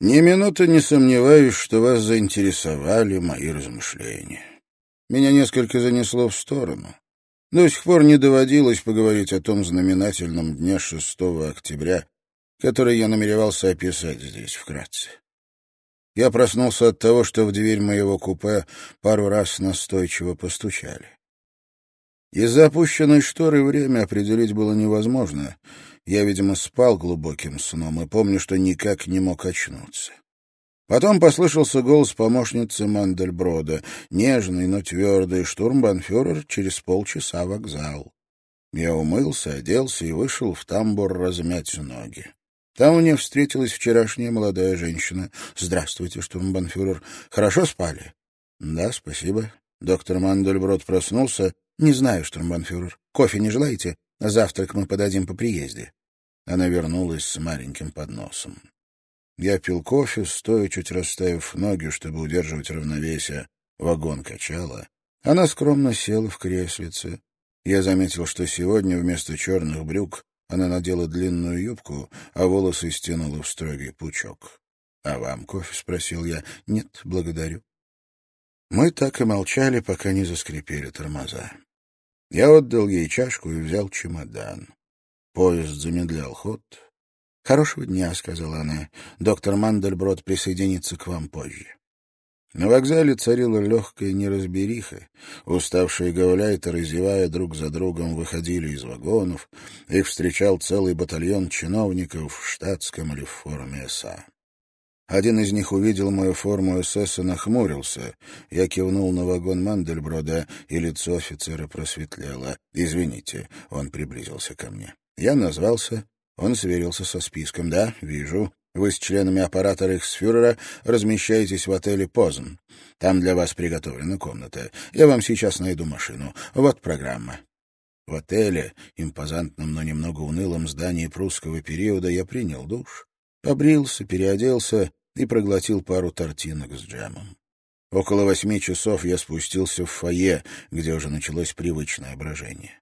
Ни минуты не сомневаюсь, что вас заинтересовали мои размышления. Меня несколько занесло в сторону. До сих пор не доводилось поговорить о том знаменательном дне 6 октября, который я намеревался описать здесь вкратце. Я проснулся от того, что в дверь моего купе пару раз настойчиво постучали. Из-за опущенной шторы время определить было невозможно. Я, видимо, спал глубоким сном и помню, что никак не мог очнуться. Потом послышался голос помощницы Мандельброда, нежный, но твердый, штурмбанфюрер через полчаса вокзал. Я умылся, оделся и вышел в тамбур размять ноги. Там мне встретилась вчерашняя молодая женщина. «Здравствуйте, штурмбанфюрер. Хорошо спали?» «Да, спасибо». Доктор Мандельброд проснулся. «Не знаю, штурмбанфюрер. Кофе не желаете? Завтрак мы подадим по приезде». Она вернулась с маленьким подносом. Я пил кофе, стоя чуть расставив ноги, чтобы удерживать равновесие. Вагон качало. Она скромно села в креслице. Я заметил, что сегодня вместо черных брюк она надела длинную юбку, а волосы стянула в строгий пучок. — А вам кофе? — спросил я. — Нет, благодарю. Мы так и молчали, пока не заскрипели тормоза. Я отдал ей чашку и взял чемодан. Поезд замедлял ход. «Хорошего дня», — сказала она. «Доктор Мандельброд присоединится к вам позже». На вокзале царила легкая неразбериха. Уставшие гауляйтеры, зевая друг за другом, выходили из вагонов. Их встречал целый батальон чиновников в штатском или в форме СА. Один из них увидел мою форму СС и нахмурился. Я кивнул на вагон Мандельброда, и лицо офицера просветлело. «Извините», — он приблизился ко мне. Я назвался, он сверился со списком. «Да, вижу. Вы с членами аппарата Рейхсфюрера размещаетесь в отеле «Позн». Там для вас приготовлена комната. Я вам сейчас найду машину. Вот программа». В отеле, импозантном, но немного унылом здании прусского периода, я принял душ, побрился, переоделся и проглотил пару тортинок с джемом. Около восьми часов я спустился в фойе, где уже началось привычное брожение.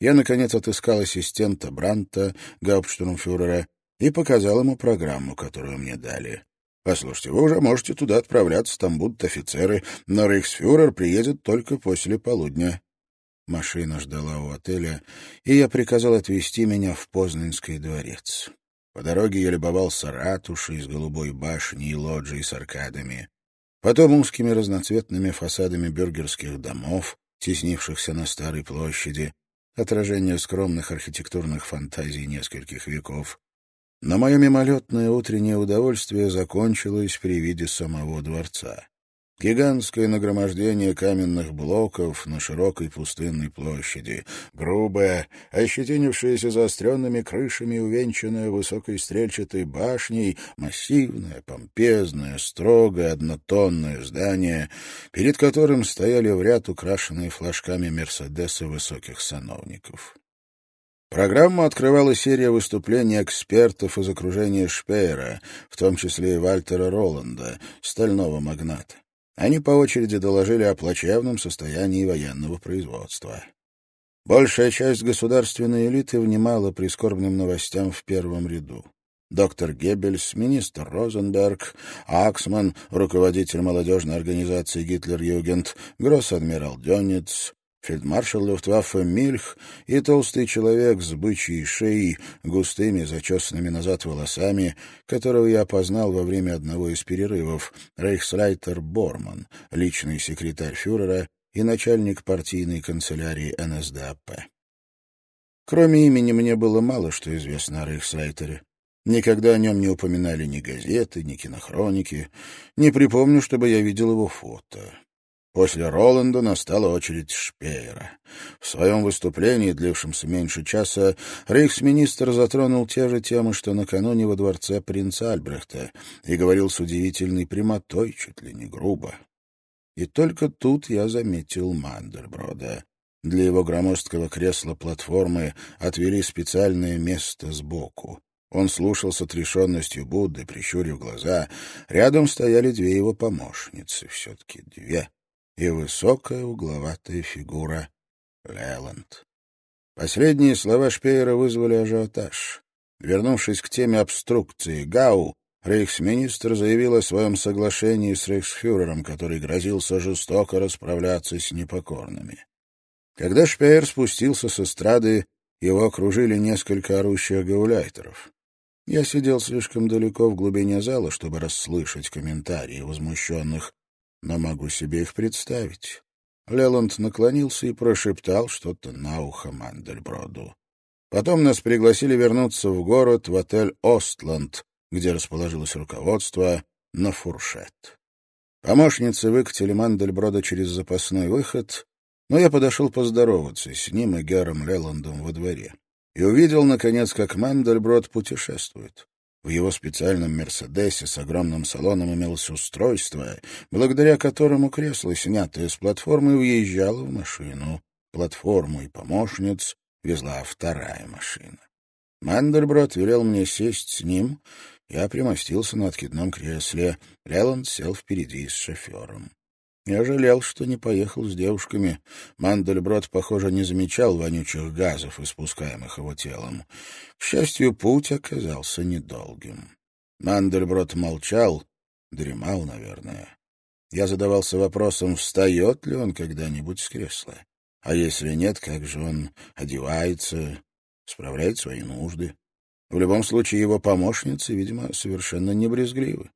Я, наконец, отыскал ассистента Бранта, гауптштурмфюрера, и показал ему программу, которую мне дали. «Послушайте, вы уже можете туда отправляться, там будут офицеры, но рейхсфюрер приедет только после полудня». Машина ждала у отеля, и я приказал отвезти меня в Познанский дворец. По дороге я любовался ратушей с голубой башней и лоджией с аркадами, потом узкими разноцветными фасадами бюргерских домов, теснившихся на Старой площади, отражение скромных архитектурных фантазий нескольких веков. Но мое мимолетное утреннее удовольствие закончилось при виде самого дворца. Гигантское нагромождение каменных блоков на широкой пустынной площади, грубое, ощетинившееся заостренными крышами увенчанное высокой стрельчатой башней, массивное, помпезное, строгое, однотонное здание, перед которым стояли в ряд украшенные флажками Мерседесы высоких сановников. Программу открывала серия выступлений экспертов из окружения Шпеера, в том числе и Вальтера Роланда, стального магната. Они по очереди доложили о плачевном состоянии военного производства. Большая часть государственной элиты внимала прискорбным новостям в первом ряду. Доктор Геббельс, министр Розенберг, Аксман, руководитель молодежной организации «Гитлер-Югент», гросс-адмирал Дённиц, Фельдмаршал Люфтваффе Мильх и толстый человек с бычьей шеей, густыми, зачесанными назад волосами, которого я опознал во время одного из перерывов, рейхсрайтер Борман, личный секретарь фюрера и начальник партийной канцелярии НСДАП. Кроме имени мне было мало что известно о рейхсрайтере. Никогда о нем не упоминали ни газеты, ни кинохроники. Не припомню, чтобы я видел его фото. После Роланда настала очередь Шпеера. В своем выступлении, длившемся меньше часа, рейхсминистр затронул те же темы, что накануне во дворце принца Альбрехта, и говорил с удивительной прямотой, чуть ли не грубо. И только тут я заметил Мандерброда. Для его громоздкого кресла платформы отвели специальное место сбоку. Он слушал с отрешенностью Будды, прищурив глаза. Рядом стояли две его помощницы, все-таки две и высокая угловатая фигура Леланд. Последние слова Шпеера вызвали ажиотаж. Вернувшись к теме обструкции, Гау, рейхсминистр заявил о своем соглашении с рейхсфюрером, который грозился жестоко расправляться с непокорными. Когда Шпеер спустился с эстрады, его окружили несколько орущих гауляйтеров. Я сидел слишком далеко в глубине зала, чтобы расслышать комментарии возмущенных, но могу себе их представить. Леланд наклонился и прошептал что-то на ухо Мандельброду. Потом нас пригласили вернуться в город, в отель «Остланд», где расположилось руководство, на фуршет. Помощницы выкатили Мандельброда через запасной выход, но я подошел поздороваться с ним и Гером Леландом во дворе и увидел, наконец, как Мандельброд путешествует. В его специальном «Мерседесе» с огромным салоном имелось устройство, благодаря которому кресло, снятое с платформы, въезжало в машину. Платформу и помощниц везла вторая машина. Мандельброд велел мне сесть с ним. Я примостился на откидном кресле. Леланд сел впереди с шофером. Я жалел, что не поехал с девушками. Мандельброд, похоже, не замечал вонючих газов, испускаемых его телом. К счастью, путь оказался недолгим. Мандельброд молчал, дремал, наверное. Я задавался вопросом, встает ли он когда-нибудь с кресла. А если нет, как же он одевается, справляет свои нужды? В любом случае, его помощницы, видимо, совершенно не брезгливы.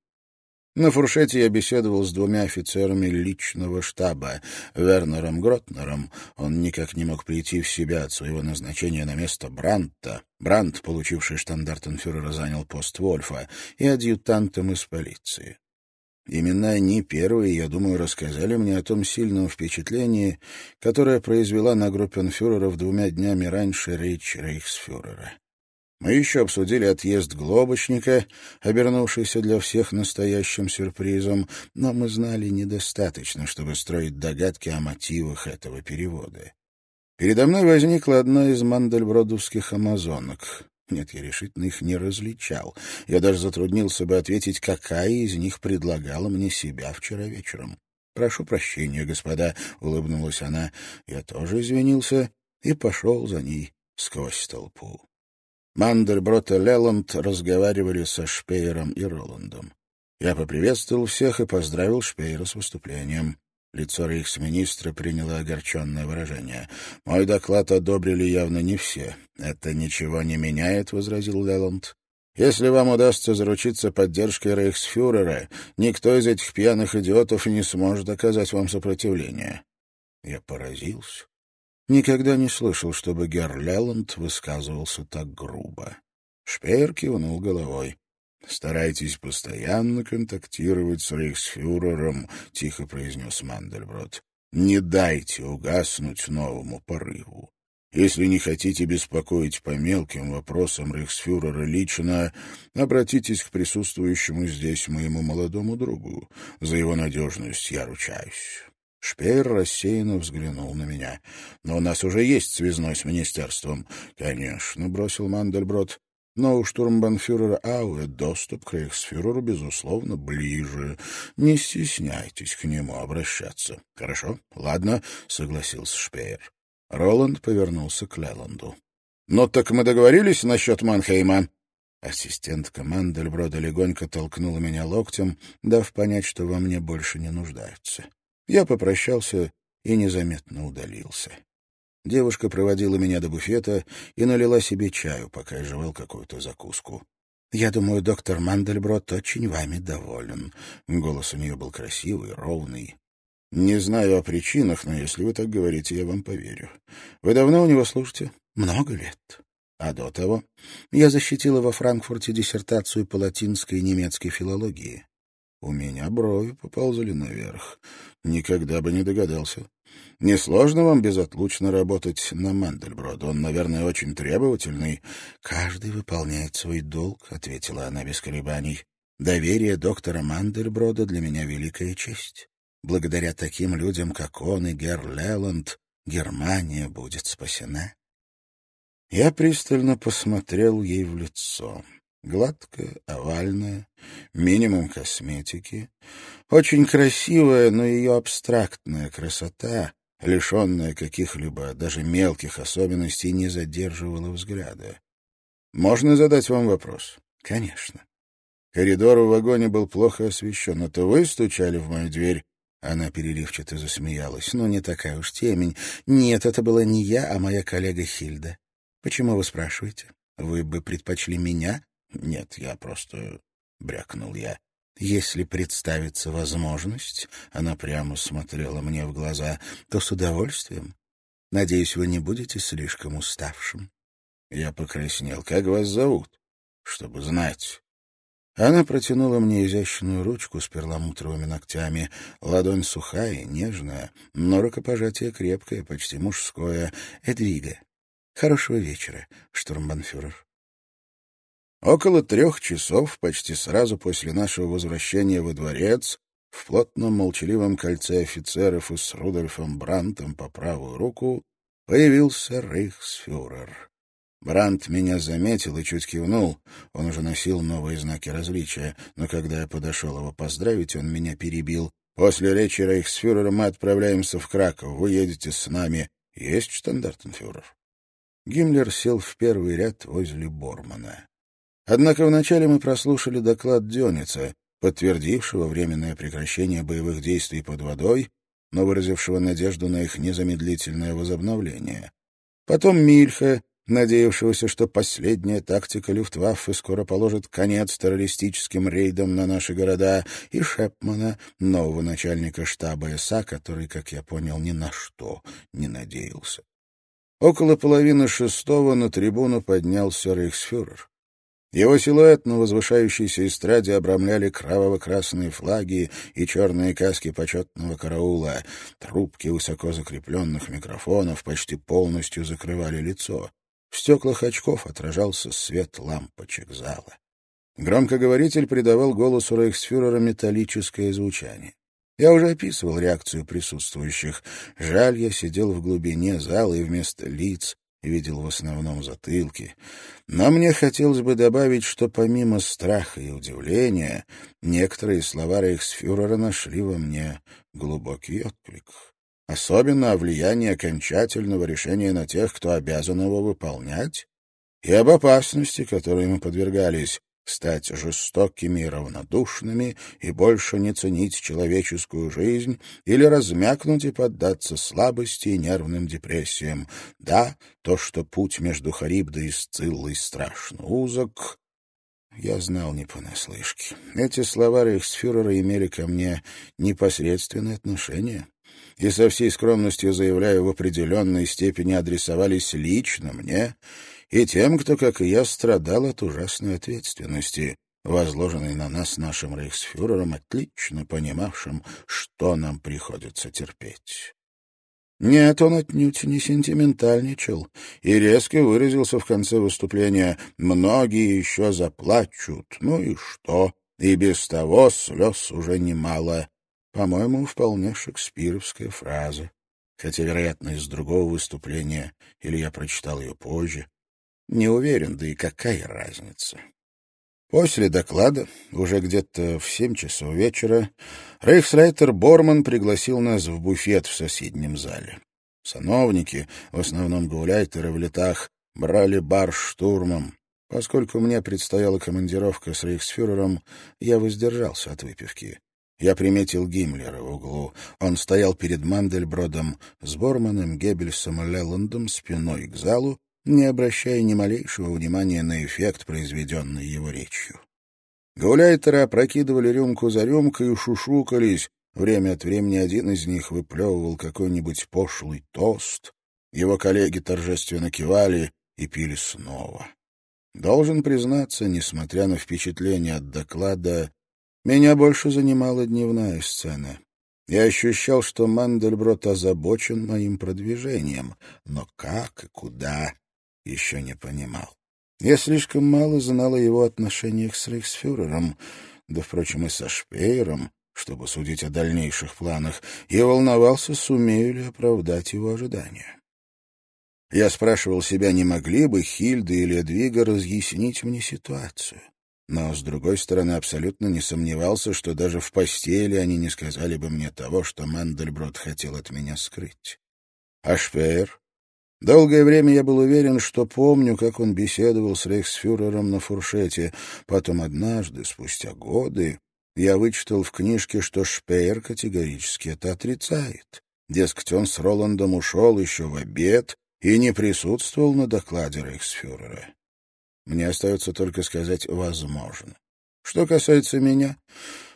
На фуршете я беседовал с двумя офицерами личного штаба, Вернером Гротнером. Он никак не мог прийти в себя от своего назначения на место Брандта. Брандт, получивший штандартенфюрера, занял пост Вольфа, и адъютантом из полиции. Именно они первые, я думаю, рассказали мне о том сильном впечатлении, которое произвела на группенфюреров двумя днями раньше речь рейхсфюрера. Мы еще обсудили отъезд Глобочника, обернувшийся для всех настоящим сюрпризом, но мы знали недостаточно, чтобы строить догадки о мотивах этого перевода. Передо мной возникла одна из мандельбродовских амазонок. Нет, я решительно их не различал. Я даже затруднился бы ответить, какая из них предлагала мне себя вчера вечером. «Прошу прощения, господа», — улыбнулась она. Я тоже извинился и пошел за ней сквозь толпу. Мандельброд и Леланд разговаривали со Шпеером и Роландом. Я поприветствовал всех и поздравил Шпеера с выступлением. Лицо рейхсминистра приняло огорченное выражение. «Мой доклад одобрили явно не все. Это ничего не меняет», — возразил Леланд. «Если вам удастся заручиться поддержкой рейхсфюрера, никто из этих пьяных идиотов не сможет оказать вам сопротивление». Я поразился. Никогда не слышал, чтобы Герр Леланд высказывался так грубо. Шпеер кивнул головой. «Старайтесь постоянно контактировать с рейхсфюрером», — тихо произнес Мандельброд. «Не дайте угаснуть новому порыву. Если не хотите беспокоить по мелким вопросам рейхсфюрера лично, обратитесь к присутствующему здесь моему молодому другу. За его надежность я ручаюсь». Шпеер рассеянно взглянул на меня. «Но у нас уже есть связной с министерством». «Конечно», — бросил Мандельброд. «Но у штурмбанфюрера Ауэ доступ к рейхсфюреру, безусловно, ближе. Не стесняйтесь к нему обращаться». «Хорошо, ладно», — согласился Шпеер. Роланд повернулся к Леланду. «Ну так мы договорились насчет Манхейма?» Ассистентка Мандельброда легонько толкнула меня локтем, дав понять, что во мне больше не нуждаются. Я попрощался и незаметно удалился. Девушка проводила меня до буфета и налила себе чаю, пока я жевал какую-то закуску. «Я думаю, доктор Мандельброд очень вами доволен». Голос у нее был красивый, ровный. «Не знаю о причинах, но если вы так говорите, я вам поверю. Вы давно у него служите?» «Много лет». А до того я защитила во Франкфурте диссертацию по латинской и немецкой филологии. У меня брови поползли наверх. Никогда бы не догадался. Несложно вам безотлучно работать на Мандельброд. Он, наверное, очень требовательный. Каждый выполняет свой долг, — ответила она без колебаний. Доверие доктора Мандельброда для меня великая честь. Благодаря таким людям, как он и Герр Леланд, Германия будет спасена. Я пристально посмотрел ей в лицо. Гладкая, овальная, минимум косметики. Очень красивая, но ее абстрактная красота, лишенная каких-либо даже мелких особенностей, не задерживала взгляда. «Можно задать вам вопрос?» «Конечно». Коридор в вагоне был плохо освещен. Это вы стучали в мою дверь?» Она переливчато засмеялась. «Ну, не такая уж темень. Нет, это была не я, а моя коллега Хильда. Почему вы спрашиваете? Вы бы предпочли меня?» «Нет, я просто...» — брякнул я. «Если представится возможность...» — она прямо смотрела мне в глаза. «То с удовольствием. Надеюсь, вы не будете слишком уставшим». Я покраснел. «Как вас зовут?» «Чтобы знать». Она протянула мне изящную ручку с перламутровыми ногтями. Ладонь сухая, нежная, но рукопожатие крепкое, почти мужское. Эдвига. Хорошего вечера, штурмбанфюрер. Около трех часов, почти сразу после нашего возвращения во дворец, в плотном молчаливом кольце офицеров и с Рудольфом Брантом по правую руку появился рейхсфюрер. Брант меня заметил и чуть кивнул. Он уже носил новые знаки различия, но когда я подошел его поздравить, он меня перебил. «После речи рейхсфюрера мы отправляемся в Краков. Вы едете с нами. Есть штандартенфюрер?» Гиммлер сел в первый ряд возле Бормана. Однако вначале мы прослушали доклад Дёница, подтвердившего временное прекращение боевых действий под водой, но выразившего надежду на их незамедлительное возобновление. Потом Мильха, надеявшегося, что последняя тактика Люфтваффе скоро положит конец террористическим рейдам на наши города, и Шепмана, нового начальника штаба СА, который, как я понял, ни на что не надеялся. Около половины шестого на трибуну поднялся рейхсфюрер. Его силуэт на возвышающейся эстраде обрамляли кроваво-красные флаги и черные каски почетного караула. Трубки высоко закрепленных микрофонов почти полностью закрывали лицо. В стеклах очков отражался свет лампочек зала. Громкоговоритель придавал голосу рейхсфюрера металлическое звучание. Я уже описывал реакцию присутствующих. Жаль, я сидел в глубине зала и вместо лиц видел в основном затылки. Но мне хотелось бы добавить, что помимо страха и удивления, некоторые слова рейхсфюрера нашли во мне глубокий отклик особенно о влиянии окончательного решения на тех, кто обязан его выполнять, и об опасности, которой мы подвергались, стать жестокими и равнодушными и больше не ценить человеческую жизнь или размякнуть и поддаться слабости и нервным депрессиям. Да, то, что путь между Харибдой и Сциллой страшно узок, я знал не понаслышке. Эти слова рейхсфюрера имели ко мне непосредственное отношение и со всей скромностью заявляю, в определенной степени адресовались лично мне и тем, кто, как и я, страдал от ужасной ответственности, возложенной на нас нашим рейхсфюрером, отлично понимавшим, что нам приходится терпеть. Нет, он отнюдь не сентиментальничал и резко выразился в конце выступления «Многие еще заплачут, ну и что?» И без того слез уже немало. По-моему, вполне шекспировская фраза, хотя, вероятно, из другого выступления, или я прочитал ее позже. Не уверен, да и какая разница. После доклада, уже где-то в семь часов вечера, рейхсрайтер Борман пригласил нас в буфет в соседнем зале. Сановники, в основном гауляйтеры в летах, брали бар штурмом. Поскольку мне предстояла командировка с рейхсфюрером, я воздержался от выпивки. Я приметил Гиммлера в углу. Он стоял перед Мандельбродом с Борманом, Геббельсом и Леландом спиной к залу, не обращая ни малейшего внимания на эффект, произведенный его речью. Гауляйтеры опрокидывали рюмку за рюмкой и шушукались. Время от времени один из них выплевывал какой-нибудь пошлый тост. Его коллеги торжественно кивали и пили снова. Должен признаться, несмотря на впечатление от доклада, меня больше занимала дневная сцена. Я ощущал, что Мандельброд озабочен моим продвижением, но как и куда еще не понимал. Я слишком мало знал о его отношениях с рейхсфюрером, да, впрочем, и со Шпеером, чтобы судить о дальнейших планах, и волновался, сумею ли оправдать его ожидания. Я спрашивал себя, не могли бы Хильда или Эдвига разъяснить мне ситуацию но, с другой стороны, абсолютно не сомневался, что даже в постели они не сказали бы мне того, что Мандельброд хотел от меня скрыть. А Шпеер? Долгое время я был уверен, что помню, как он беседовал с рейхсфюрером на фуршете. Потом однажды, спустя годы, я вычитал в книжке, что Шпеер категорически это отрицает. Дескать, он с Роландом ушел еще в обед и не присутствовал на докладе рейхсфюрера. Мне остается только сказать «возможно». Что касается меня,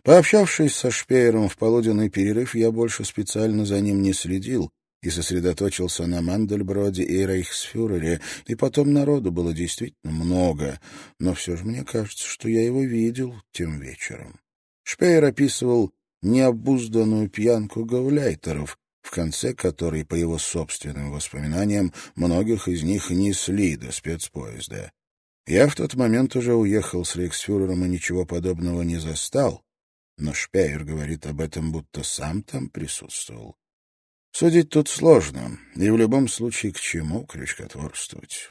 пообщавшись со Шпеером в полуденный перерыв, я больше специально за ним не следил, и сосредоточился на Мандельброде и Рейхсфюрере, и потом народу было действительно много, но все же мне кажется, что я его видел тем вечером. Шпеер описывал необузданную пьянку гауляйтеров, в конце которой, по его собственным воспоминаниям, многих из них несли до спецпоезда. Я в тот момент уже уехал с рейхсфюрером и ничего подобного не застал, но Шпеер говорит об этом, будто сам там присутствовал. Судить тут сложно, и в любом случае к чему крючкотворствовать.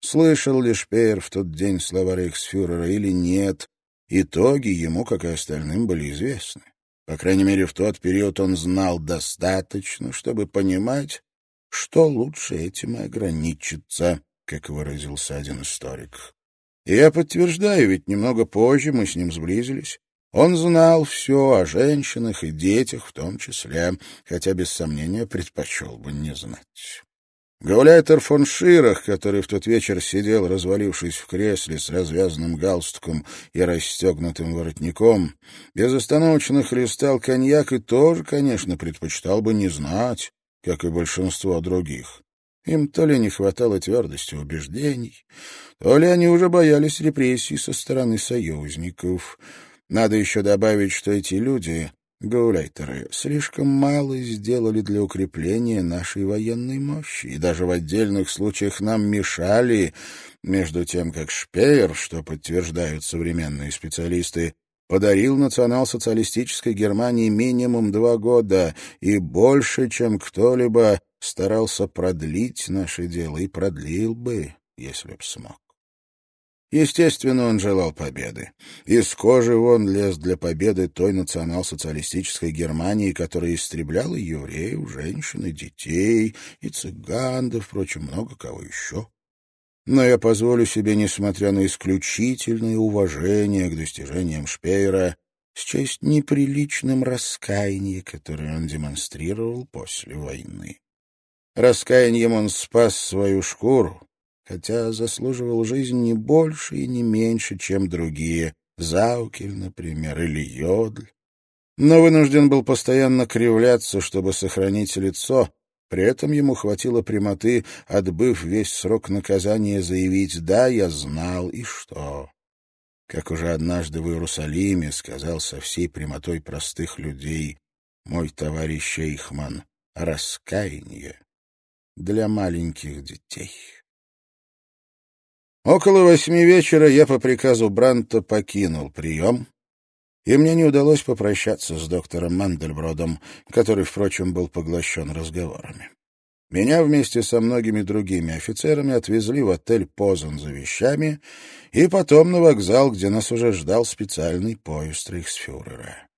Слышал ли Шпеер в тот день слова рейхсфюрера или нет, итоги ему, как и остальным, были известны. По крайней мере, в тот период он знал достаточно, чтобы понимать, что лучше этим ограничиться, как выразился один историк. И я подтверждаю, ведь немного позже мы с ним сблизились, он знал все о женщинах и детях в том числе, хотя, без сомнения, предпочел бы не знать. Гауляйтер фон Ширах, который в тот вечер сидел, развалившись в кресле с развязанным галстуком и расстегнутым воротником, безостановочно хлестал коньяк и тоже, конечно, предпочитал бы не знать, как и большинство других. Им то ли не хватало твердости убеждений, то ли они уже боялись репрессий со стороны союзников — надо еще добавить, что эти люди, гауляйтеры, слишком мало сделали для укрепления нашей военной мощи, и даже в отдельных случаях нам мешали, между тем как Шпеер, что подтверждают современные специалисты, подарил национал-социалистической Германии минимум два года и больше, чем кто-либо старался продлить наше дело и продлил бы, если б смог. Естественно, он желал победы. Из кожи вон лез для победы той национал-социалистической Германии, которая истребляла евреев, женщин и детей, и цыган, да, впрочем, много кого еще. Но я позволю себе, несмотря на исключительное уважение к достижениям Шпеера, счесть неприличным раскаяние, которое он демонстрировал после войны. Раскаянием он спас свою шкуру, хотя заслуживал жизнь не больше и не меньше, чем другие, Заукель, например, или Йодль. Но вынужден был постоянно кривляться, чтобы сохранить лицо, при этом ему хватило прямоты, отбыв весь срок наказания, заявить «да, я знал, и что». Как уже однажды в Иерусалиме сказал со всей прямотой простых людей мой товарищ Эйхман, раскаяние для маленьких детей. Около восьми вечера я по приказу Бранта покинул прием, и мне не удалось попрощаться с доктором Мандельбродом, который, впрочем, был поглощен разговорами. Меня вместе со многими другими офицерами отвезли в отель Позан за вещами и потом на вокзал, где нас уже ждал специальный поезд рейхсфюрера.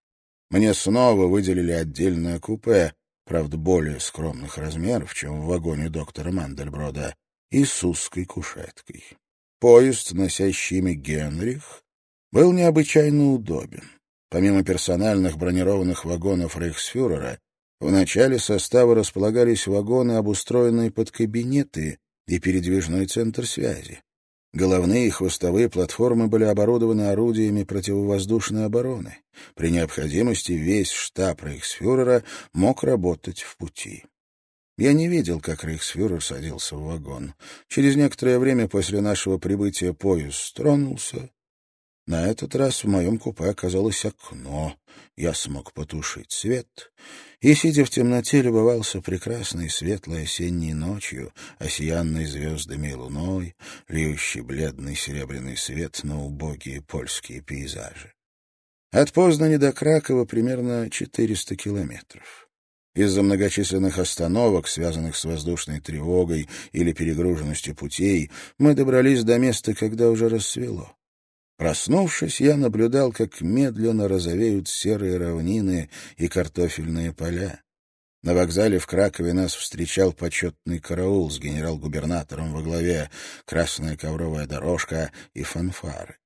Мне снова выделили отдельное купе, правда, более скромных размеров, чем в вагоне доктора Мандельброда, и с узкой кушеткой. Поезд, носящий имя Генрих, был необычайно удобен. Помимо персональных бронированных вагонов рейхсфюрера, в начале состава располагались вагоны, обустроенные под кабинеты и передвижной центр связи. Головные и хвостовые платформы были оборудованы орудиями противовоздушной обороны. При необходимости весь штаб рейхсфюрера мог работать в пути. Я не видел, как рейхсфюрер садился в вагон. Через некоторое время после нашего прибытия поезд тронулся. На этот раз в моем купе оказалось окно. Я смог потушить свет и, сидя в темноте, любовался прекрасной светлой осенней ночью, осиянной звездами и луной, льющей бледный серебряный свет на убогие польские пейзажи. От Познани до Кракова примерно 400 километров. Из-за многочисленных остановок, связанных с воздушной тревогой или перегруженностью путей, мы добрались до места, когда уже рассвело. Проснувшись, я наблюдал, как медленно розовеют серые равнины и картофельные поля. На вокзале в Кракове нас встречал почетный караул с генерал-губернатором во главе, красная ковровая дорожка и фанфары.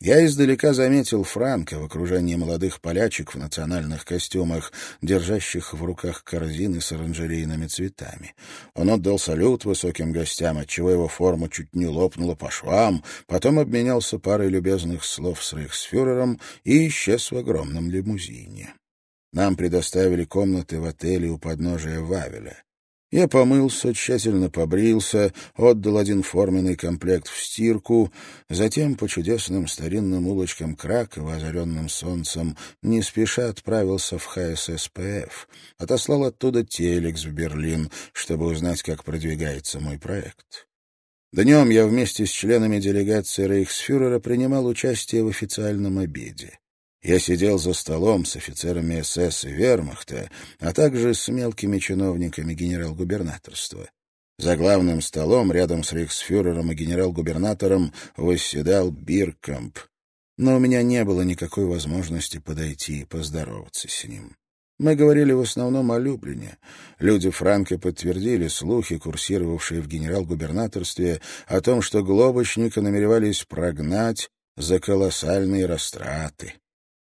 Я издалека заметил Франка в окружении молодых полячек в национальных костюмах, держащих в руках корзины с оранжерейными цветами. Он отдал салют высоким гостям, отчего его форма чуть не лопнула по швам, потом обменялся парой любезных слов с рейхсфюрером и исчез в огромном лимузине. Нам предоставили комнаты в отеле у подножия Вавеля. Я помылся, тщательно побрился, отдал один форменный комплект в стирку, затем по чудесным старинным улочкам Кракова, озаренным солнцем, не спеша отправился в ХССПФ, отослал оттуда телекс в Берлин, чтобы узнать, как продвигается мой проект. Днем я вместе с членами делегации рейхсфюрера принимал участие в официальном обеде. Я сидел за столом с офицерами СС и вермахта, а также с мелкими чиновниками генерал-губернаторства. За главным столом, рядом с рейхсфюрером и генерал-губернатором, восседал Биркамп. Но у меня не было никакой возможности подойти и поздороваться с ним. Мы говорили в основном о Люблине. Люди Франка подтвердили слухи, курсировавшие в генерал-губернаторстве, о том, что глобочника намеревались прогнать за колоссальные растраты.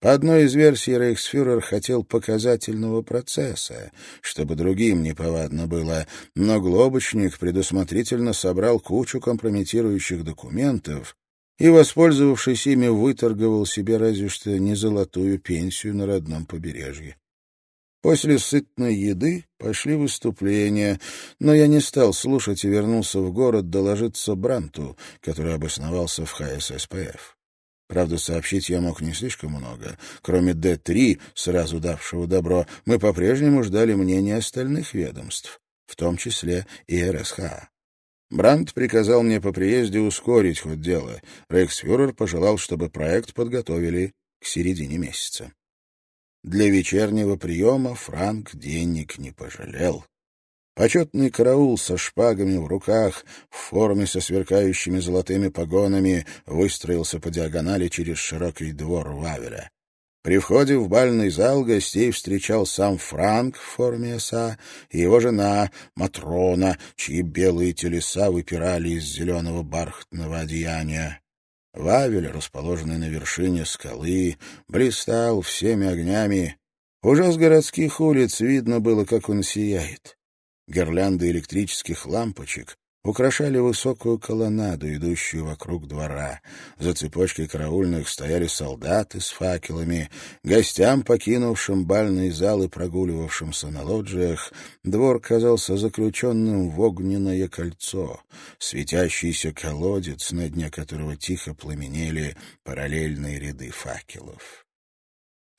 По одной из версий, рейхсфюрер хотел показательного процесса, чтобы другим неповадно было, но Глобочник предусмотрительно собрал кучу компрометирующих документов и, воспользовавшись ими, выторговал себе разве что не золотую пенсию на родном побережье. После сытной еды пошли выступления, но я не стал слушать и вернулся в город доложиться Бранту, который обосновался в ХССПФ. Правда, сообщить я мог не слишком много. Кроме Д-3, сразу давшего добро, мы по-прежнему ждали мнения остальных ведомств, в том числе и РСХ. Брандт приказал мне по приезде ускорить ход дела. Рейхсфюрер пожелал, чтобы проект подготовили к середине месяца. Для вечернего приема Франк денег не пожалел. Почетный караул со шпагами в руках, в форме со сверкающими золотыми погонами, выстроился по диагонали через широкий двор Вавеля. При входе в бальный зал гостей встречал сам Франк в форме оса и его жена Матрона, чьи белые телеса выпирали из зеленого бархатного одеяния. Вавель, расположенный на вершине скалы, блистал всеми огнями. Уже с городских улиц видно было, как он сияет. Гирлянды электрических лампочек украшали высокую колоннаду, идущую вокруг двора. За цепочкой караульных стояли солдаты с факелами. Гостям, покинувшим бальный зал и прогуливавшимся на лоджиях, двор казался заключенным в огненное кольцо, светящийся колодец, на дне которого тихо пламенели параллельные ряды факелов.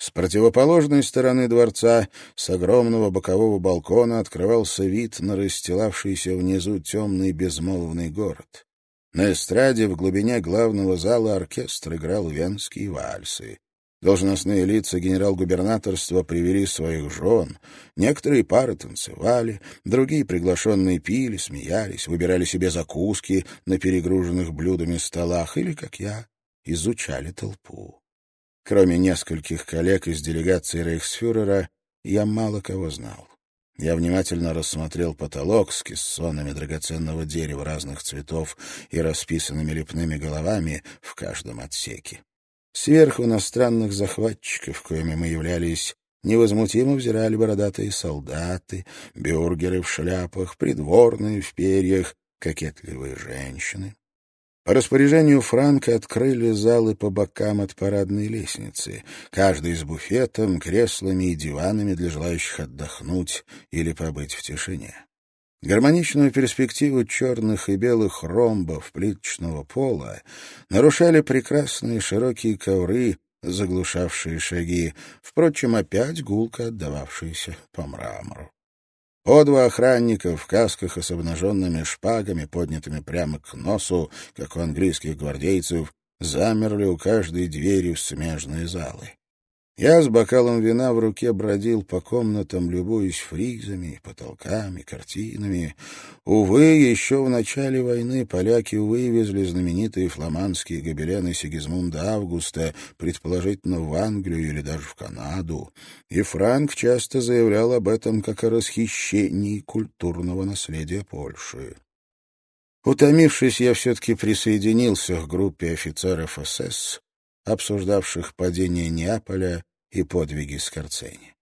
С противоположной стороны дворца, с огромного бокового балкона, открывался вид на расстилавшийся внизу темный безмолвный город. На эстраде в глубине главного зала оркестр играл венские вальсы. Должностные лица генерал-губернаторства привели своих жен. Некоторые пары танцевали, другие приглашенные пили, смеялись, выбирали себе закуски на перегруженных блюдами столах или, как я, изучали толпу. Кроме нескольких коллег из делегации рейхсфюрера, я мало кого знал. Я внимательно рассмотрел потолок с кессонами драгоценного дерева разных цветов и расписанными лепными головами в каждом отсеке. Сверху на странных захватчиков, коими мы являлись, невозмутимо взирали бородатые солдаты, бюргеры в шляпах, придворные в перьях, кокетливые женщины. По распоряжению Франка открыли залы по бокам от парадной лестницы, каждый с буфетом, креслами и диванами для желающих отдохнуть или побыть в тишине. Гармоничную перспективу черных и белых ромбов плиточного пола нарушали прекрасные широкие ковры, заглушавшие шаги, впрочем, опять гулко отдававшиеся по мрамору. По два охранника в касках и с обнаженными шпагами, поднятыми прямо к носу, как у английских гвардейцев, замерли у каждой двери в смежные залы. Я с бокалом вина в руке бродил по комнатам, любуясь фризами, потолками, картинами. Увы, еще в начале войны поляки вывезли знаменитые фламандские гобелены Сигизмунда Августа, предположительно в Англию или даже в Канаду. И Франк часто заявлял об этом как о расхищении культурного наследия Польши. Утомившись, я все-таки присоединился к группе офицеров СС, обсуждавших падение Неаполя и подвиги Скорцени.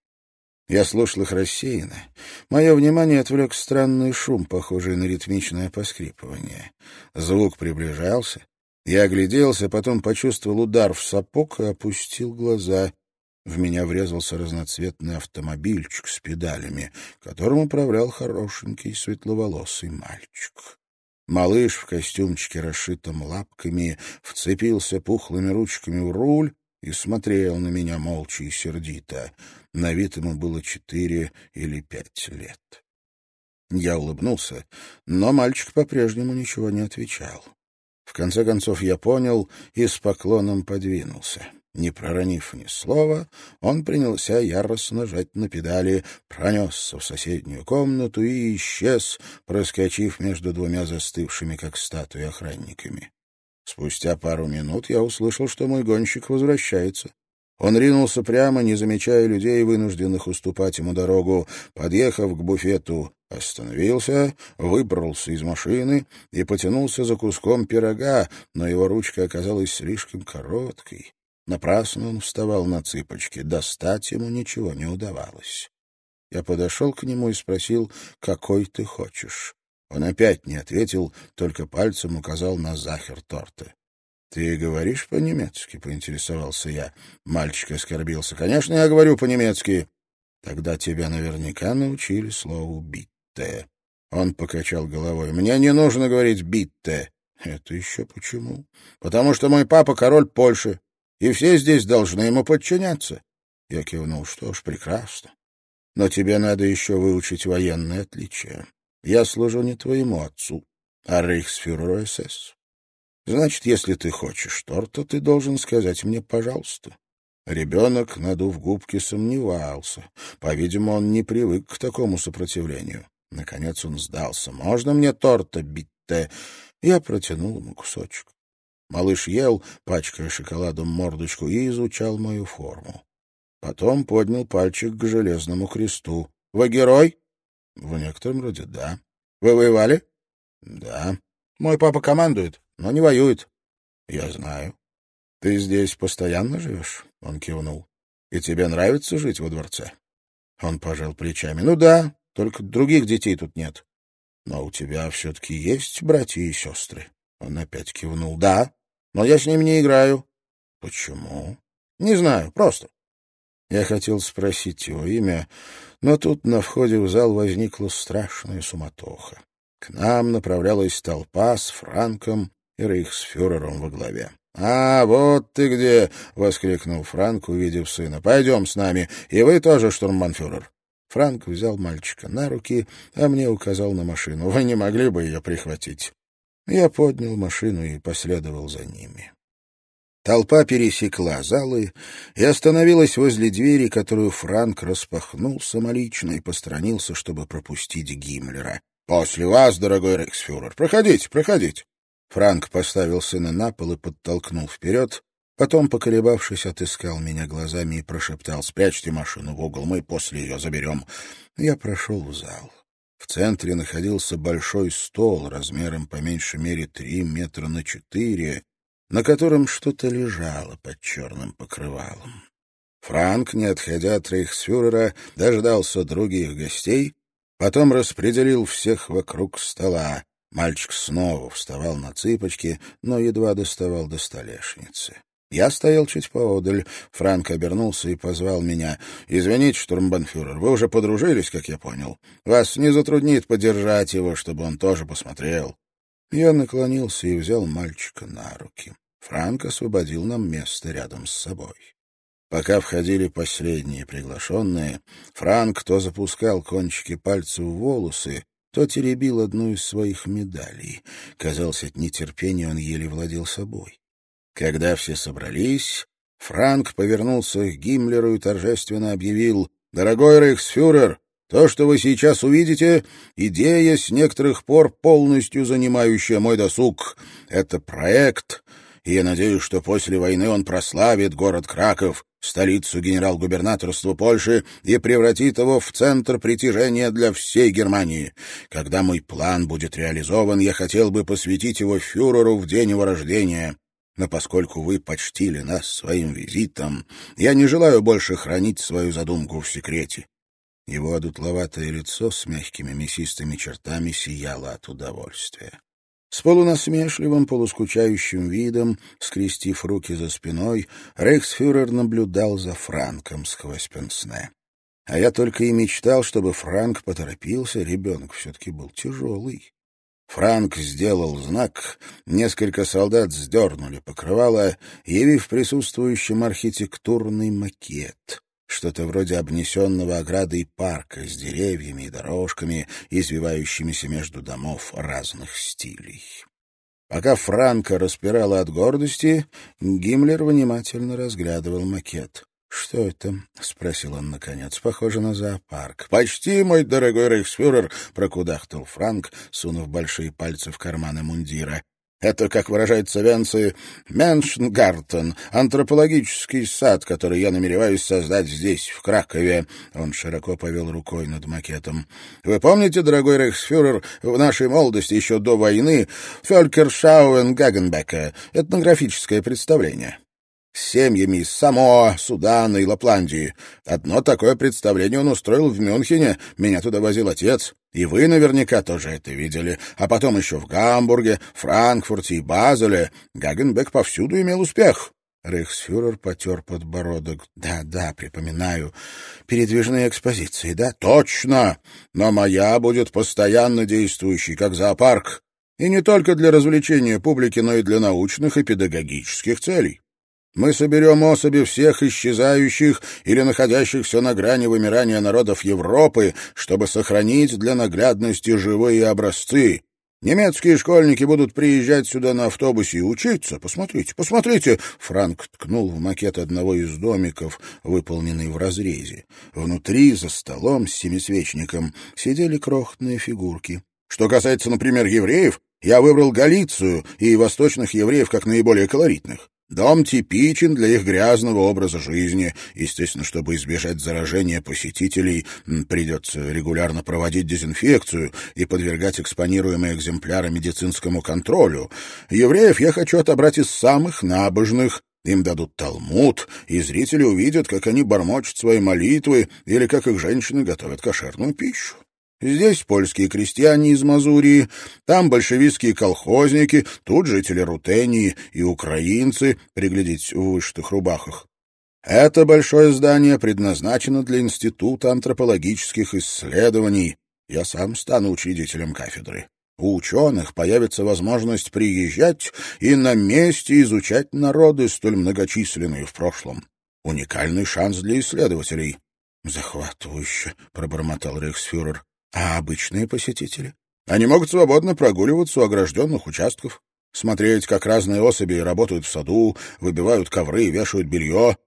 Я слушал их рассеянно. Мое внимание отвлек странный шум, похожий на ритмичное поскрипывание. Звук приближался. Я огляделся, потом почувствовал удар в сапог и опустил глаза. В меня врезался разноцветный автомобильчик с педалями, которым управлял хорошенький светловолосый мальчик. Малыш в костюмчике, расшитом лапками, вцепился пухлыми ручками в руль и смотрел на меня молча и сердито. На вид ему было четыре или пять лет. Я улыбнулся, но мальчик по-прежнему ничего не отвечал. В конце концов я понял и с поклоном подвинулся. Не проронив ни слова, он принялся яростно жать на педали, пронесся в соседнюю комнату и исчез, проскочив между двумя застывшими, как статуи, охранниками. Спустя пару минут я услышал, что мой гонщик возвращается. Он ринулся прямо, не замечая людей, вынужденных уступать ему дорогу. Подъехав к буфету, остановился, выбрался из машины и потянулся за куском пирога, но его ручка оказалась слишком короткой. Напрасно он вставал на цыпочки, достать ему ничего не удавалось. Я подошел к нему и спросил, какой ты хочешь. Он опять не ответил, только пальцем указал на захер торта. — Ты говоришь по-немецки? — поинтересовался я. Мальчик оскорбился. — Конечно, я говорю по-немецки. — Тогда тебя наверняка научили слову «битте». Он покачал головой. — Мне не нужно говорить «битте». — Это еще почему? — Потому что мой папа король Польши, и все здесь должны ему подчиняться. Я кивнул. — Что ж, прекрасно. Но тебе надо еще выучить военные отличия. Я служу не твоему отцу, а рейхсфюреру СС. Значит, если ты хочешь торта, ты должен сказать мне «пожалуйста». Ребенок, надув губки, сомневался. По-видимому, он не привык к такому сопротивлению. Наконец он сдался. «Можно мне торта, Битте?» Я протянул ему кусочек. Малыш ел, пачкая шоколадом мордочку, и изучал мою форму. Потом поднял пальчик к железному кресту. «Вы герой?» В некотором роде да. Вы воевали? Да. Мой папа командует, но не воюет. Я знаю. Ты здесь постоянно живешь? Он кивнул. И тебе нравится жить во дворце? Он пожал плечами. Ну да, только других детей тут нет. Но у тебя все-таки есть братья и сестры? Он опять кивнул. Да, но я с ними не играю. Почему? Не знаю, просто. Я хотел спросить его имя, но тут на входе в зал возникла страшная суматоха. К нам направлялась толпа с Франком и рейхсфюрером во главе. «А, вот ты где!» — воскликнул Франк, увидев сына. «Пойдем с нами, и вы тоже, штурмбанфюрер». Франк взял мальчика на руки, а мне указал на машину. «Вы не могли бы ее прихватить?» Я поднял машину и последовал за ними. Толпа пересекла залы и остановилась возле двери, которую Франк распахнул самолично и постранился, чтобы пропустить Гиммлера. — После вас, дорогой рейхсфюрер. Проходите, проходите. Франк поставил сына на пол и подтолкнул вперед, потом, поколебавшись, отыскал меня глазами и прошептал «Спрячьте машину в угол, мы после ее заберем». Я прошел в зал. В центре находился большой стол размером по меньшей мере три метра на четыре, на котором что-то лежало под черным покрывалом. Франк, не отходя от рейхсфюрера, дождался других гостей, потом распределил всех вокруг стола. Мальчик снова вставал на цыпочки, но едва доставал до столешницы. Я стоял чуть поодаль. Франк обернулся и позвал меня. «Извините, штурмбанфюрер, вы уже подружились, как я понял. Вас не затруднит поддержать его, чтобы он тоже посмотрел». Я наклонился и взял мальчика на руки. Франк освободил нам место рядом с собой. Пока входили последние приглашенные, Франк то запускал кончики пальцев в волосы, то теребил одну из своих медалей. Казалось, от нетерпения он еле владел собой. Когда все собрались, Франк повернулся к Гиммлеру и торжественно объявил «Дорогой рейхсфюрер, то, что вы сейчас увидите, идея, с некоторых пор полностью занимающая мой досуг. Это проект, и я надеюсь, что после войны он прославит город Краков, столицу генерал-губернаторства Польши, и превратит его в центр притяжения для всей Германии. Когда мой план будет реализован, я хотел бы посвятить его фюреру в день его рождения. Но поскольку вы почтили нас своим визитом, я не желаю больше хранить свою задумку в секрете. Его одутловатое лицо с мягкими мясистыми чертами сияло от удовольствия. С полунасмешливым, полускучающим видом, скрестив руки за спиной, рейхсфюрер наблюдал за Франком сквозь пенсне. А я только и мечтал, чтобы Франк поторопился, ребенок все-таки был тяжелый. Франк сделал знак, несколько солдат сдернули покрывало, явив присутствующим архитектурный макет что-то вроде обнесенного оградой парка с деревьями и дорожками, извивающимися между домов разных стилей. Пока Франко распирала от гордости, Гиммлер внимательно разглядывал макет. «Что это?» — спросил он наконец. «Похоже на зоопарк». «Почти, мой дорогой рейхсфюрер!» — прокудахтал Франк, сунув большие пальцы в карманы мундира. Это, как выражается Венци, Меншнгартен, антропологический сад, который я намереваюсь создать здесь, в Кракове. Он широко повел рукой над макетом. Вы помните, дорогой рейхсфюрер, в нашей молодости, еще до войны, Фелькершауэн Гагенбека, этнографическое представление? С семьями из Самоа, Судана и Лапландии. Одно такое представление он устроил в Мюнхене, меня туда возил отец. И вы наверняка тоже это видели. А потом еще в Гамбурге, Франкфурте и Базеле. Гагенбек повсюду имел успех. Рейхсфюрер потер подбородок. «Да, да, припоминаю. Передвижные экспозиции, да?» «Точно! Но моя будет постоянно действующей, как зоопарк. И не только для развлечения публики, но и для научных и педагогических целей. Мы соберем особи всех исчезающих или находящихся на грани вымирания народов Европы, чтобы сохранить для наглядности живые образцы. Немецкие школьники будут приезжать сюда на автобусе и учиться. Посмотрите, посмотрите!» Франк ткнул в макет одного из домиков, выполненный в разрезе. Внутри, за столом с семисвечником, сидели крохотные фигурки. Что касается, например, евреев, я выбрал Галицию и восточных евреев как наиболее колоритных. Дом типичен для их грязного образа жизни. Естественно, чтобы избежать заражения посетителей, придется регулярно проводить дезинфекцию и подвергать экспонируемые экземпляры медицинскому контролю. Евреев я хочу отобрать из самых набожных, им дадут талмуд, и зрители увидят, как они бормочут свои молитвы или как их женщины готовят кошерную пищу. Здесь польские крестьяне из Мазурии, там большевистские колхозники, тут жители Рутении и украинцы, приглядеть в вышитых рубахах. Это большое здание предназначено для Института антропологических исследований. Я сам стану учредителем кафедры. У ученых появится возможность приезжать и на месте изучать народы, столь многочисленные в прошлом. Уникальный шанс для исследователей. «Захватывающе», — пробормотал рейхсфюрер. А обычные посетители? Они могут свободно прогуливаться у огражденных участков, смотреть, как разные особи работают в саду, выбивают ковры и вешают белье.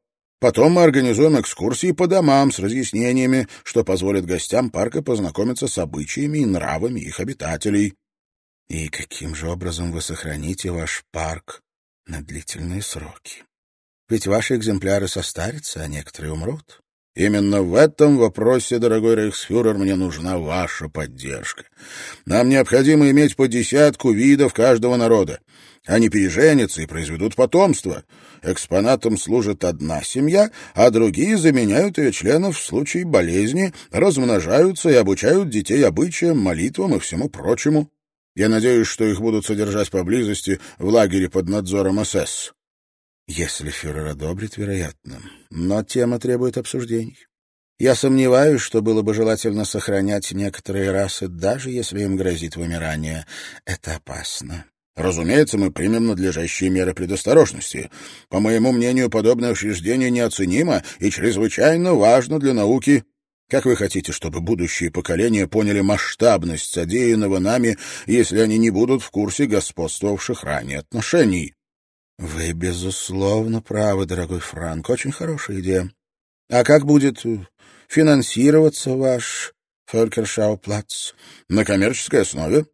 Потом мы организуем экскурсии по домам с разъяснениями, что позволит гостям парка познакомиться с обычаями и нравами их обитателей. И каким же образом вы сохраните ваш парк на длительные сроки? Ведь ваши экземпляры состарятся, а некоторые умрут. Именно в этом вопросе, дорогой рейхсфюрер, мне нужна ваша поддержка. Нам необходимо иметь по десятку видов каждого народа. Они переженятся и произведут потомство. Экспонатом служит одна семья, а другие заменяют ее членов в случае болезни, размножаются и обучают детей обычаям, молитвам и всему прочему. Я надеюсь, что их будут содержать поблизости в лагере под надзором СС. Если фюрер одобрит, вероятно. Но тема требует обсуждений. Я сомневаюсь, что было бы желательно сохранять некоторые расы, даже если им грозит вымирание. Это опасно. Разумеется, мы примем надлежащие меры предосторожности. По моему мнению, подобное учреждение неоценимо и чрезвычайно важно для науки. Как вы хотите, чтобы будущие поколения поняли масштабность содеянного нами, если они не будут в курсе господствовавших ранее отношений? Вы, безусловно, правы, дорогой Франк. Очень хорошая идея. А как будет финансироваться ваш Фолькершауплац? На коммерческой основе.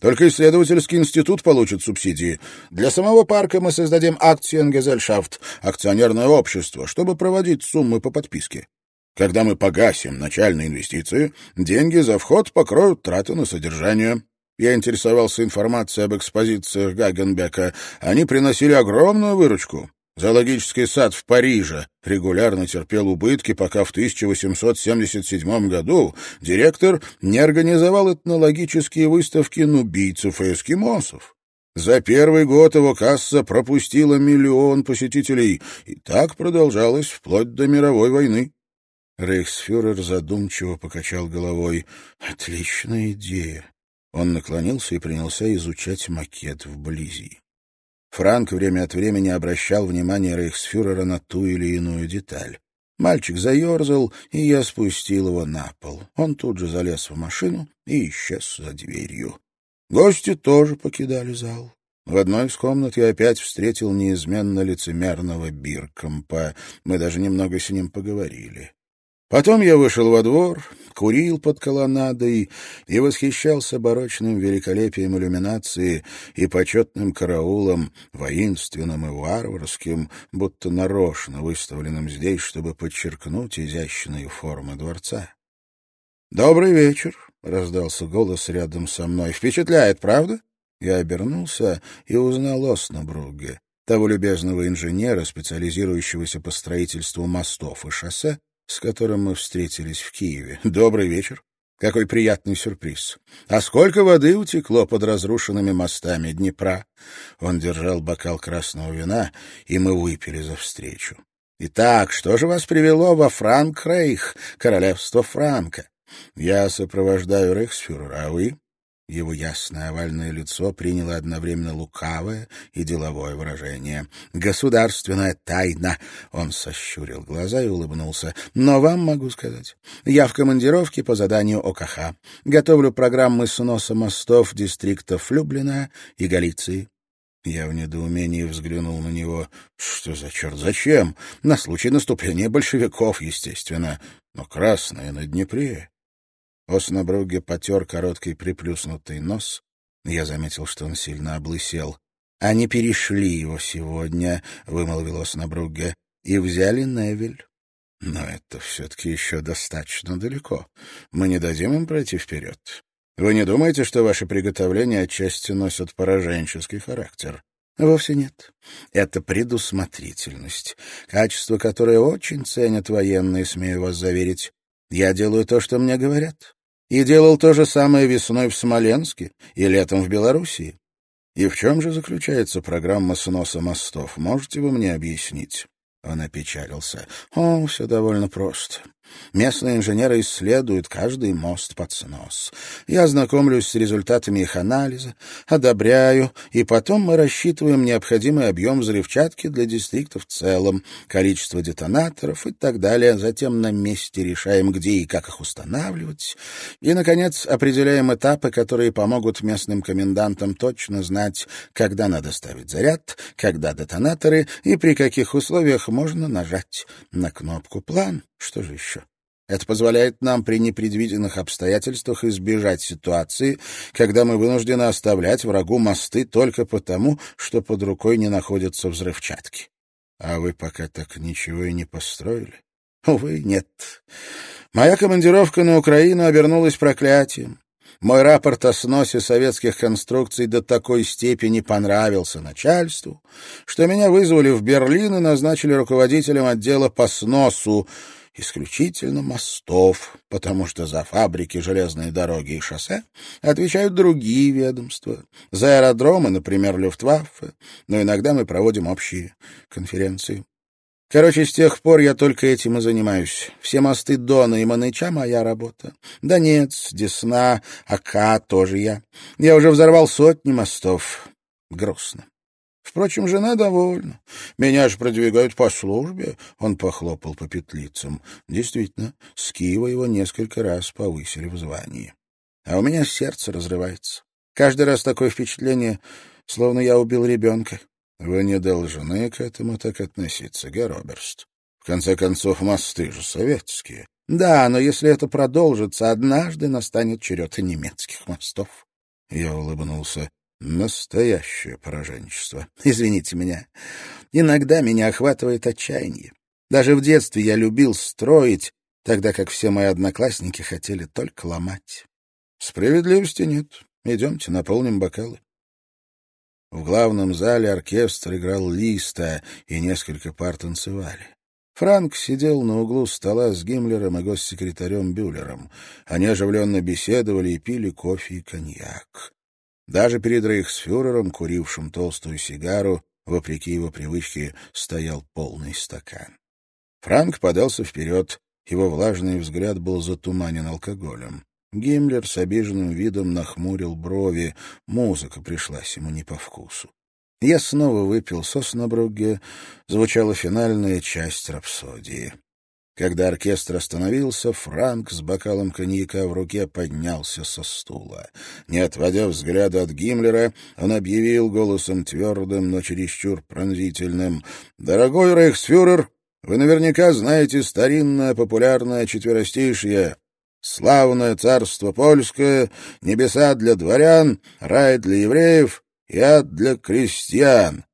Только исследовательский институт получит субсидии. Для самого парка мы создадим Акциенгезельшафт, акционерное общество, чтобы проводить суммы по подписке. Когда мы погасим начальные инвестиции, деньги за вход покроют траты на содержание. Я интересовался информацией об экспозициях Гагенбека. Они приносили огромную выручку. Зоологический сад в Париже регулярно терпел убытки, пока в 1877 году директор не организовал этнологические выставки нубийцев и эскимосов. За первый год его касса пропустила миллион посетителей, и так продолжалось вплоть до мировой войны. Рейхсфюрер задумчиво покачал головой. «Отличная идея!» Он наклонился и принялся изучать макет вблизи. Франк время от времени обращал внимание рейхсфюрера на ту или иную деталь. Мальчик заерзал, и я спустил его на пол. Он тут же залез в машину и исчез за дверью. Гости тоже покидали зал. В одной из комнат я опять встретил неизменно лицемерного Биркомпа. Мы даже немного с ним поговорили. Потом я вышел во двор, курил под колоннадой и восхищался барочным великолепием иллюминации и почетным караулом, воинственным и варварским, будто нарочно выставленным здесь, чтобы подчеркнуть изящные формы дворца. «Добрый вечер!» — раздался голос рядом со мной. «Впечатляет, правда?» Я обернулся и узнал Оснабругге, того любезного инженера, специализирующегося по строительству мостов и шоссе, с которым мы встретились в Киеве. Добрый вечер. Какой приятный сюрприз. А сколько воды утекло под разрушенными мостами Днепра? Он держал бокал красного вина, и мы выпили за встречу. Итак, что же вас привело во Франк-Рейх, королевство Франка? Я сопровождаю Рейхсфюрера, а вы? Его ясное овальное лицо приняло одновременно лукавое и деловое выражение. «Государственная тайна!» Он сощурил глаза и улыбнулся. «Но вам могу сказать. Я в командировке по заданию ОКХ. Готовлю программы сноса мостов дистриктов Люблина и Галиции. Я в недоумении взглянул на него. Что за черт? Зачем? На случай наступления большевиков, естественно. Но красные на Днепре. Оснабругге потер короткий приплюснутый нос. Я заметил, что он сильно облысел. «Они перешли его сегодня», — вымолвил Оснабругге, — «и взяли Невель». «Но это все-таки еще достаточно далеко. Мы не дадим им пройти вперед. Вы не думаете, что ваши приготовления отчасти носят пораженческий характер?» Вовсе нет. Это предусмотрительность, качество, которое очень ценят военные, смею вас заверить. Я делаю то, что мне говорят. И делал то же самое весной в Смоленске и летом в Белоруссии. И в чем же заключается программа сноса мостов? Можете вы мне объяснить? Он опечалился. О, все довольно просто. Местные инженеры исследуют каждый мост под снос. Я знакомлюсь с результатами их анализа, одобряю, и потом мы рассчитываем необходимый объем взрывчатки для дистрикта в целом, количество детонаторов и так далее. Затем на месте решаем, где и как их устанавливать. И, наконец, определяем этапы, которые помогут местным комендантам точно знать, когда надо ставить заряд, когда детонаторы и при каких условиях можно нажать на кнопку «План». Что же еще? Это позволяет нам при непредвиденных обстоятельствах избежать ситуации, когда мы вынуждены оставлять врагу мосты только потому, что под рукой не находятся взрывчатки. А вы пока так ничего и не построили? Увы, нет. Моя командировка на Украину обернулась проклятием. Мой рапорт о сносе советских конструкций до такой степени понравился начальству, что меня вызвали в Берлин и назначили руководителем отдела по сносу, исключительно мостов, потому что за фабрики, железные дороги и шоссе отвечают другие ведомства. За аэродромы, например, Люфтваффе, но иногда мы проводим общие конференции. Короче, с тех пор я только этим и занимаюсь. Все мосты Дона и Маныча — моя работа. Донец, Десна, Ака — тоже я. Я уже взорвал сотни мостов. Грустно. Впрочем, жена довольна. Меня же продвигают по службе. Он похлопал по петлицам. Действительно, с Киева его несколько раз повысили в звании. А у меня сердце разрывается. Каждый раз такое впечатление, словно я убил ребенка. Вы не должны к этому так относиться, Героберст. В конце концов, мосты же советские. Да, но если это продолжится, однажды настанет черед и немецких мостов. Я улыбнулся. Настоящее пораженчество. Извините меня. Иногда меня охватывает отчаяние. Даже в детстве я любил строить, тогда как все мои одноклассники хотели только ломать. Справедливости нет. Идемте, наполним бокалы. В главном зале оркестр играл листа, и несколько пар танцевали. Франк сидел на углу стола с Гиммлером и госсекретарем Бюллером. Они оживленно беседовали и пили кофе и коньяк. Даже перед рейхсфюрером, курившим толстую сигару, вопреки его привычке, стоял полный стакан. Франк подался вперед, его влажный взгляд был затуманен алкоголем. Гиммлер с обиженным видом нахмурил брови. Музыка пришлась ему не по вкусу. Я снова выпил соснабругге, звучала финальная часть рапсодии. Когда оркестр остановился, Франк с бокалом коньяка в руке поднялся со стула. Не отводя взгляда от Гиммлера, он объявил голосом твердым, но чересчур пронзительным. «Дорогой рейхсфюрер, вы наверняка знаете старинное популярное четверостишье Славное царство польское, небеса для дворян, рай для евреев и ад для крестьян.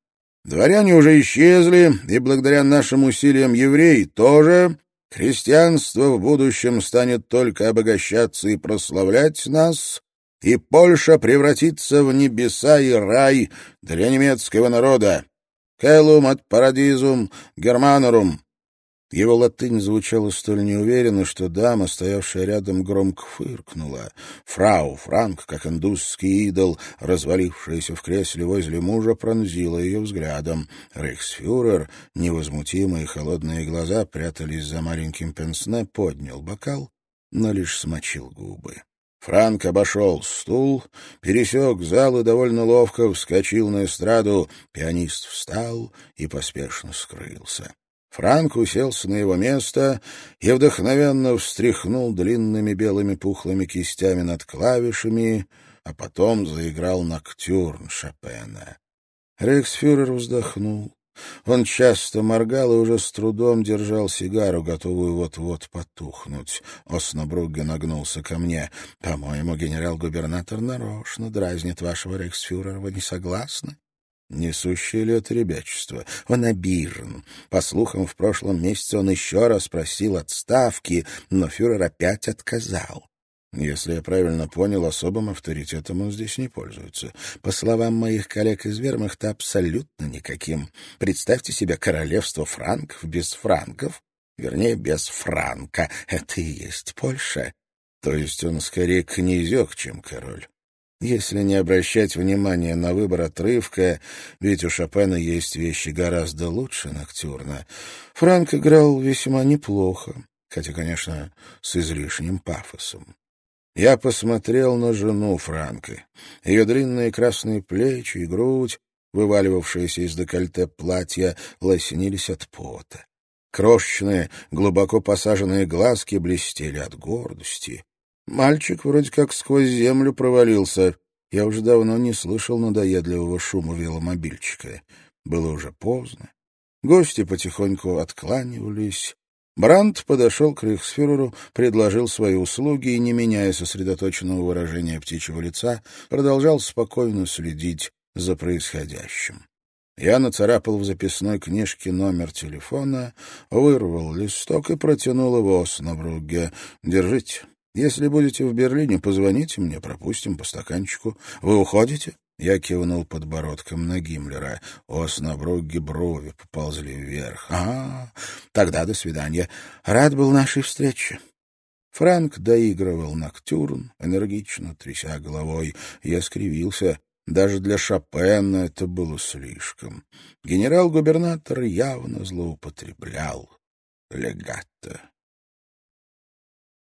Дворяне уже исчезли, и благодаря нашим усилиям евреи тоже. Христианство в будущем станет только обогащаться и прославлять нас, и Польша превратится в небеса и рай для немецкого народа. Келум от парадизум германорум. Его латынь звучала столь неуверенно, что дама, стоявшая рядом, громко фыркнула. Фрау Франк, как индусский идол, развалившаяся в кресле возле мужа, пронзила ее взглядом. Рейхсфюрер, невозмутимые холодные глаза прятались за маленьким пенсне, поднял бокал, но лишь смочил губы. Франк обошел стул, пересек зал и довольно ловко вскочил на эстраду. Пианист встал и поспешно скрылся. Франк уселся на его место и вдохновенно встряхнул длинными белыми пухлыми кистями над клавишами, а потом заиграл ноктюрн Шопена. Рейхсфюрер вздохнул. Он часто моргал и уже с трудом держал сигару, готовую вот-вот потухнуть. Оснобругге нагнулся ко мне. «По-моему, генерал-губернатор нарочно дразнит вашего рейхсфюрера. Вы не согласны?» Несущее ли это? Он обижен. По слухам, в прошлом месяце он еще раз просил отставки, но фюрер опять отказал. Если я правильно понял, особым авторитетом он здесь не пользуется. По словам моих коллег из вермахта, абсолютно никаким. Представьте себе королевство франков без франков, вернее, без франка. Это и есть Польша. То есть он скорее князек, чем король. Если не обращать внимания на выбор отрывка, ведь у Шопена есть вещи гораздо лучше Ноктюрна, Франк играл весьма неплохо, хотя, конечно, с излишним пафосом. Я посмотрел на жену Франка. Ее длинные красные плечи и грудь, вываливавшиеся из декольте платья, лоснились от пота. Крошечные, глубоко посаженные глазки блестели от гордости. Мальчик вроде как сквозь землю провалился. Я уже давно не слышал надоедливого шума веломобильчика. Было уже поздно. Гости потихоньку откланивались. Брандт подошел к Рейхсфюреру, предложил свои услуги и, не меняя сосредоточенного выражения птичьего лица, продолжал спокойно следить за происходящим. Я нацарапал в записной книжке номер телефона, вырвал листок и протянул его Оснабругге. «Держите, если будете в Берлине, позвоните мне, пропустим по стаканчику. Вы уходите?» Я кивнул подбородком на Гиммлера. Оснабругге брови поползли вверх. «А, тогда до свидания. Рад был нашей встрече». Франк доигрывал ноктюрн, энергично тряся головой. Я скривился. Даже для Шопена это было слишком. Генерал-губернатор явно злоупотреблял легатто.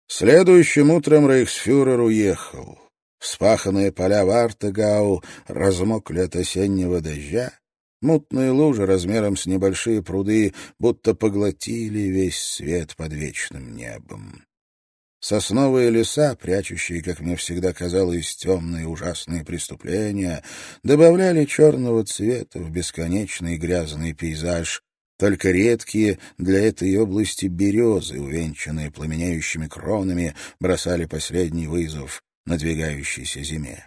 Следующим утром рейхсфюрер уехал. Вспаханные поля Вартегау размокли от осеннего дождя. Мутные лужи размером с небольшие пруды будто поглотили весь свет под вечным небом. Сосновые леса, прячущие, как мне всегда казалось, темные ужасные преступления, добавляли черного цвета в бесконечный грязный пейзаж. Только редкие для этой области березы, увенчанные пламеняющими кронами, бросали последний вызов надвигающейся зиме.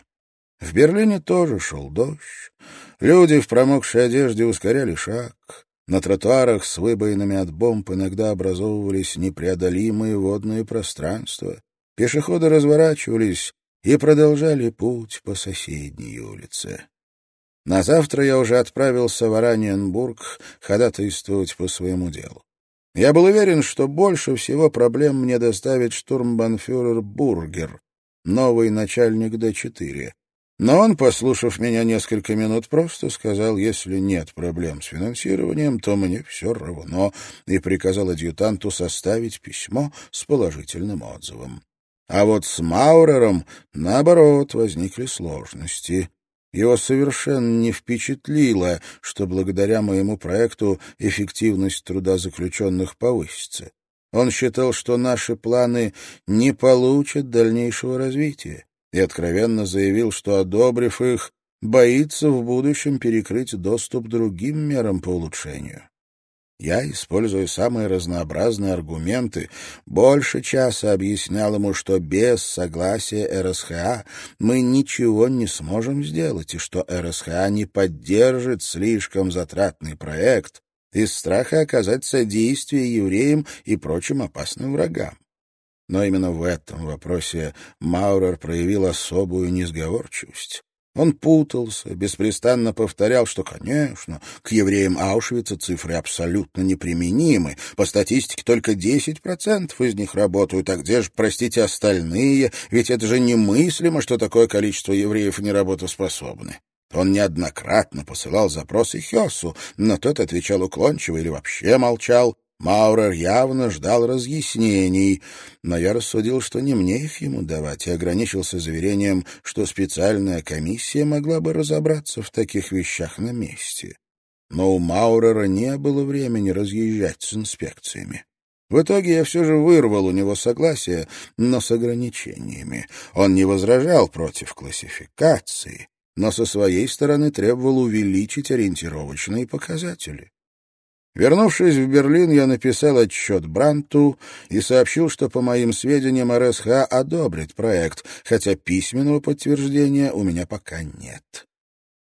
В Берлине тоже шел дождь. Люди в промокшей одежде ускоряли шаг. На тротуарах с выбоинами от бомб иногда образовывались непреодолимые водные пространства. Пешеходы разворачивались и продолжали путь по соседней улице. На завтра я уже отправился в Ораниенбург ходатайствовать по своему делу. Я был уверен, что больше всего проблем мне доставит штурмбанфюрер Бургер, новый начальник Д-4. Но он, послушав меня несколько минут, просто сказал, если нет проблем с финансированием, то мне все равно, и приказал адъютанту составить письмо с положительным отзывом. А вот с Маурером, наоборот, возникли сложности. Его совершенно не впечатлило, что благодаря моему проекту эффективность труда заключенных повысится. Он считал, что наши планы не получат дальнейшего развития и откровенно заявил, что, одобрив их, боится в будущем перекрыть доступ другим мерам по улучшению. Я, используя самые разнообразные аргументы, больше часа объяснял ему, что без согласия РСХА мы ничего не сможем сделать, и что РСХА не поддержит слишком затратный проект из страха оказать содействие евреям и прочим опасным врагам. Но именно в этом вопросе Маурер проявил особую несговорчивость. Он путался, беспрестанно повторял, что, конечно, к евреям Аушвица цифры абсолютно неприменимы. По статистике только 10% из них работают. А где же, простите, остальные? Ведь это же немыслимо, что такое количество евреев неработоспособны. Он неоднократно посылал запросы Хёсу, но тот отвечал уклончиво или вообще молчал. Маурер явно ждал разъяснений, но я рассудил, что не мне их ему давать, и ограничился заверением, что специальная комиссия могла бы разобраться в таких вещах на месте. Но у Маурера не было времени разъезжать с инспекциями. В итоге я все же вырвал у него согласие, но с ограничениями. Он не возражал против классификации, но со своей стороны требовал увеличить ориентировочные показатели. Вернувшись в Берлин, я написал отчет Бранту и сообщил, что, по моим сведениям, РСХ одобрит проект, хотя письменного подтверждения у меня пока нет.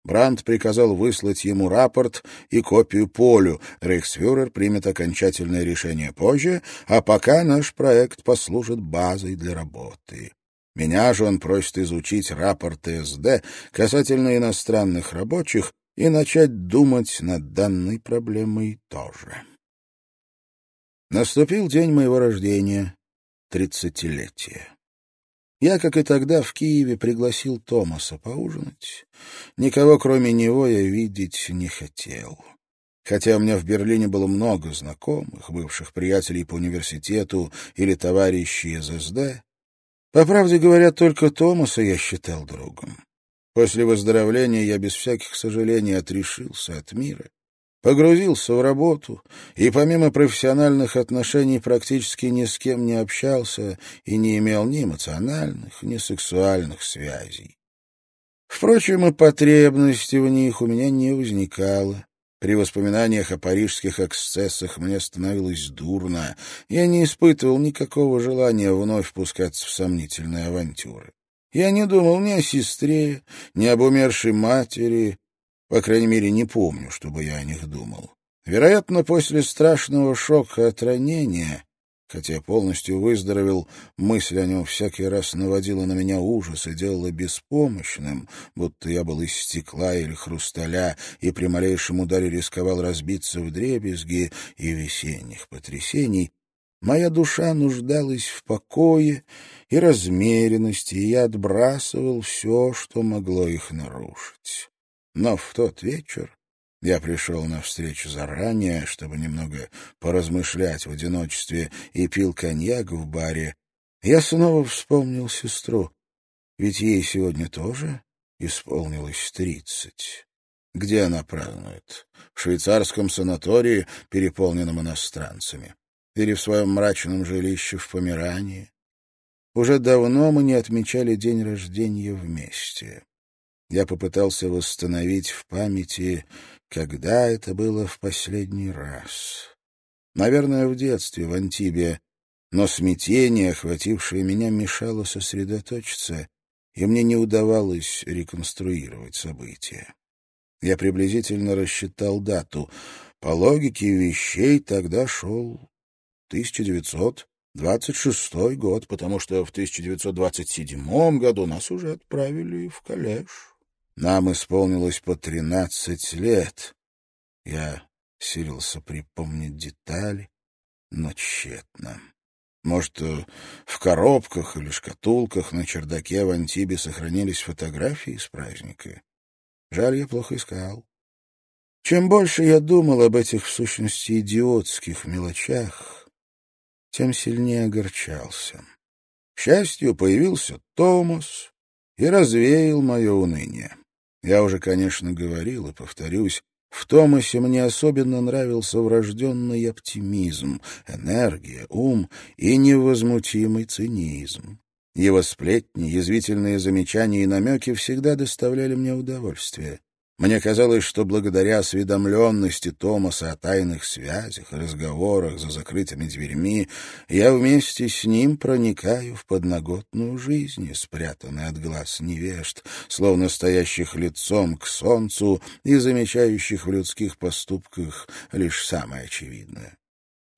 Брандт приказал выслать ему рапорт и копию Полю. Рейхсфюрер примет окончательное решение позже, а пока наш проект послужит базой для работы. Меня же он просит изучить рапорт СД касательно иностранных рабочих и начать думать над данной проблемой тоже. Наступил день моего рождения, тридцатилетие. Я, как и тогда, в Киеве пригласил Томаса поужинать. Никого, кроме него, я видеть не хотел. Хотя у меня в Берлине было много знакомых, бывших приятелей по университету или товарищей из СД, по правде говоря, только Томаса я считал другом. После выздоровления я без всяких сожалений отрешился от мира, погрузился в работу и помимо профессиональных отношений практически ни с кем не общался и не имел ни эмоциональных, ни сексуальных связей. Впрочем, и потребности в них у меня не возникало. При воспоминаниях о парижских эксцессах мне становилось дурно. Я не испытывал никакого желания вновь пускаться в сомнительные авантюры. Я не думал ни о сестре, ни об умершей матери. По крайней мере, не помню, чтобы я о них думал. Вероятно, после страшного шока от ранения, хотя я полностью выздоровел, мысль о нем всякий раз наводила на меня ужас и делала беспомощным, будто я был из стекла или хрусталя и при малейшем ударе рисковал разбиться в дребезги и весенних потрясений, Моя душа нуждалась в покое и размеренности, и я отбрасывал все, что могло их нарушить. Но в тот вечер я пришел на встречу заранее, чтобы немного поразмышлять в одиночестве, и пил коньяк в баре. Я снова вспомнил сестру, ведь ей сегодня тоже исполнилось тридцать. Где она празднует? В швейцарском санатории, переполненном иностранцами или в своем мрачном жилище в Померании. Уже давно мы не отмечали день рождения вместе. Я попытался восстановить в памяти, когда это было в последний раз. Наверное, в детстве, в Антибе, но смятение, охватившее меня, мешало сосредоточиться, и мне не удавалось реконструировать события. Я приблизительно рассчитал дату. По логике вещей тогда шел 1926 год, потому что в 1927 году нас уже отправили в колледж. Нам исполнилось по тринадцать лет. Я силился припомнить детали, но тщетно. Может, э, в коробках или шкатулках на чердаке в Антибе сохранились фотографии с праздника. Жаль, я плохо искал. Чем больше я думал об этих, в сущности, идиотских мелочах, тем сильнее огорчался. К счастью, появился Томас и развеял мое уныние. Я уже, конечно, говорил и повторюсь, в Томасе мне особенно нравился врожденный оптимизм, энергия, ум и невозмутимый цинизм. Его сплетни, язвительные замечания и намеки всегда доставляли мне удовольствие. Мне казалось, что благодаря осведомленности Томаса о тайных связях и разговорах за закрытыми дверьми я вместе с ним проникаю в подноготную жизнь, спрятанную от глаз невежд, словно стоящих лицом к солнцу и замечающих в людских поступках лишь самое очевидное.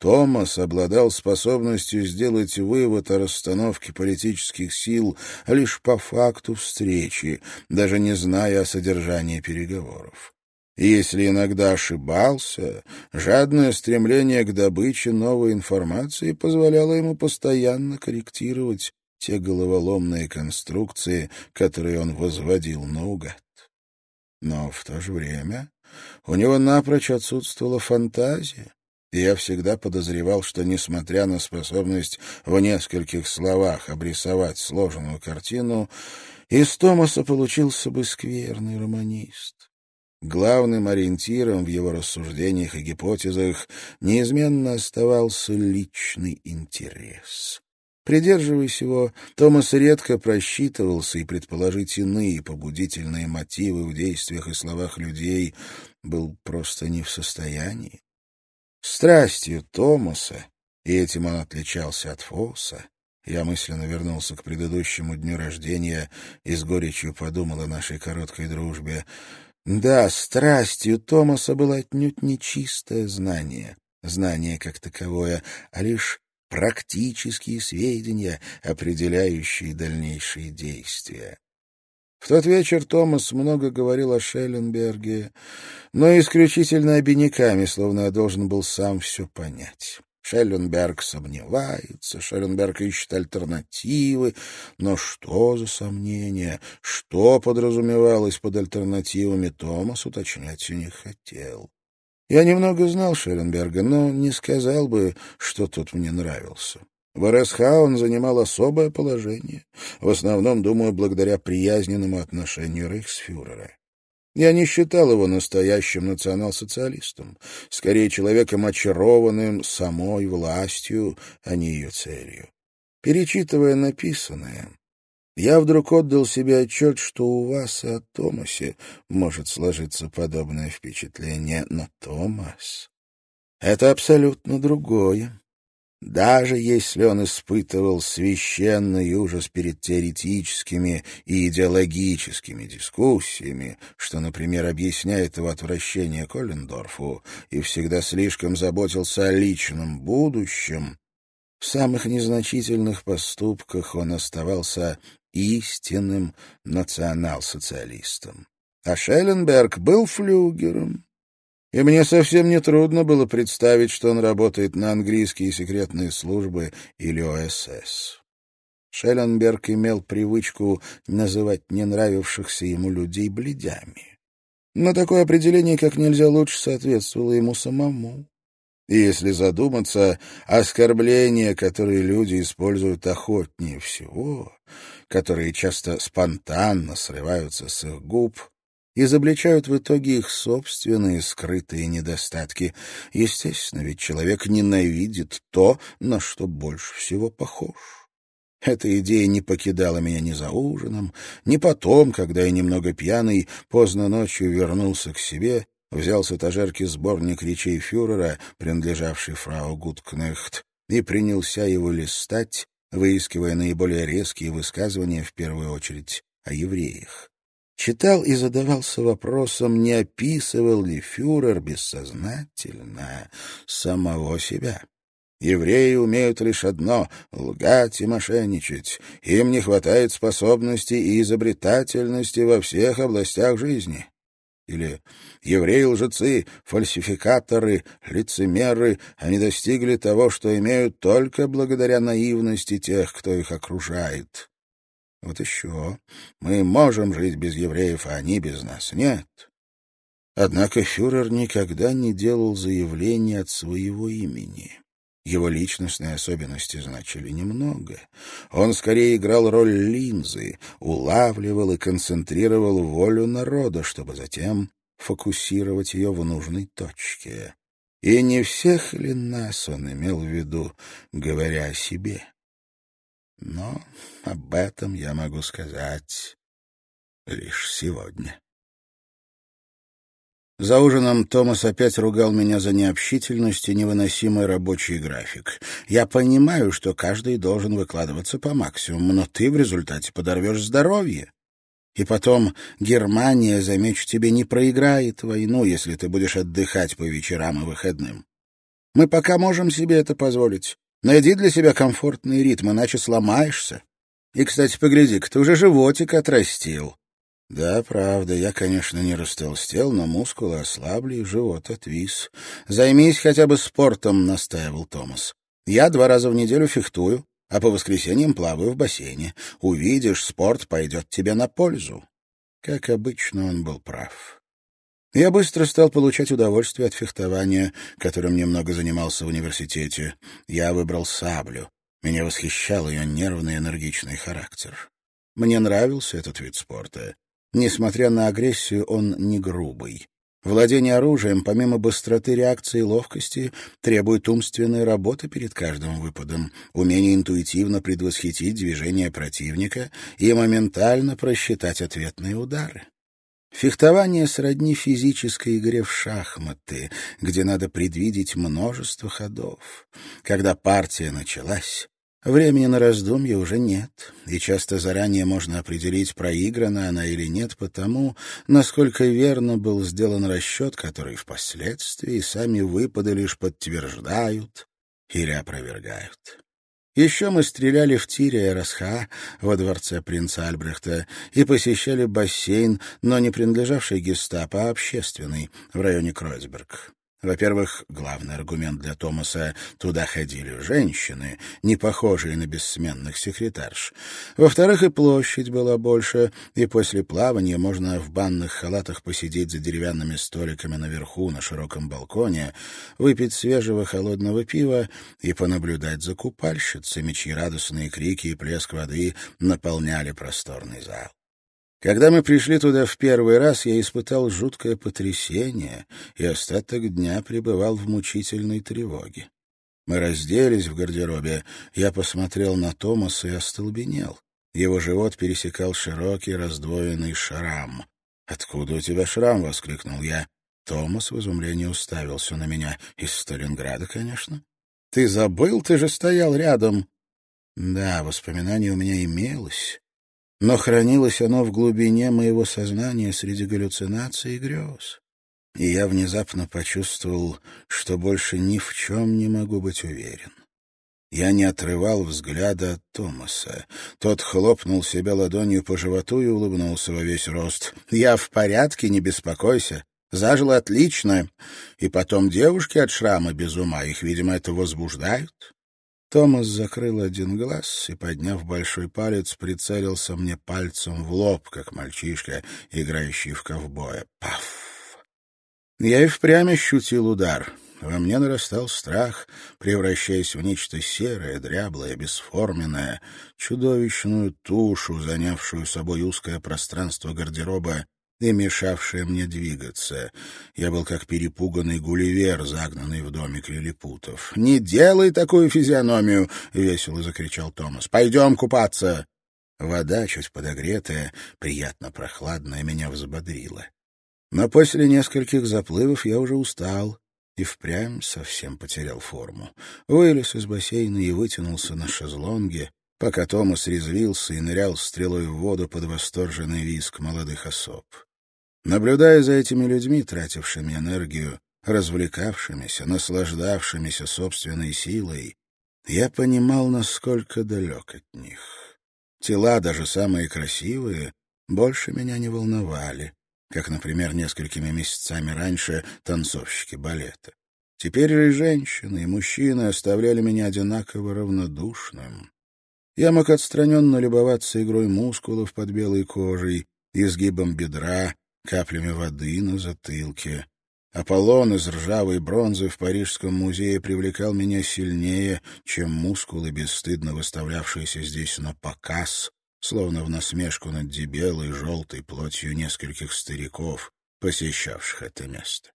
Томас обладал способностью сделать вывод о расстановке политических сил лишь по факту встречи, даже не зная о содержании переговоров. Если иногда ошибался, жадное стремление к добыче новой информации позволяло ему постоянно корректировать те головоломные конструкции, которые он возводил наугад. Но в то же время у него напрочь отсутствовала фантазия, и я всегда подозревал, что, несмотря на способность в нескольких словах обрисовать сложенную картину, из Томаса получился бы скверный романист. Главным ориентиром в его рассуждениях и гипотезах неизменно оставался личный интерес. Придерживаясь его, Томас редко просчитывался, и предположить иные побудительные мотивы в действиях и словах людей был просто не в состоянии. Страстью Томаса, и этим он отличался от Фоуса, я мысленно вернулся к предыдущему дню рождения и с горечью подумал о нашей короткой дружбе. Да, страстью Томаса было отнюдь не чистое знание, знание как таковое, а лишь практические сведения, определяющие дальнейшие действия. В тот вечер Томас много говорил о Шелленберге, но исключительно обиняками, словно я должен был сам все понять. Шелленберг сомневается, Шелленберг ищет альтернативы. Но что за сомнения? Что подразумевалось под альтернативами, Томас уточнять не хотел. Я немного знал Шелленберга, но не сказал бы, что тот мне нравился. В РСХ он занимал особое положение, в основном, думаю, благодаря приязненному отношению рейхсфюрера. Я не считал его настоящим национал-социалистом, скорее человеком очарованным самой властью, а не ее целью. Перечитывая написанное, я вдруг отдал себе отчет, что у вас и о Томасе может сложиться подобное впечатление, но Томас — это абсолютно другое. Даже если он испытывал священный ужас перед теоретическими и идеологическими дискуссиями, что, например, объясняет его отвращение к Оллендорфу, и всегда слишком заботился о личном будущем, в самых незначительных поступках он оставался истинным национал-социалистом. А Шелленберг был флюгером, и мне совсем не трудно было представить, что он работает на английские секретные службы или ОСС. Шелленберг имел привычку называть не нравившихся ему людей бледями. Но такое определение как нельзя лучше соответствовало ему самому. И если задуматься, оскорбления, которые люди используют охотнее всего, которые часто спонтанно срываются с их губ, изобличают в итоге их собственные скрытые недостатки. Естественно, ведь человек ненавидит то, на что больше всего похож. Эта идея не покидала меня ни за ужином, ни потом, когда я немного пьяный поздно ночью вернулся к себе, взял с этажерки сборник речей фюрера, принадлежавший фрау Гудкнехт, и принялся его листать, выискивая наиболее резкие высказывания, в первую очередь, о евреях. Читал и задавался вопросом, не описывал ли фюрер бессознательно самого себя. Евреи умеют лишь одно — лгать и мошенничать. Им не хватает способности и изобретательности во всех областях жизни. Или евреи-лжецы, фальсификаторы, лицемеры, они достигли того, что имеют только благодаря наивности тех, кто их окружает. Вот еще. Мы можем жить без евреев, а они без нас нет. Однако фюрер никогда не делал заявления от своего имени. Его личностные особенности значили немного. Он скорее играл роль линзы, улавливал и концентрировал волю народа, чтобы затем фокусировать ее в нужной точке. И не всех ли нас он имел в виду, говоря о себе? Но об этом я могу сказать лишь сегодня. За ужином Томас опять ругал меня за необщительность и невыносимый рабочий график. Я понимаю, что каждый должен выкладываться по максимуму, но ты в результате подорвешь здоровье. И потом Германия, замечу тебе, не проиграет войну, если ты будешь отдыхать по вечерам и выходным. Мы пока можем себе это позволить. Найди для себя комфортный ритм, иначе сломаешься. И, кстати, погляди-ка, ты уже животик отрастил. Да, правда, я, конечно, не растолстел, но мускулы ослабли и живот отвис. Займись хотя бы спортом, настаивал Томас. Я два раза в неделю фехтую, а по воскресеньям плаваю в бассейне. Увидишь, спорт пойдет тебе на пользу. Как обычно, он был прав. Я быстро стал получать удовольствие от фехтования, которым немного занимался в университете. Я выбрал саблю. Меня восхищал ее нервный энергичный характер. Мне нравился этот вид спорта. Несмотря на агрессию, он не грубый. Владение оружием, помимо быстроты реакции и ловкости, требует умственной работы перед каждым выпадом, умение интуитивно предвосхитить движение противника и моментально просчитать ответные удары. Фехтование сродни физической игре в шахматы, где надо предвидеть множество ходов. Когда партия началась, Времени на раздумье уже нет, и часто заранее можно определить, проиграна она или нет, потому, насколько верно был сделан расчет, который впоследствии сами выпады лишь подтверждают или опровергают. Еще мы стреляли в тире РСХ во дворце принца Альбрехта и посещали бассейн, но не принадлежавший гестапо, а общественный, в районе Кройцберг. Во-первых, главный аргумент для Томаса — туда ходили женщины, не похожие на бессменных секретарш. Во-вторых, и площадь была больше, и после плавания можно в банных халатах посидеть за деревянными столиками наверху на широком балконе, выпить свежего холодного пива и понаблюдать за купальщицами, чьи радостные крики и плеск воды наполняли просторный зал. Когда мы пришли туда в первый раз, я испытал жуткое потрясение и остаток дня пребывал в мучительной тревоге. Мы разделись в гардеробе, я посмотрел на Томаса и остолбенел. Его живот пересекал широкий раздвоенный шрам. «Откуда у тебя шрам?» — воскликнул я. Томас в изумлении уставился на меня. «Из Сталинграда, конечно». «Ты забыл? Ты же стоял рядом». Да, воспоминание у меня имелось, но хранилось оно в глубине моего сознания среди галлюцинаций и грез. И я внезапно почувствовал, что больше ни в чем не могу быть уверен. Я не отрывал взгляда от Томаса. Тот хлопнул себя ладонью по животу и улыбнулся во весь рост. «Я в порядке, не беспокойся. Зажил отлично. И потом девушки от шрама без ума. Их, видимо, это возбуждают. Томас закрыл один глаз и, подняв большой палец, прицелился мне пальцем в лоб, как мальчишка, играющий в ковбоя. Паф! Я и впрямь ощутил удар. Во мне нарастал страх, превращаясь в нечто серое, дряблое, бесформенное, чудовищную тушу, занявшую собой узкое пространство гардероба и мешавшая мне двигаться. Я был как перепуганный гулливер, загнанный в домик лилипутов. «Не делай такую физиономию!» — весело закричал Томас. «Пойдем купаться!» Вода, чуть подогретая, приятно прохладная, меня взбодрила. Но после нескольких заплывов я уже устал и впрямь совсем потерял форму. Вылез из бассейна и вытянулся на шезлонге, пока Томас резвился и нырял стрелой в воду под восторженный виск молодых особ. Наблюдая за этими людьми, тратившими энергию, развлекавшимися, наслаждавшимися собственной силой, я понимал, насколько далек от них. Тела, даже самые красивые, больше меня не волновали, как, например, несколькими месяцами раньше танцовщики балета. Теперь и женщины, и мужчины оставляли меня одинаково равнодушным. Я мог отстраненно любоваться игрой мускулов под белой кожей, изгибом бедра, каплями воды на затылке. Аполлон из ржавой бронзы в Парижском музее привлекал меня сильнее, чем мускулы, бесстыдно выставлявшиеся здесь на показ, словно в насмешку над дебелой желтой плотью нескольких стариков, посещавших это место.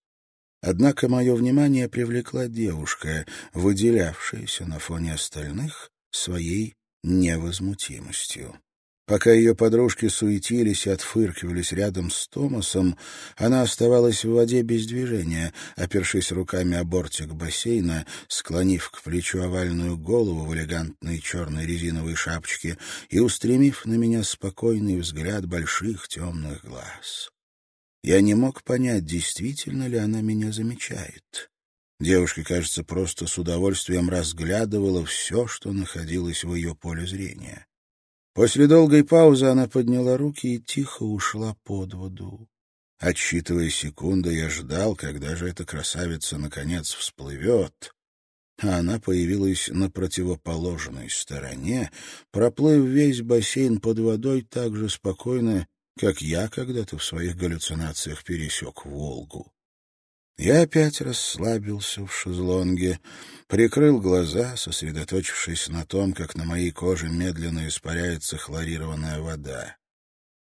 Однако мое внимание привлекла девушка, выделявшаяся на фоне остальных своей невозмутимостью. Пока ее подружки суетились и отфыркивались рядом с Томасом, она оставалась в воде без движения, опершись руками о бортик бассейна, склонив к плечу овальную голову в элегантной черной резиновой шапочке и устремив на меня спокойный взгляд больших темных глаз. Я не мог понять, действительно ли она меня замечает. Девушка, кажется, просто с удовольствием разглядывала все, что находилось в ее поле зрения. После долгой паузы она подняла руки и тихо ушла под воду. Отсчитывая секунды, я ждал, когда же эта красавица наконец всплывет, а она появилась на противоположной стороне, проплыв весь бассейн под водой так же спокойно, как я когда-то в своих галлюцинациях пересек Волгу. Я опять расслабился в шезлонге, прикрыл глаза, сосредоточившись на том, как на моей коже медленно испаряется хлорированная вода.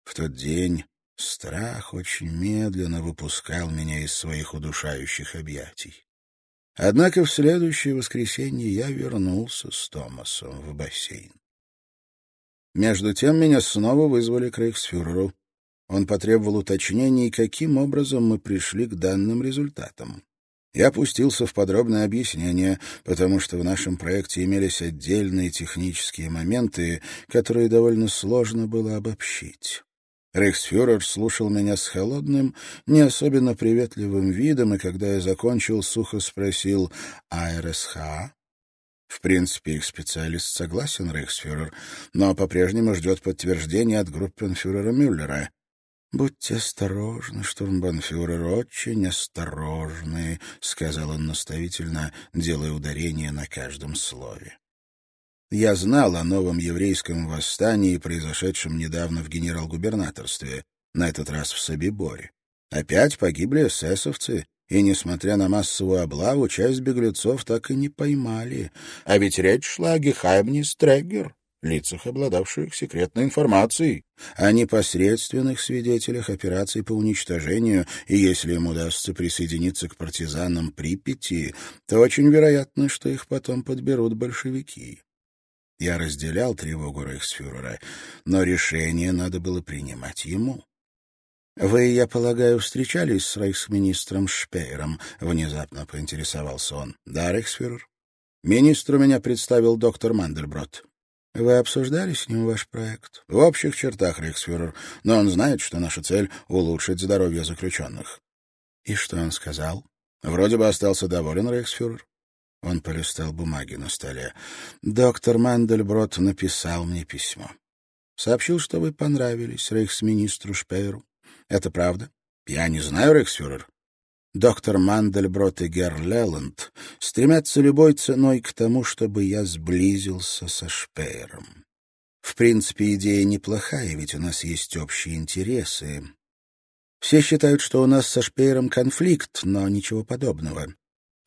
В тот день страх очень медленно выпускал меня из своих удушающих объятий. Однако в следующее воскресенье я вернулся с Томасом в бассейн. Между тем меня снова вызвали к рейхсфюреру. Он потребовал уточнений, каким образом мы пришли к данным результатам. Я пустился в подробное объяснение, потому что в нашем проекте имелись отдельные технические моменты, которые довольно сложно было обобщить. Рейхсфюрер слушал меня с холодным, не особенно приветливым видом, и когда я закончил, сухо спросил «АРСХ?» В принципе, их специалист согласен, Рейхсфюрер, но по-прежнему ждет подтверждения от группенфюрера Мюллера. «Будьте осторожны, штурмбанфюрер, очень осторожны», — сказал он наставительно, делая ударение на каждом слове. Я знал о новом еврейском восстании, произошедшем недавно в генерал-губернаторстве, на этот раз в Собиборе. Опять погибли эсэсовцы, и, несмотря на массовую облаву, часть беглецов так и не поймали. А ведь речь шла о Гехаймне Стреггер, лицах, обладавших секретной информацией, о непосредственных свидетелях операций по уничтожению, и если им удастся присоединиться к партизанам Припяти, то очень вероятно, что их потом подберут большевики. Я разделял тревогу рейхсфюрера, но решение надо было принимать ему. «Вы, я полагаю, встречались с рейхсминистром Шпейером?» — внезапно поинтересовался он. «Да, рейхсфюрер. Министру меня представил доктор Мандельброд. Вы обсуждали с ним ваш проект? В общих чертах, Рейхсфюрер, но он знает, что наша цель — улучшить здоровье заключенных. И что он сказал? Вроде бы остался доволен, Рейхсфюрер. Он полистал бумаги на столе. Доктор Мандельброд написал мне письмо. Сообщил, что вы понравились рейхсминистру Шпейеру. Это правда? Я не знаю, рейхсфюрер доктор Мандельброт и Герр Леланд стремятся любой ценой к тому, чтобы я сблизился со Шпеером. В принципе, идея неплохая, ведь у нас есть общие интересы. Все считают, что у нас со Шпеером конфликт, но ничего подобного.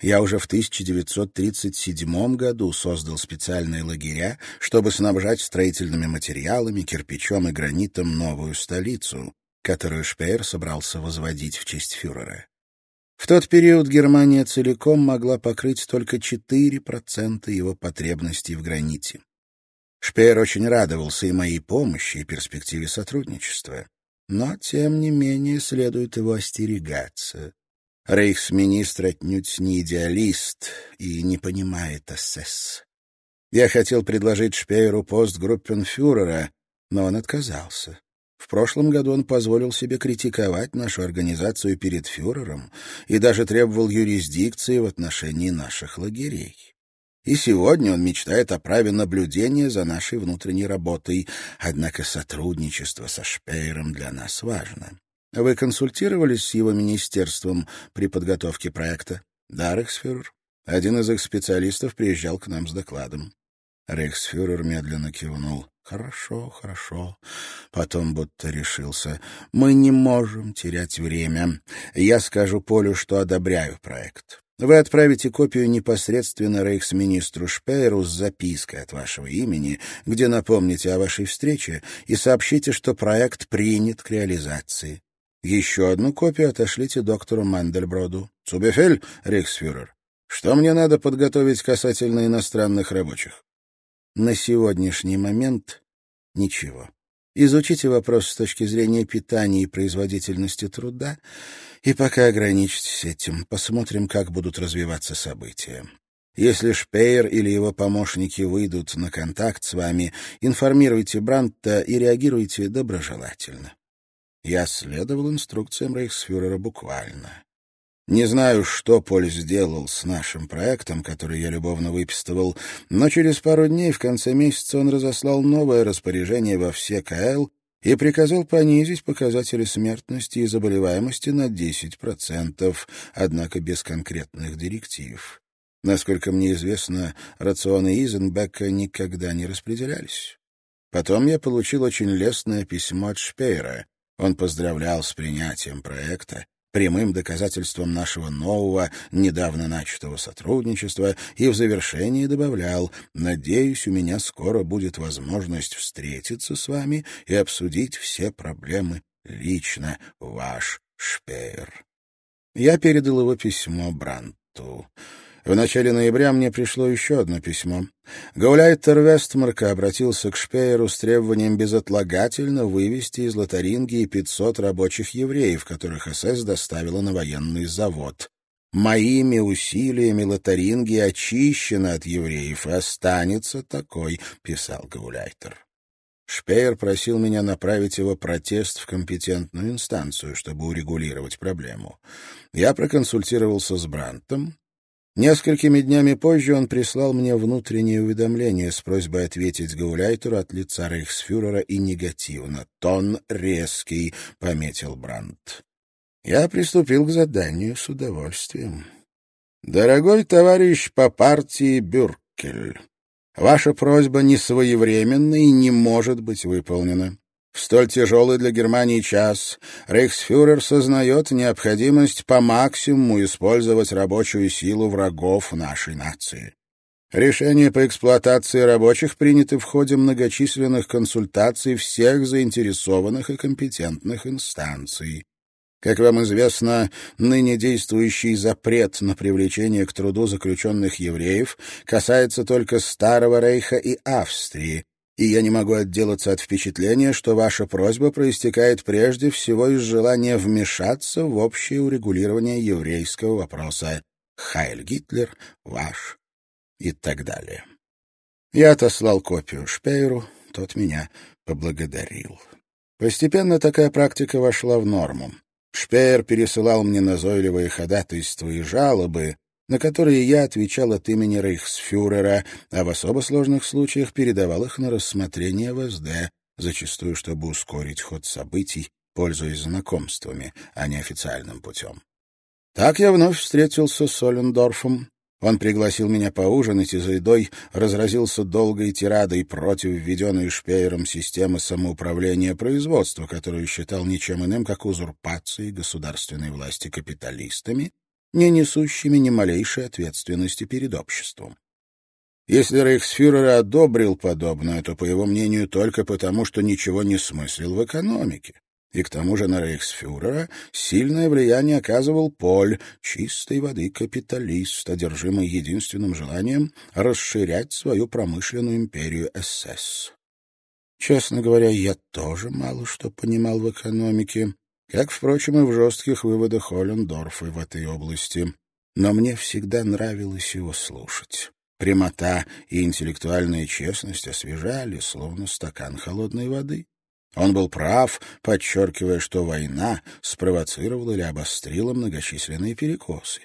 Я уже в 1937 году создал специальные лагеря, чтобы снабжать строительными материалами, кирпичом и гранитом новую столицу. которую Шпеер собрался возводить в честь фюрера. В тот период Германия целиком могла покрыть только 4% его потребностей в граните. Шпеер очень радовался и моей помощи, и перспективе сотрудничества. Но, тем не менее, следует его остерегаться. Рейхсминистр отнюдь не идеалист и не понимает СС. Я хотел предложить Шпееру пост группенфюрера, но он отказался. В прошлом году он позволил себе критиковать нашу организацию перед фюрером и даже требовал юрисдикции в отношении наших лагерей. И сегодня он мечтает о праве наблюдения за нашей внутренней работой, однако сотрудничество со Шпеером для нас важно. Вы консультировались с его министерством при подготовке проекта? Да, Рейхсфюрер. Один из их специалистов приезжал к нам с докладом. Рейхсфюрер медленно кивнул. Хорошо, хорошо. Потом будто решился. Мы не можем терять время. Я скажу Полю, что одобряю проект. Вы отправите копию непосредственно рейхсминистру Шпейеру с запиской от вашего имени, где напомните о вашей встрече и сообщите, что проект принят к реализации. Еще одну копию отошлите доктору Мандельброду. Цубефель, рейхсфюрер, что мне надо подготовить касательно иностранных рабочих? На сегодняшний момент ничего. Изучите вопрос с точки зрения питания и производительности труда, и пока ограничьтесь этим. Посмотрим, как будут развиваться события. Если Шпеер или его помощники выйдут на контакт с вами, информируйте Брандта и реагируйте доброжелательно. Я следовал инструкциям рейхсфюрера буквально. Не знаю, что Поль сделал с нашим проектом, который я любовно выписывал, но через пару дней в конце месяца он разослал новое распоряжение во все КЛ и приказал понизить показатели смертности и заболеваемости на 10%, однако без конкретных директив. Насколько мне известно, рационы Изенбека никогда не распределялись. Потом я получил очень лестное письмо от Шпейера. Он поздравлял с принятием проекта, прямым доказательством нашего нового, недавно начатого сотрудничества, и в завершении добавлял «Надеюсь, у меня скоро будет возможность встретиться с вами и обсудить все проблемы лично, ваш Шпеер». Я передал его письмо Бранту. В начале ноября мне пришло еще одно письмо. Гауляйтер Вестмарка обратился к Шпееру с требованием безотлагательно вывести из Лотарингии 500 рабочих евреев, которых СС доставила на военный завод. «Моими усилиями Лотарингия очищена от евреев и останется такой», — писал Гауляйтер. Шпеер просил меня направить его протест в компетентную инстанцию, чтобы урегулировать проблему. Я проконсультировался с Брантом, Несколькими днями позже он прислал мне внутреннее уведомление с просьбой ответить Гауляйтеру от лица рейхсфюрера и негативно. «Тон резкий», — пометил Брандт. Я приступил к заданию с удовольствием. «Дорогой товарищ по партии Бюркель, ваша просьба не своевременна и не может быть выполнена. В столь тяжелый для Германии час рейхсфюрер сознает необходимость по максимуму использовать рабочую силу врагов нашей нации. Решения по эксплуатации рабочих приняты в ходе многочисленных консультаций всех заинтересованных и компетентных инстанций. Как вам известно, ныне действующий запрет на привлечение к труду заключенных евреев касается только Старого Рейха и Австрии, и я не могу отделаться от впечатления, что ваша просьба проистекает прежде всего из желания вмешаться в общее урегулирование еврейского вопроса. Хайль Гитлер, ваш и так далее. Я отослал копию Шпейру, тот меня поблагодарил. Постепенно такая практика вошла в норму. Шпеер пересылал мне назойливые ходатайства и жалобы, на которые я отвечал от имени рейхсфюрера, а в особо сложных случаях передавал их на рассмотрение в СД, зачастую чтобы ускорить ход событий, пользуясь знакомствами, а не официальным путем. Так я вновь встретился с Олендорфом. Он пригласил меня поужинать и за едой разразился долгой тирадой против введенной Шпеером системы самоуправления производства, которую считал ничем иным, как узурпацией государственной власти капиталистами не несущими ни малейшей ответственности перед обществом. Если рейхсфюрер одобрил подобное, то, по его мнению, только потому, что ничего не смыслил в экономике. И к тому же на рейхсфюрера сильное влияние оказывал Поль, чистой воды капиталист, одержимый единственным желанием расширять свою промышленную империю СС. Честно говоря, я тоже мало что понимал в экономике, как, впрочем, и в жестких выводах Холлендорфа в этой области. Но мне всегда нравилось его слушать. Прямота и интеллектуальная честность освежали, словно стакан холодной воды. Он был прав, подчеркивая, что война спровоцировала или обострила многочисленные перекосы.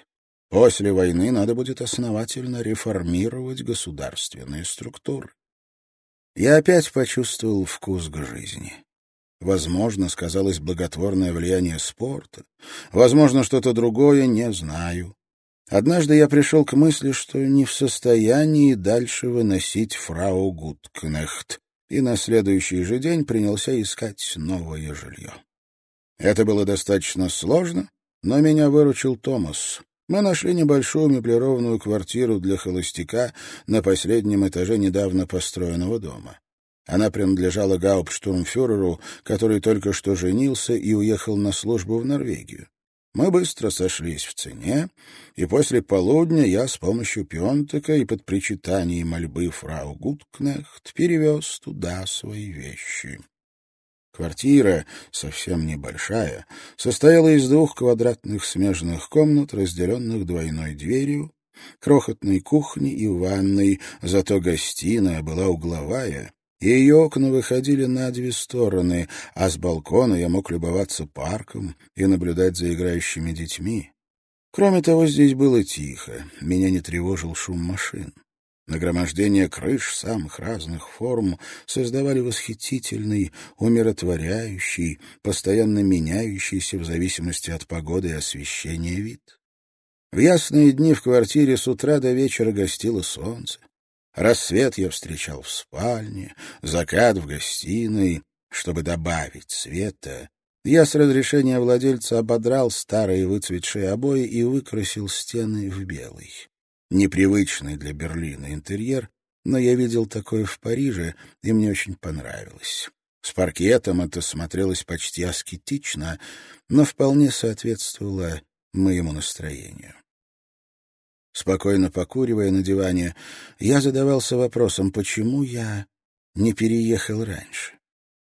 После войны надо будет основательно реформировать государственные структуры. Я опять почувствовал вкус к жизни. Возможно, сказалось благотворное влияние спорта. Возможно, что-то другое, не знаю. Однажды я пришел к мысли, что не в состоянии дальше выносить фрау Гудкнехт, и на следующий же день принялся искать новое жилье. Это было достаточно сложно, но меня выручил Томас. Мы нашли небольшую меблированную квартиру для холостяка на последнем этаже недавно построенного дома. Она принадлежала гауптштурмфюреру, который только что женился и уехал на службу в Норвегию. Мы быстро сошлись в цене, и после полудня я с помощью пионтека и под причитание мольбы фрау Гудкнехт перевез туда свои вещи. Квартира, совсем небольшая, состояла из двух квадратных смежных комнат, разделенных двойной дверью, крохотной кухни и ванной, зато гостиная была угловая, ее окна выходили на две стороны, а с балкона я мог любоваться парком и наблюдать за играющими детьми. Кроме того, здесь было тихо, меня не тревожил шум машин. Нагромождение крыш самых разных форм создавали восхитительный, умиротворяющий, постоянно меняющийся в зависимости от погоды и освещения вид. В ясные дни в квартире с утра до вечера гостило солнце. Рассвет я встречал в спальне, закат в гостиной. Чтобы добавить света, я с разрешения владельца ободрал старые выцветшие обои и выкрасил стены в белый непривычный для Берлина интерьер, но я видел такое в Париже, и мне очень понравилось. С паркетом это смотрелось почти аскетично, но вполне соответствовало моему настроению. Спокойно покуривая на диване, я задавался вопросом, почему я не переехал раньше.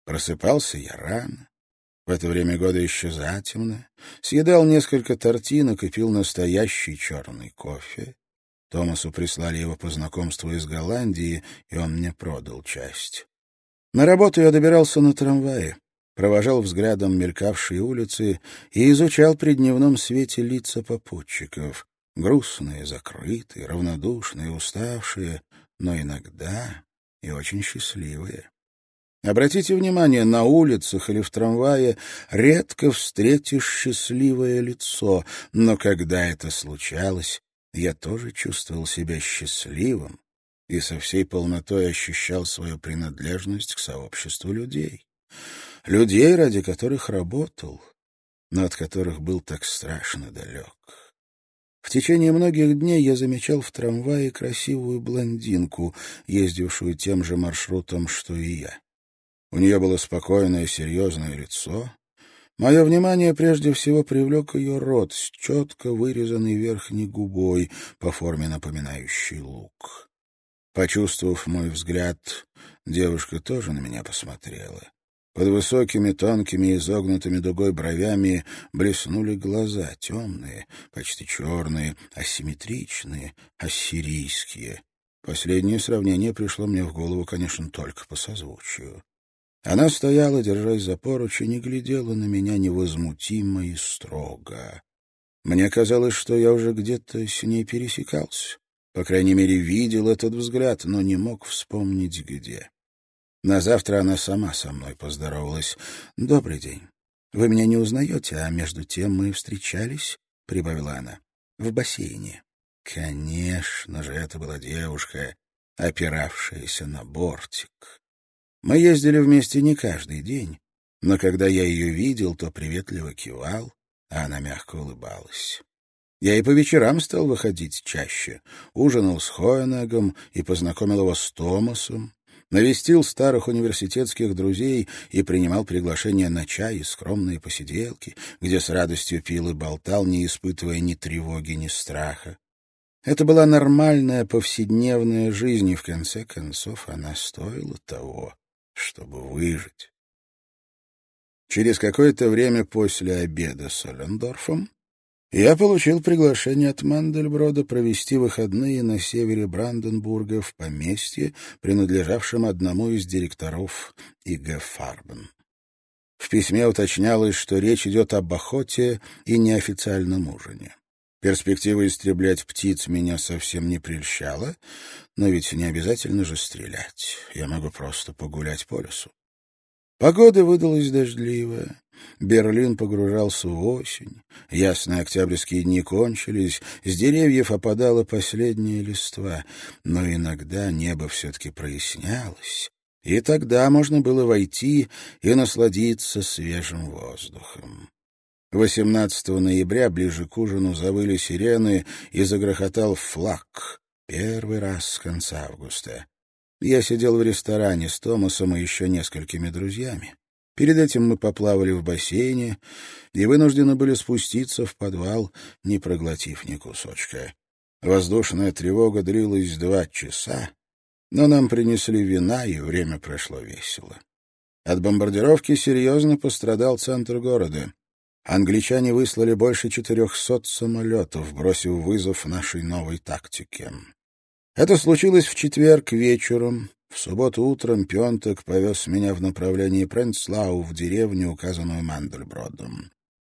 Просыпался я рано. В это время года еще затемно. Съедал несколько тортинок и пил настоящий черный кофе. Томасу прислали его по знакомству из Голландии, и он мне продал часть. На работу я добирался на трамвае, провожал взглядом мелькавшие улицы и изучал при дневном свете лица попутчиков. Грустные, закрытые, равнодушные, уставшие, но иногда и очень счастливые. Обратите внимание, на улицах или в трамвае редко встретишь счастливое лицо, но когда это случалось, я тоже чувствовал себя счастливым и со всей полнотой ощущал свою принадлежность к сообществу людей. Людей, ради которых работал, но от которых был так страшно далек. Течение многих дней я замечал в трамвае красивую блондинку, ездившую тем же маршрутом, что и я. У нее было спокойное серьезное лицо, Мое внимание прежде всего привлек ее рот с четко вырезанной верхней губой, по форме напоминающей лук. Почувствовав мой взгляд, девушка тоже на меня посмотрела. Под высокими, тонкими, изогнутыми дугой бровями блеснули глаза, темные, почти черные, асимметричные, ассирийские. Последнее сравнение пришло мне в голову, конечно, только по созвучию. Она стояла, держась за поручень, и глядела на меня невозмутимо и строго. Мне казалось, что я уже где-то с ней пересекался. По крайней мере, видел этот взгляд, но не мог вспомнить, где. На завтра она сама со мной поздоровалась. «Добрый день. Вы меня не узнаете, а между тем мы встречались», — прибавила она, — «в бассейне». Конечно же, это была девушка, опиравшаяся на бортик. Мы ездили вместе не каждый день, но когда я ее видел, то приветливо кивал, а она мягко улыбалась. Я и по вечерам стал выходить чаще, ужинал с Хоенегом и познакомил его с Томасом. Навестил старых университетских друзей и принимал приглашения на чай и скромные посиделки, где с радостью пил и болтал, не испытывая ни тревоги, ни страха. Это была нормальная повседневная жизнь, и в конце концов она стоила того, чтобы выжить. Через какое-то время после обеда с Оллендорфом я получил приглашение от Мандельброда провести выходные на севере Бранденбурга в поместье, принадлежавшем одному из директоров ИГ Фарбен. В письме уточнялось, что речь идет об охоте и неофициальном ужине. Перспектива истреблять птиц меня совсем не прельщала, но ведь не обязательно же стрелять. Я могу просто погулять по лесу. Погода выдалась дождливая. Берлин погружался в осень. Ясные октябрьские дни кончились, с деревьев опадала последняя листва, но иногда небо все-таки прояснялось, и тогда можно было войти и насладиться свежим воздухом. 18 ноября ближе к ужину завыли сирены и загрохотал флаг. Первый раз с конца августа. Я сидел в ресторане с Томасом и еще несколькими друзьями. Перед этим мы поплавали в бассейне и вынуждены были спуститься в подвал, не проглотив ни кусочка. Воздушная тревога длилась два часа, но нам принесли вина, и время прошло весело. От бомбардировки серьезно пострадал центр города. Англичане выслали больше четырехсот самолетов, бросив вызов нашей новой тактике. Это случилось в четверг вечером. В субботу утром Пионтек повез меня в направлении Пренцлау в деревню, указанную Мандельбродом.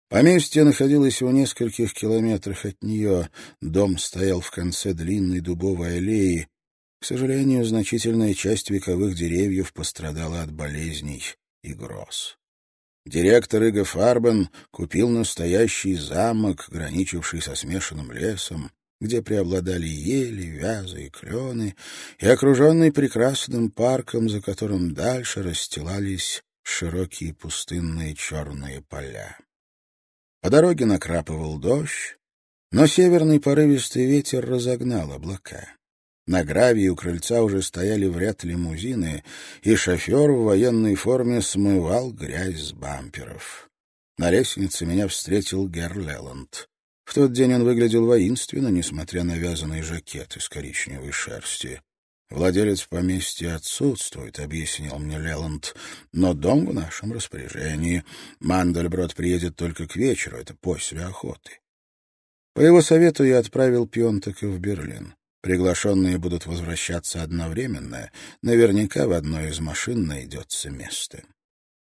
Поместье находилось в нескольких километрах от нее. Дом стоял в конце длинной дубовой аллеи. К сожалению, значительная часть вековых деревьев пострадала от болезней и гроз. Директор Иго Фарбен купил настоящий замок, граничивший со смешанным лесом, где преобладали ели, вязы и клены, и окруженный прекрасным парком, за которым дальше расстилались широкие пустынные черные поля. По дороге накрапывал дождь, но северный порывистый ветер разогнал облака. На гравии у крыльца уже стояли в ряд лимузины, и шофер в военной форме смывал грязь с бамперов. На лестнице меня встретил Герр Леланд. В тот день он выглядел воинственно, несмотря на вязаный жакет из коричневой шерсти. «Владелец поместья отсутствует», — объяснил мне Леланд, — «но дом в нашем распоряжении. Мандельброд приедет только к вечеру, это после охоты». По его совету я отправил Пьонтека в Берлин. Приглашенные будут возвращаться одновременно. Наверняка в одной из машин найдется место.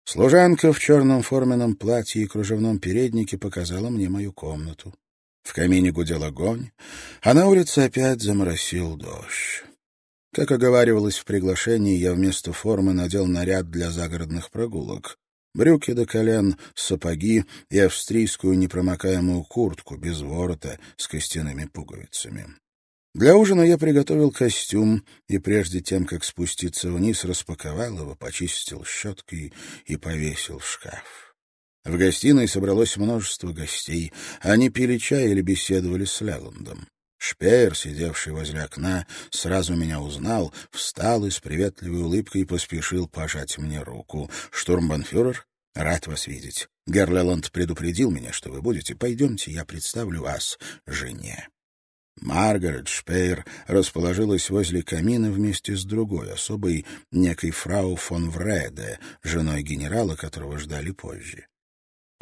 Служанка в черном форменном платье и кружевном переднике показала мне мою комнату. В камине гудел огонь, а на улице опять заморосил дождь. Как оговаривалось в приглашении, я вместо формы надел наряд для загородных прогулок. Брюки до колен, сапоги и австрийскую непромокаемую куртку без ворота с костяными пуговицами. Для ужина я приготовил костюм и прежде тем, как спуститься вниз, распаковал его, почистил щеткой и повесил в шкаф. В гостиной собралось множество гостей. Они пили чай или беседовали с Леландом. Шпеер, сидевший возле окна, сразу меня узнал, встал и с приветливой улыбкой поспешил пожать мне руку. «Штурмбанфюрер, рад вас видеть. Герлеланд предупредил меня, что вы будете. Пойдемте, я представлю вас жене». Маргарет Шпейер расположилась возле камина вместе с другой особой, некой фрау фон Вреде, женой генерала, которого ждали позже.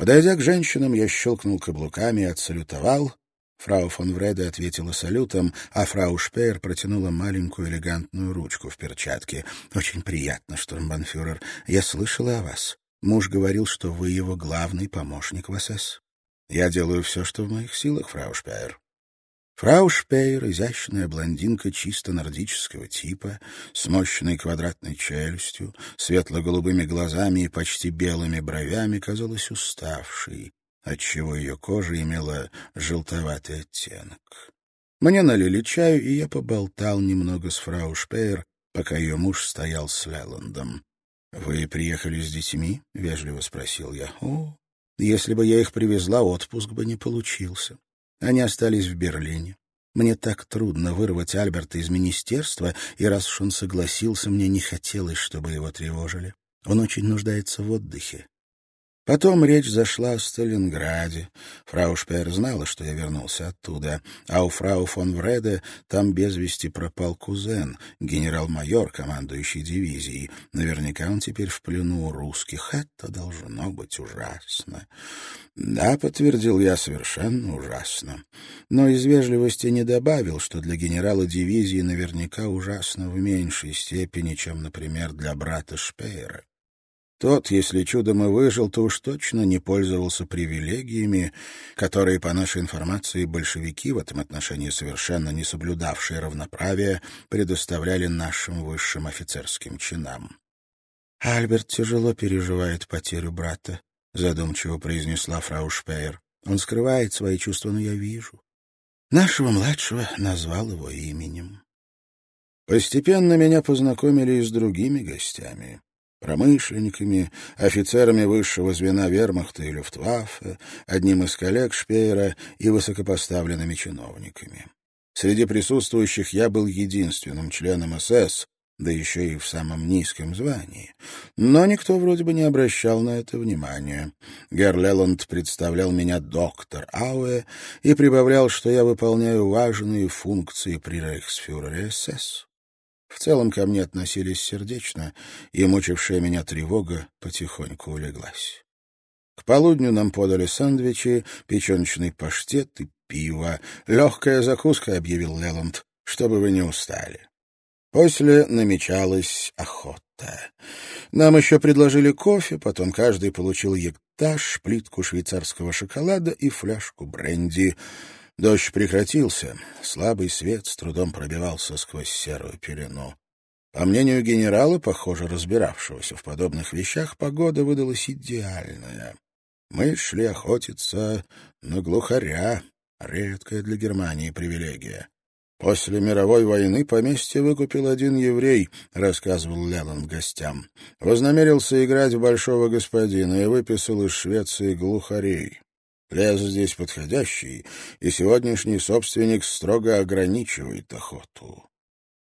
Подойдя к женщинам, я щелкнул каблуками и отсалютовал. Фрау фон Вреде ответила салютом, а фрау Шпейер протянула маленькую элегантную ручку в перчатке. «Очень приятно, штурмбанфюрер. Я слышала о вас. Муж говорил, что вы его главный помощник в СС. Я делаю все, что в моих силах, фрау Шпейер. Фрау Шпейер, изящная блондинка чисто нордического типа, с мощной квадратной челюстью, светло-голубыми глазами и почти белыми бровями, казалась уставшей, отчего ее кожа имела желтоватый оттенок. Мне налили чаю, и я поболтал немного с фрау Шпейер, пока ее муж стоял с Леландом. — Вы приехали с детьми? — вежливо спросил я. — О, если бы я их привезла, отпуск бы не получился. Они остались в Берлине. Мне так трудно вырвать Альберта из министерства, и раз уж он согласился, мне не хотелось, чтобы его тревожили. Он очень нуждается в отдыхе. Потом речь зашла о Сталинграде. Фрау Шпеер знала, что я вернулся оттуда, а у фрау фон Вреде там без вести пропал кузен, генерал-майор, командующий дивизией. Наверняка он теперь в плену у русских. Это должно быть ужасно. Да, подтвердил я, совершенно ужасно. Но из вежливости не добавил, что для генерала дивизии наверняка ужасно в меньшей степени, чем, например, для брата Шпеера. Тот, если чудом и выжил, то уж точно не пользовался привилегиями, которые, по нашей информации, большевики, в этом отношении совершенно не соблюдавшие равноправие, предоставляли нашим высшим офицерским чинам. «Альберт тяжело переживает потерю брата», — задумчиво произнесла фрау Шпеер. «Он скрывает свои чувства, но я вижу. Нашего младшего назвал его именем». Постепенно меня познакомили и с другими гостями промышленниками, офицерами высшего звена вермахта и люфтваффе, одним из коллег Шпеера и высокопоставленными чиновниками. Среди присутствующих я был единственным членом СС, да еще и в самом низком звании. Но никто вроде бы не обращал на это внимания. Герр Леланд представлял меня доктор Ауэ и прибавлял, что я выполняю важные функции при рейхсфюрере СС. В целом ко мне относились сердечно, и мучившая меня тревога потихоньку улеглась. К полудню нам подали сэндвичи, печеночный паштет и пиво. «Легкая закуска», — объявил Леланд, — «чтобы вы не устали». После намечалась охота. Нам еще предложили кофе, потом каждый получил ектаж, плитку швейцарского шоколада и фляжку бренди — Дождь прекратился, слабый свет с трудом пробивался сквозь серую пелену. По мнению генерала, похоже, разбиравшегося в подобных вещах, погода выдалась идеальная. Мы шли охотиться на глухаря, редкая для Германии привилегия. После мировой войны поместье выкупил один еврей, рассказывал Леланд гостям. Вознамерился играть в большого господина и выписал из Швеции глухарей. Лес здесь подходящий, и сегодняшний собственник строго ограничивает охоту.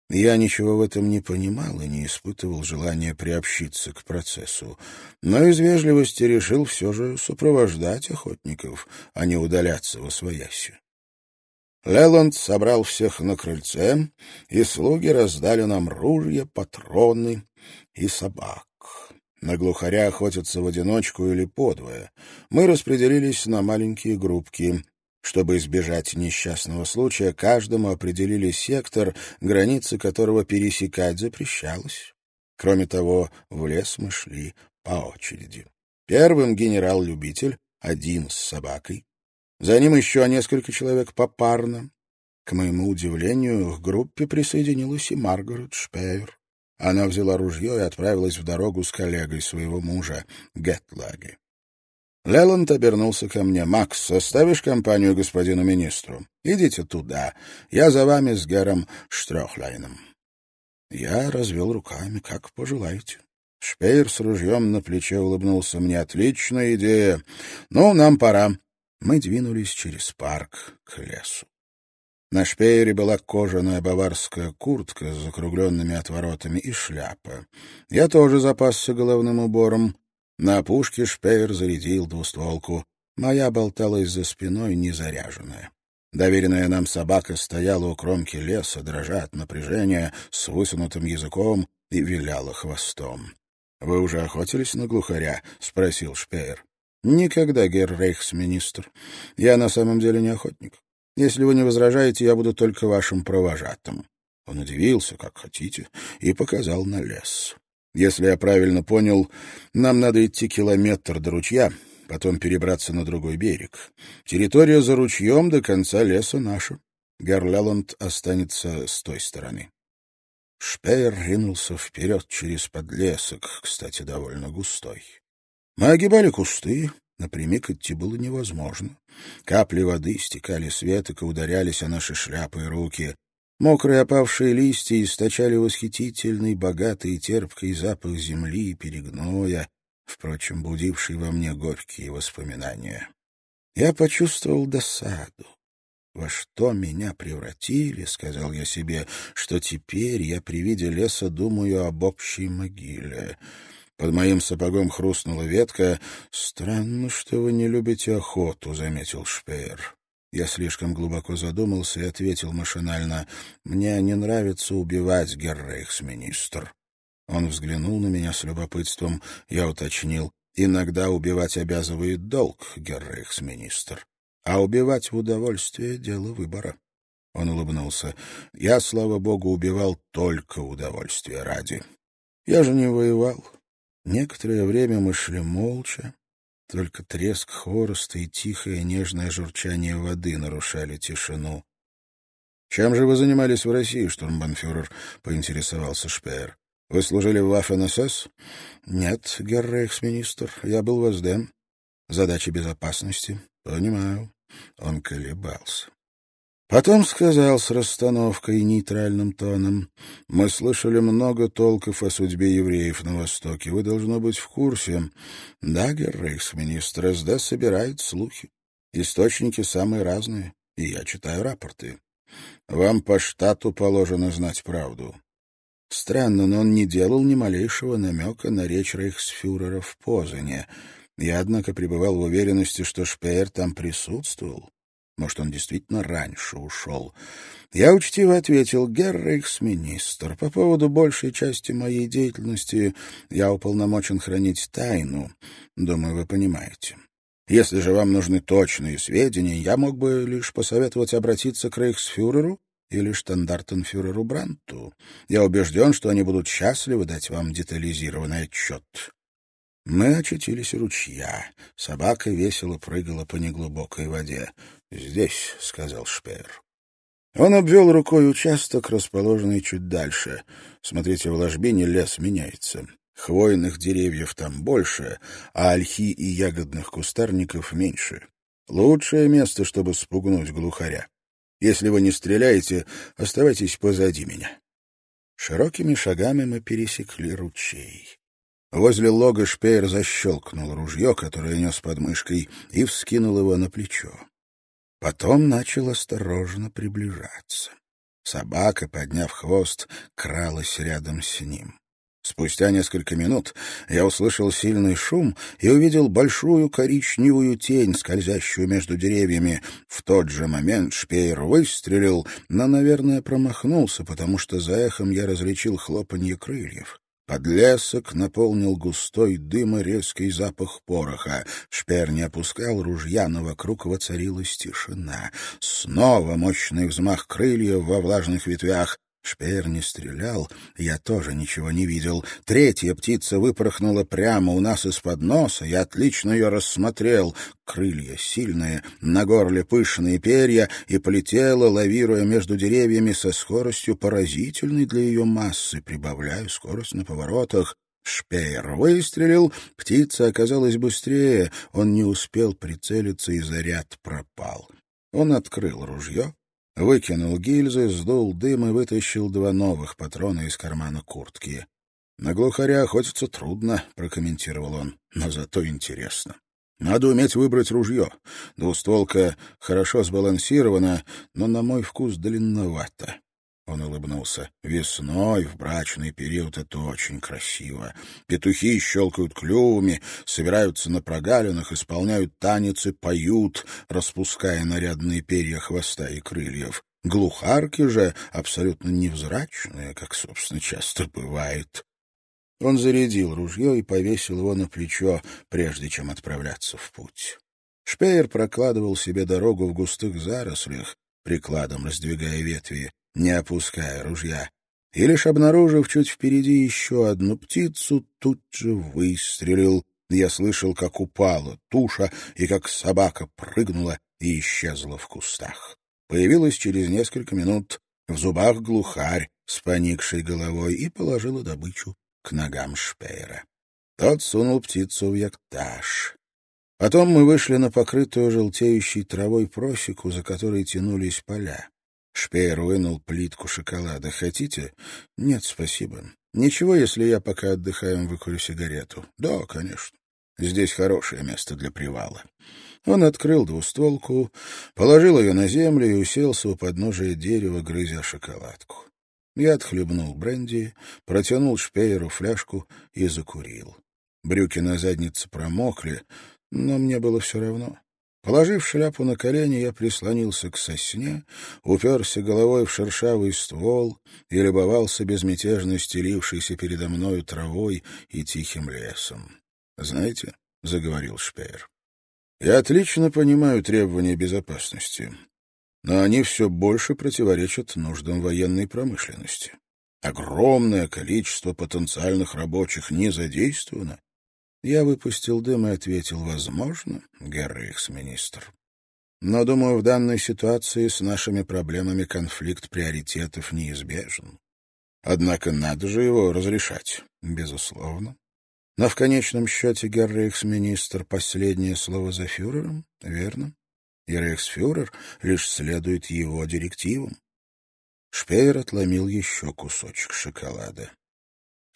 Я ничего в этом не понимал и не испытывал желания приобщиться к процессу, но из вежливости решил все же сопровождать охотников, а не удаляться во свояси. Леланд собрал всех на крыльце, и слуги раздали нам ружья, патроны и собак. На глухаря охотятся в одиночку или подвое. Мы распределились на маленькие группки. Чтобы избежать несчастного случая, каждому определили сектор, границы которого пересекать запрещалось. Кроме того, в лес мы шли по очереди. Первым генерал-любитель, один с собакой. За ним еще несколько человек попарно. К моему удивлению, к группе присоединилась и Маргарет Шпеер. Она взяла ружье и отправилась в дорогу с коллегой своего мужа, Гетлаги. Леланд обернулся ко мне. «Макс, составишь компанию господину министру? Идите туда. Я за вами с Гером Штрехлайном». Я развел руками, как пожелаете. Шпеер с ружьем на плече улыбнулся мне. «Отличная идея. Ну, нам пора». Мы двинулись через парк к лесу. На шпеере была кожаная баварская куртка с закругленными отворотами и шляпа. Я тоже запасся головным убором. На опушке шпеер зарядил двустволку. Моя болталась за спиной, незаряженная. Доверенная нам собака стояла у кромки леса, дрожа от напряжения, с высунутым языком и виляла хвостом. — Вы уже охотились на глухаря? — спросил Шпеер. — Никогда, герр рейхсминистр. Я на самом деле не охотник. Если вы не возражаете, я буду только вашим провожатым». Он удивился, как хотите, и показал на лес. «Если я правильно понял, нам надо идти километр до ручья, потом перебраться на другой берег. Территория за ручьем до конца леса наша. Герлеланд останется с той стороны». Шпеер ринулся вперед через подлесок, кстати, довольно густой. Мы огибали кусты, Напрямик идти было невозможно. Капли воды стекали с веток и ударялись о наши шляпы и руки. Мокрые опавшие листья источали восхитительный, богатый и терпкий запах земли и перегноя, впрочем, будивший во мне горькие воспоминания. Я почувствовал досаду. «Во что меня превратили, — сказал я себе, — что теперь я при виде леса думаю об общей могиле». Под моим сапогом хрустнула ветка. «Странно, что вы не любите охоту», — заметил Шпеер. Я слишком глубоко задумался и ответил машинально. «Мне не нравится убивать, геррейхсминистр». Он взглянул на меня с любопытством. Я уточнил. «Иногда убивать обязывает долг, геррейхсминистр. А убивать в удовольствие — дело выбора». Он улыбнулся. «Я, слава богу, убивал только удовольствие ради. Я же не воевал». Некоторое время мы шли молча. Только треск хвороста и тихое нежное журчание воды нарушали тишину. — Чем же вы занимались в России, штурмбанфюрер? — поинтересовался Шпеер. — Вы служили в Ваффен-СС? — Нет, герр-рейхсминистр. Я был в СД. Задача безопасности. — Понимаю. Он колебался. Потом сказал с расстановкой и нейтральным тоном, «Мы слышали много толков о судьбе евреев на Востоке. Вы, должно быть, в курсе. Да, геррейхсминистр, СД собирает слухи. Источники самые разные, и я читаю рапорты. Вам по штату положено знать правду». Странно, но он не делал ни малейшего намека на речь рейхсфюрера в Позане. Я, однако, пребывал в уверенности, что Шпеер там присутствовал. Может, он действительно раньше ушел. Я учтиво ответил, геррейхсминистр, по поводу большей части моей деятельности я уполномочен хранить тайну. Думаю, вы понимаете. Если же вам нужны точные сведения, я мог бы лишь посоветовать обратиться к рейхсфюреру или штандартенфюреру Бранту. Я убежден, что они будут счастливы дать вам детализированный отчет. Мы очутились у ручья. Собака весело прыгала по неглубокой воде. «Здесь», — сказал Шпеер. Он обвел рукой участок, расположенный чуть дальше. Смотрите, в ложбине лес меняется. Хвойных деревьев там больше, а ольхи и ягодных кустарников меньше. Лучшее место, чтобы спугнуть глухаря. Если вы не стреляете, оставайтесь позади меня. Широкими шагами мы пересекли ручей. Возле лога Шпеер защелкнул ружье, которое нес под мышкой, и вскинул его на плечо. Потом начал осторожно приближаться. Собака, подняв хвост, кралась рядом с ним. Спустя несколько минут я услышал сильный шум и увидел большую коричневую тень, скользящую между деревьями. В тот же момент шпеер выстрелил, но, наверное, промахнулся, потому что за эхом я различил хлопанье крыльев. Подлесок наполнил густой дым и резкий запах пороха. Шпер не опускал ружья, но вокруг воцарилась тишина. Снова мощный взмах крыльев во влажных ветвях. Шпеер не стрелял, я тоже ничего не видел. Третья птица выпорхнула прямо у нас из-под носа, я отлично ее рассмотрел. Крылья сильные, на горле пышные перья, и полетела, лавируя между деревьями со скоростью поразительной для ее массы, прибавляя скорость на поворотах. Шпеер выстрелил, птица оказалась быстрее, он не успел прицелиться, и заряд пропал. Он открыл ружье, Выкинул гильзы, сдул дым и вытащил два новых патрона из кармана куртки. «На глухаря охотиться трудно», — прокомментировал он, — «но зато интересно. Надо уметь выбрать ружье. Двустволка хорошо сбалансирована, но, на мой вкус, длинновато. Он улыбнулся. «Весной, в брачный период, это очень красиво. Петухи щелкают клювами, собираются на прогалинах, исполняют танец и поют, распуская нарядные перья хвоста и крыльев. Глухарки же абсолютно невзрачные, как, собственно, часто бывает». Он зарядил ружье и повесил его на плечо, прежде чем отправляться в путь. Шпеер прокладывал себе дорогу в густых зарослях, прикладом раздвигая ветви, не опуская ружья. И лишь обнаружив чуть впереди еще одну птицу, тут же выстрелил. Я слышал, как упала туша и как собака прыгнула и исчезла в кустах. Появилась через несколько минут в зубах глухарь с поникшей головой и положила добычу к ногам Шпеера. Тот сунул птицу в яктаж. Потом мы вышли на покрытую желтеющей травой просеку, за которой тянулись поля. Шпеер вынул плитку шоколада. «Хотите?» «Нет, спасибо. Ничего, если я пока отдыхаем, выкурю сигарету». «Да, конечно». Здесь хорошее место для привала. Он открыл двустволку, положил ее на землю и уселся у подножия дерева, грызя шоколадку. Я отхлебнул бренди, протянул шпееру фляжку и закурил. Брюки на заднице промокли, но мне было все равно. Положив шляпу на колени, я прислонился к сосне, уперся головой в шершавый ствол и любовался безмятежно стелившейся передо мною травой и тихим лесом. «Знаете», — заговорил Шпеер, — «я отлично понимаю требования безопасности, но они все больше противоречат нуждам военной промышленности. Огромное количество потенциальных рабочих не задействовано, я выпустил дым и ответил, возможно, герр-экс-министр. Но, думаю, в данной ситуации с нашими проблемами конфликт приоритетов неизбежен. Однако надо же его разрешать, безусловно. Но в конечном счете герр-экс-министр — последнее слово за фюрером, верно? И рейхсфюрер лишь следует его директивам. Шпеер отломил еще кусочек шоколада.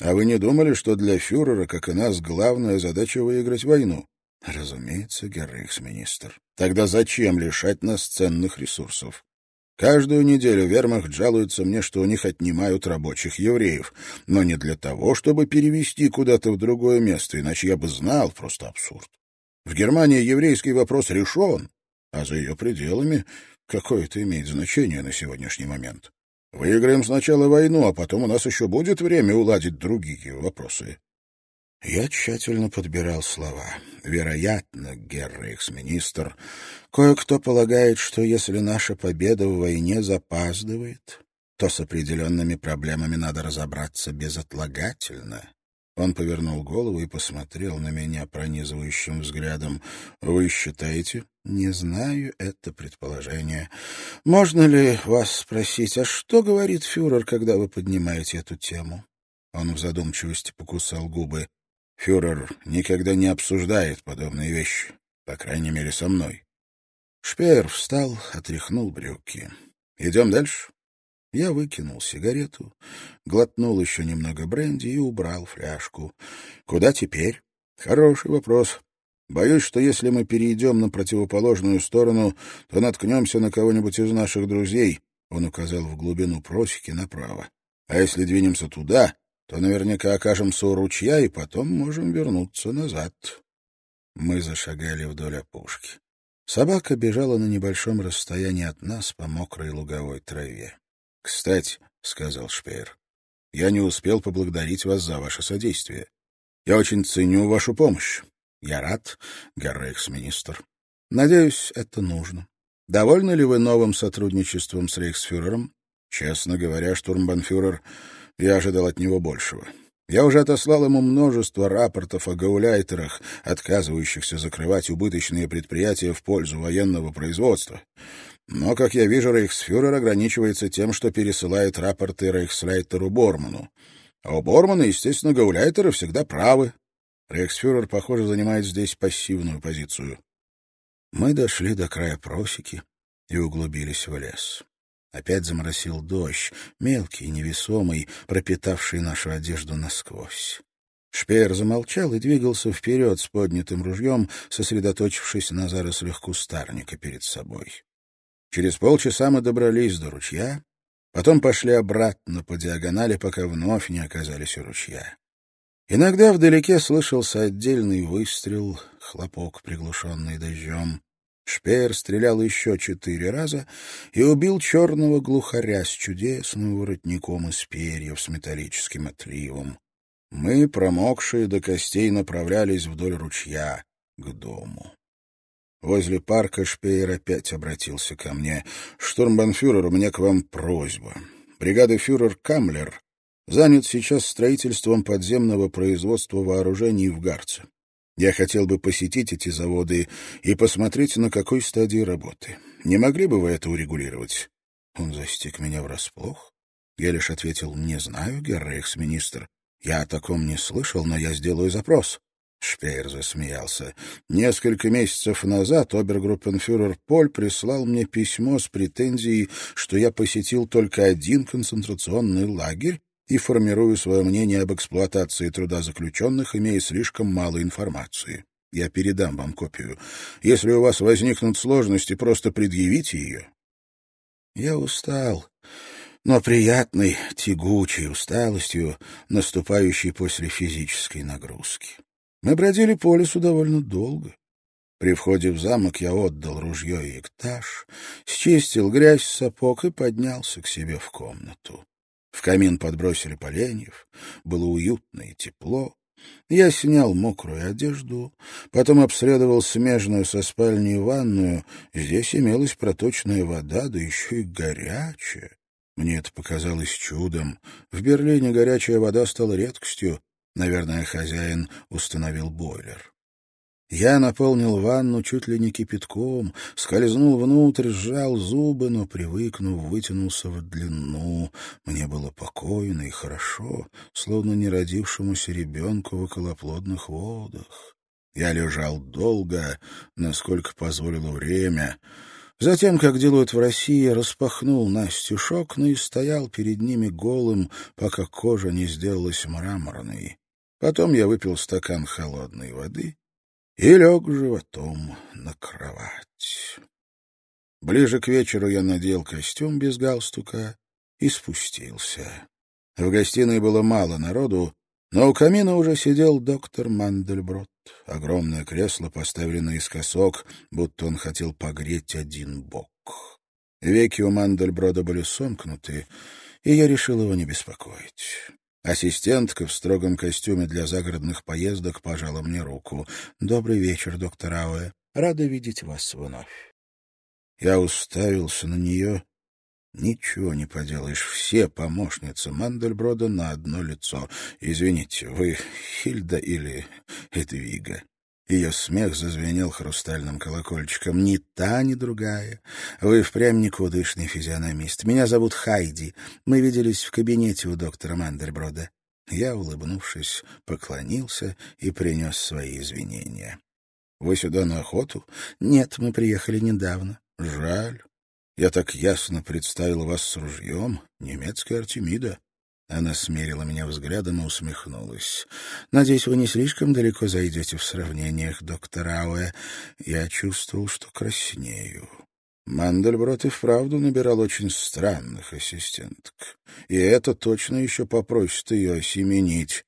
А вы не думали, что для фюрера, как и нас, главная задача — выиграть войну? Разумеется, геррейхсминистр. Тогда зачем лишать нас ценных ресурсов? Каждую неделю вермахт жалуется мне, что у них отнимают рабочих евреев, но не для того, чтобы перевести куда-то в другое место, иначе я бы знал, просто абсурд. В Германии еврейский вопрос решен, а за ее пределами какое это имеет значение на сегодняшний момент. Выиграем сначала войну, а потом у нас еще будет время уладить другие вопросы. Я тщательно подбирал слова. Вероятно, герр-экс-министр, кое-кто полагает, что если наша победа в войне запаздывает, то с определенными проблемами надо разобраться безотлагательно. Он повернул голову и посмотрел на меня пронизывающим взглядом. «Вы считаете?» «Не знаю это предположение. Можно ли вас спросить, а что говорит фюрер, когда вы поднимаете эту тему?» Он в задумчивости покусал губы. «Фюрер никогда не обсуждает подобные вещи, по крайней мере, со мной». Шпеер встал, отряхнул брюки. «Идем дальше?» Я выкинул сигарету, глотнул еще немного бренди и убрал фляжку. Куда теперь? Хороший вопрос. Боюсь, что если мы перейдем на противоположную сторону, то наткнемся на кого-нибудь из наших друзей. Он указал в глубину просеки направо. А если двинемся туда, то наверняка окажемся у ручья и потом можем вернуться назад. Мы зашагали вдоль опушки. Собака бежала на небольшом расстоянии от нас по мокрой луговой траве. — Кстати, — сказал Шпеер, — я не успел поблагодарить вас за ваше содействие. Я очень ценю вашу помощь. Я рад, герр-рейхсминистр. Надеюсь, это нужно. Довольны ли вы новым сотрудничеством с рейхсфюрером? Честно говоря, штурмбанфюрер, я ожидал от него большего. Я уже отослал ему множество рапортов о гауляйтерах, отказывающихся закрывать убыточные предприятия в пользу военного производства. Но, как я вижу, рейхсфюрер ограничивается тем, что пересылает рапорты рейхслейтеру Борману. А у Бормана, естественно, гауляйтеры всегда правы. Рейхсфюрер, похоже, занимает здесь пассивную позицию. Мы дошли до края просеки и углубились в лес. Опять заморосил дождь, мелкий, невесомый, пропитавший нашу одежду насквозь. Шпеер замолчал и двигался вперед с поднятым ружьем, сосредоточившись на зарослях кустарника перед собой. Через полчаса мы добрались до ручья, потом пошли обратно по диагонали, пока вновь не оказались у ручья. Иногда вдалеке слышался отдельный выстрел, хлопок, приглушенный дождем. Шпеер стрелял еще четыре раза и убил черного глухаря с чудесным воротником из перьев с металлическим отливом. Мы, промокшие до костей, направлялись вдоль ручья к дому. Возле парка Шпеер опять обратился ко мне. «Штурмбанфюрер, у меня к вам просьба. Бригада фюрер Камлер занят сейчас строительством подземного производства вооружений в Гарце. Я хотел бы посетить эти заводы и посмотреть, на какой стадии работы. Не могли бы вы это урегулировать?» Он застиг меня врасплох. Я лишь ответил, «Не знаю, герр-рейхсминистр. Я о таком не слышал, но я сделаю запрос». Шпеер засмеялся. Несколько месяцев назад обергруппенфюрер Поль прислал мне письмо с претензией, что я посетил только один концентрационный лагерь и формирую свое мнение об эксплуатации труда заключенных, имея слишком мало информации. Я передам вам копию. Если у вас возникнут сложности, просто предъявите ее. Я устал, но приятной, тягучей усталостью, наступающей после физической нагрузки. Мы бродили по лесу довольно долго. При входе в замок я отдал ружье и эктаж, счистил грязь с сапог и поднялся к себе в комнату. В камин подбросили поленьев, было уютно и тепло. Я снял мокрую одежду, потом обследовал смежную со спальней ванную. Здесь имелась проточная вода, да еще и горячая. Мне это показалось чудом. В Берлине горячая вода стала редкостью. Наверное, хозяин установил бойлер. Я наполнил ванну чуть ли не кипятком, скользнул внутрь, сжал зубы, но, привыкнув, вытянулся в длину. Мне было покойно и хорошо, словно не родившемуся ребенку в околоплодных водах. Я лежал долго, насколько позволило время. Затем, как делают в России, распахнул Настю окна и стоял перед ними голым, пока кожа не сделалась мраморной. Потом я выпил стакан холодной воды и лег животом на кровать. Ближе к вечеру я надел костюм без галстука и спустился. В гостиной было мало народу, но у камина уже сидел доктор Мандельброд. Огромное кресло поставили наискосок, будто он хотел погреть один бок. Веки у Мандельброда были сомкнуты, и я решил его не беспокоить. Ассистентка в строгом костюме для загородных поездок пожала мне руку. «Добрый вечер, доктор Ауэ. Рада видеть вас вновь». Я уставился на нее. Ничего не поделаешь. Все помощницы Мандельброда на одно лицо. Извините, вы Хильда или Эдвига? Ее смех зазвенел хрустальным колокольчиком. «Ни та, ни другая. Вы впрямь никудышный физиономист. Меня зовут Хайди. Мы виделись в кабинете у доктора Мандельброда». Я, улыбнувшись, поклонился и принес свои извинения. «Вы сюда на охоту?» «Нет, мы приехали недавно». «Жаль. Я так ясно представил вас с ружьем. Немецкая Артемида. Она смерила меня взглядом и усмехнулась. «Надеюсь, вы не слишком далеко зайдете в сравнениях, доктор Ауэ. Я чувствовал, что краснею». Мандельброд и вправду набирал очень странных ассистенток. И это точно еще попросит ее осеменить.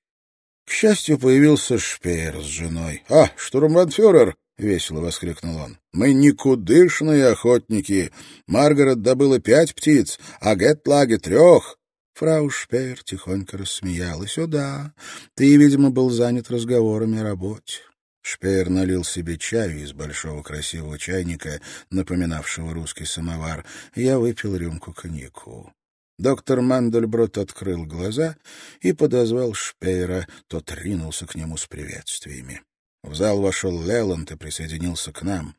К счастью, появился Шпеер с женой. «А, штурмбанфюрер!» — весело воскликнул он. «Мы никудышные охотники. Маргарет добыла пять птиц, а Гетлаге трех. Фрау Шпеер тихонько рассмеялась. «О да, ты, видимо, был занят разговорами о работе». Шпеер налил себе чаю из большого красивого чайника, напоминавшего русский самовар. Я выпил рюмку коньяку. Доктор Мандельброд открыл глаза и подозвал Шпеера. Тот ринулся к нему с приветствиями. В зал вошел Леланд и присоединился к нам.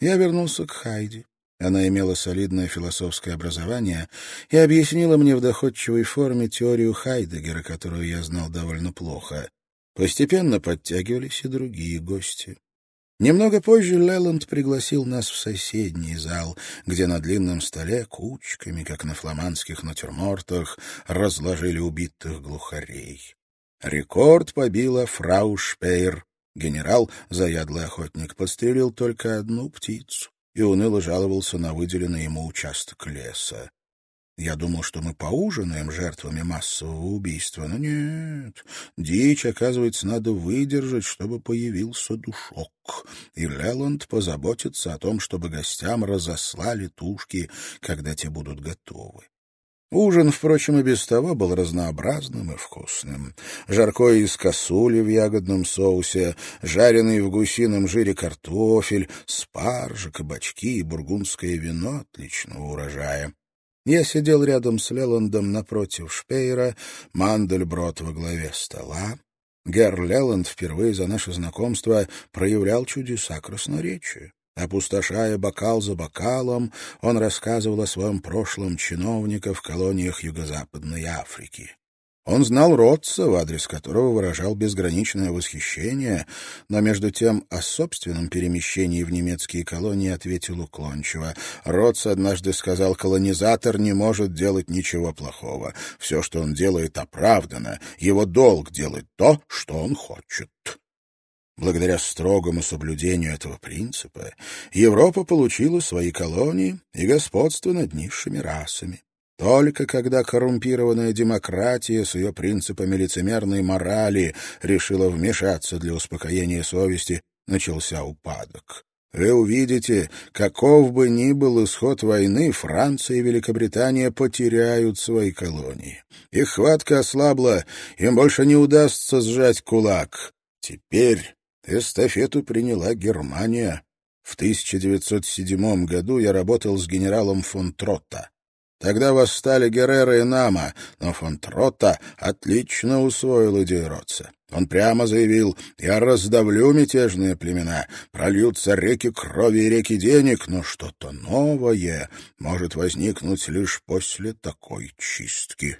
Я вернулся к Хайди. Она имела солидное философское образование и объяснила мне в доходчивой форме теорию Хайдегера, которую я знал довольно плохо. Постепенно подтягивались и другие гости. Немного позже Леланд пригласил нас в соседний зал, где на длинном столе кучками, как на фламандских натюрмортах, разложили убитых глухарей. Рекорд побила фрау Шпейр. Генерал, заядлый охотник, подстрелил только одну птицу и уныло жаловался на выделенный ему участок леса. Я думал, что мы поужинаем жертвами массового убийства, но нет. Дичь, оказывается, надо выдержать, чтобы появился душок. И Леланд позаботится о том, чтобы гостям разослали тушки, когда те будут готовы. Ужин, впрочем, и без того был разнообразным и вкусным. Жаркое из косули в ягодном соусе, жареный в гусином жире картофель, спаржа, кабачки и бургундское вино отличного урожая. Я сидел рядом с Леландом напротив Шпейера, Мандельброд во главе стола. Герр Леланд впервые за наше знакомство проявлял чудеса красноречия. Опустошая бокал за бокалом, он рассказывал о своем прошлом чиновника в колониях Юго-Западной Африки. Он знал Ротца, в адрес которого выражал безграничное восхищение, но между тем о собственном перемещении в немецкие колонии ответил уклончиво. Ротц однажды сказал, колонизатор не может делать ничего плохого. Все, что он делает, оправдано. Его долг делать то, что он хочет. Благодаря строгому соблюдению этого принципа Европа получила свои колонии и господство над низшими расами. Только когда коррумпированная демократия с ее принципами лицемерной морали решила вмешаться для успокоения совести, начался упадок. Вы увидите, каков бы ни был исход войны, Франция и Великобритания потеряют свои колонии. Их хватка ослабла, им больше не удастся сжать кулак. Теперь эстафету приняла Германия. В 1907 году я работал с генералом фон Тротта. Тогда восстали Геррера и Нама, но фон Тротта отлично усвоил идею Ротца. Он прямо заявил, «Я раздавлю мятежные племена, прольются реки крови и реки денег, но что-то новое может возникнуть лишь после такой чистки».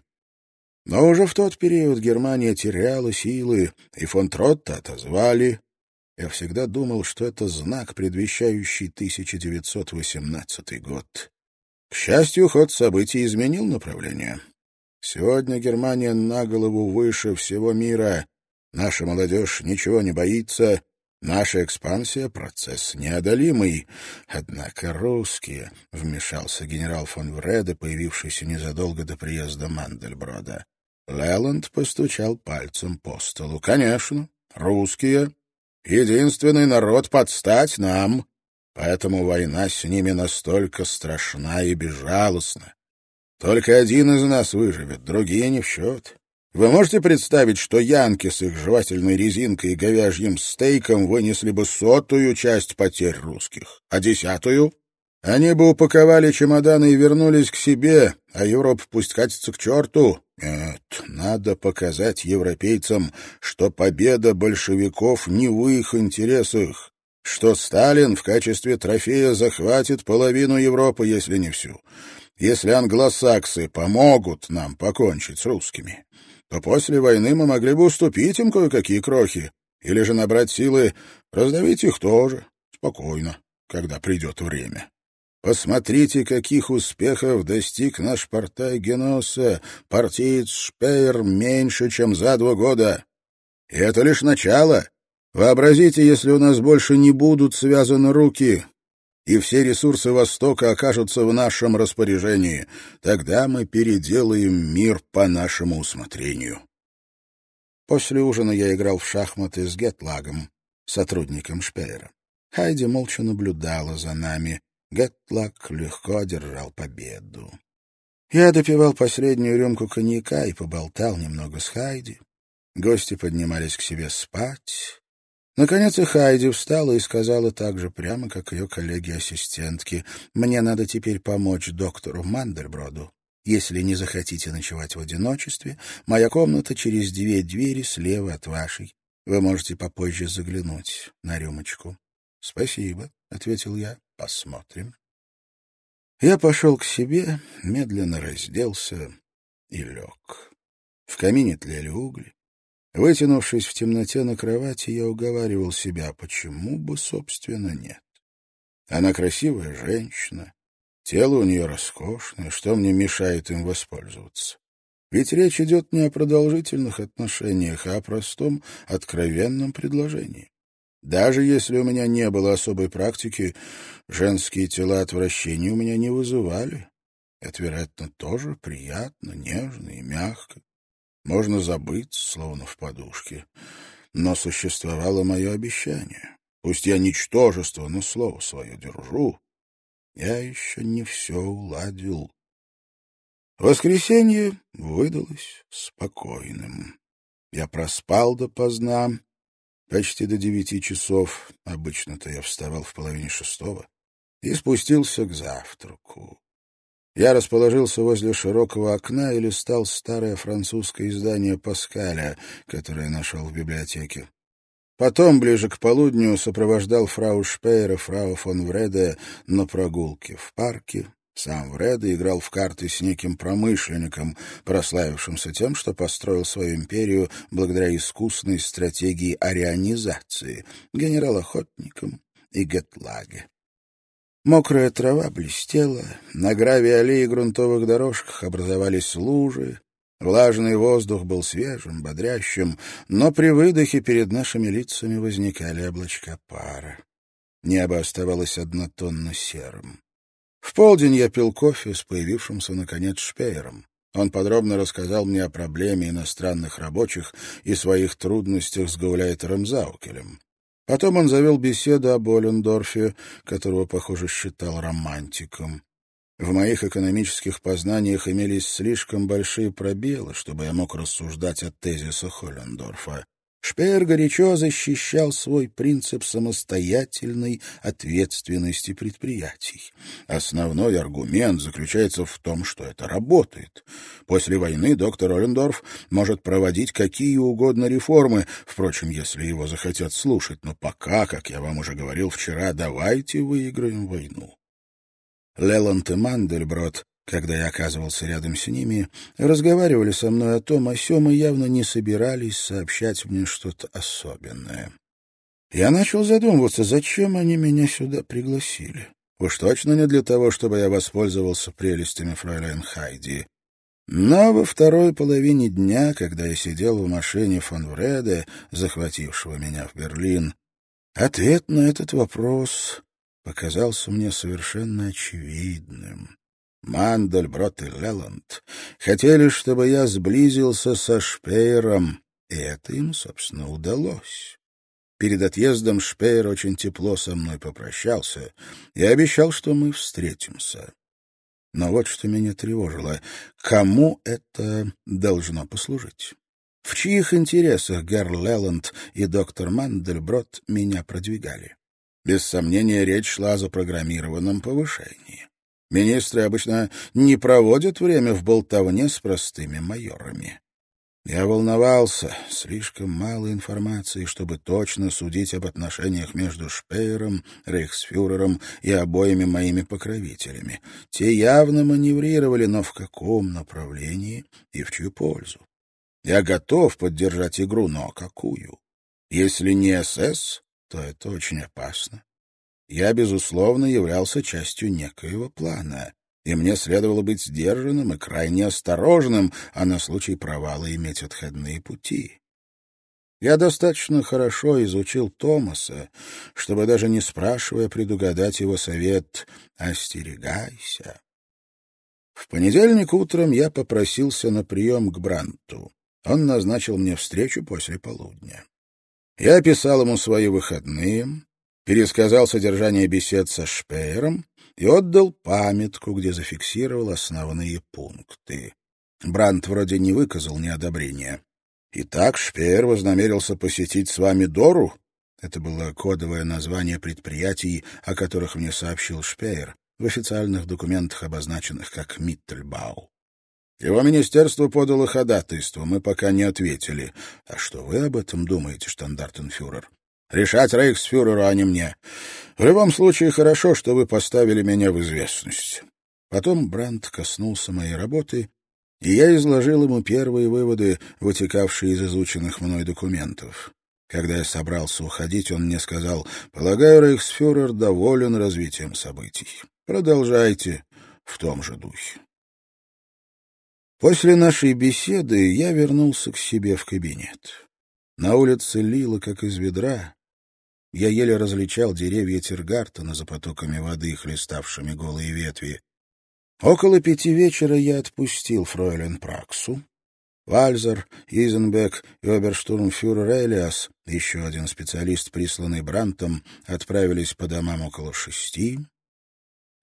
Но уже в тот период Германия теряла силы, и фон Тротта отозвали. Я всегда думал, что это знак, предвещающий 1918 год. К счастью, ход событий изменил направление. Сегодня Германия на голову выше всего мира. Наша молодежь ничего не боится. Наша экспансия — процесс неодолимый. Однако русские, — вмешался генерал фон Вреде, появившийся незадолго до приезда Мандельброда. Леланд постучал пальцем по столу. — Конечно, русские. Единственный народ подстать нам. Поэтому война с ними настолько страшна и безжалостна. Только один из нас выживет, другие не в счет. Вы можете представить, что янки с их жевательной резинкой и говяжьим стейком вынесли бы сотую часть потерь русских, а десятую? Они бы упаковали чемоданы и вернулись к себе, а Европа пусть катится к черту. Нет, надо показать европейцам, что победа большевиков не в их интересах что Сталин в качестве трофея захватит половину Европы, если не всю. Если англосаксы помогут нам покончить с русскими, то после войны мы могли бы уступить им кое-какие крохи, или же набрать силы, раздавить их тоже, спокойно, когда придет время. Посмотрите, каких успехов достиг наш портай Геноса, партиец Шпеер, меньше, чем за два года. И это лишь начало. Вообразите, если у нас больше не будут связаны руки, и все ресурсы Востока окажутся в нашем распоряжении. Тогда мы переделаем мир по нашему усмотрению. После ужина я играл в шахматы с Гетлагом, сотрудником Шпеера. Хайди молча наблюдала за нами. Гетлаг легко одержал победу. Я допивал последнюю рюмку коньяка и поболтал немного с Хайди. Гости поднимались к себе спать. Наконец и Хайди встала и сказала так же прямо, как ее коллеги-ассистентки. «Мне надо теперь помочь доктору Мандельброду. Если не захотите ночевать в одиночестве, моя комната через две двери слева от вашей. Вы можете попозже заглянуть на рюмочку». «Спасибо», — ответил я. «Посмотрим». Я пошел к себе, медленно разделся и лег. В камине тлели угли. Вытянувшись в темноте на кровати, я уговаривал себя, почему бы, собственно, нет. Она красивая женщина, тело у нее роскошное, что мне мешает им воспользоваться? Ведь речь идет не о продолжительных отношениях, а о простом, откровенном предложении. Даже если у меня не было особой практики, женские тела отвращения у меня не вызывали. Это, вероятно, тоже приятно, нежно и мягко можно забыть, словно в подушке. Но существовало мое обещание. Пусть я ничтожество, но слово свое держу. Я еще не все уладил. Воскресенье выдалось спокойным. Я проспал допоздна, почти до девяти часов, обычно-то я вставал в половине шестого, и спустился к завтраку. Я расположился возле широкого окна и листал старое французское издание Паскаля, которое нашел в библиотеке. Потом, ближе к полудню, сопровождал фрау Шпейер и фрау фон Вреде на прогулке в парке. Сам Вреде играл в карты с неким промышленником, прославившимся тем, что построил свою империю благодаря искусной стратегии арианизации, генерал-охотником и Гетлаге. Мокрая трава блестела, на гравии аллеи грунтовых дорожках образовались лужи, Влажный воздух был свежим, бодрящим, но при выдохе перед нашими лицами возникали облачка пара. Небо оставалось однотонно серым. В полдень я пил кофе с появившимся, наконец, шпеером. Он подробно рассказал мне о проблеме иностранных рабочих и своих трудностях с Гауляйтером Заукелем. Потом он завел беседу о Болендорфе, которого, похоже, считал романтиком. В моих экономических познаниях имелись слишком большие пробелы, чтобы я мог рассуждать о тезисах Холлендорфа. Шпеер горячо защищал свой принцип самостоятельной ответственности предприятий. Основной аргумент заключается в том, что это работает. После войны доктор Оллендорф может проводить какие угодно реформы, впрочем, если его захотят слушать, но пока, как я вам уже говорил вчера, давайте выиграем войну. Леланд и Мандельброд, когда я оказывался рядом с ними, разговаривали со мной о том, о сём и явно не собирались сообщать мне что-то особенное. Я начал задумываться, зачем они меня сюда пригласили. Уж точно не для того, чтобы я воспользовался прелестями фройлен Хайди. Но во второй половине дня, когда я сидел в машине фон Вреде, захватившего меня в Берлин, ответ на этот вопрос показался мне совершенно очевидным. Мандельброд и Леланд хотели, чтобы я сблизился со Шпеером, и это им, собственно, удалось. Перед отъездом Шпеер очень тепло со мной попрощался и обещал, что мы встретимся. Но вот что меня тревожило. Кому это должно послужить? В чьих интересах Герр Леланд и доктор Мандельброд меня продвигали? Без сомнения, речь шла о запрограммированном повышении. Министры обычно не проводят время в болтовне с простыми майорами. Я волновался, слишком мало информации, чтобы точно судить об отношениях между Шпеером, рейхсфюрером и обоими моими покровителями. Те явно маневрировали, но в каком направлении и в чью пользу? Я готов поддержать игру, но какую? Если не СС, то это очень опасно. Я, безусловно, являлся частью некоего плана, и мне следовало быть сдержанным и крайне осторожным, а на случай провала иметь отходные пути. Я достаточно хорошо изучил Томаса, чтобы даже не спрашивая предугадать его совет «Остерегайся». В понедельник утром я попросился на прием к Бранту. Он назначил мне встречу после полудня. Я описал ему свои выходные, пересказал содержание бесед со Шпеером и отдал памятку, где зафиксировал основные пункты. Брандт вроде не выказал неодобрения. «Итак, Шпеер вознамерился посетить с вами Дору?» Это было кодовое название предприятий, о которых мне сообщил Шпеер, в официальных документах обозначенных как Миттельбау. Его министерство подало ходатайство, мы пока не ответили. А что вы об этом думаете, штандартенфюрер? Решать рейхсфюреру, а не мне. В любом случае, хорошо, что вы поставили меня в известность. Потом Брандт коснулся моей работы, и я изложил ему первые выводы, вытекавшие из изученных мной документов. Когда я собрался уходить, он мне сказал, «Полагаю, рейхсфюрер доволен развитием событий. Продолжайте в том же духе». После нашей беседы я вернулся к себе в кабинет. На улице лило, как из ведра. Я еле различал деревья Тиргартена за потоками воды, хлеставшими голые ветви. Около пяти вечера я отпустил фройлен Праксу. Вальзер, Изенбек и оберштурмфюрер Элиас, еще один специалист, присланный Брантом, отправились по домам около шести.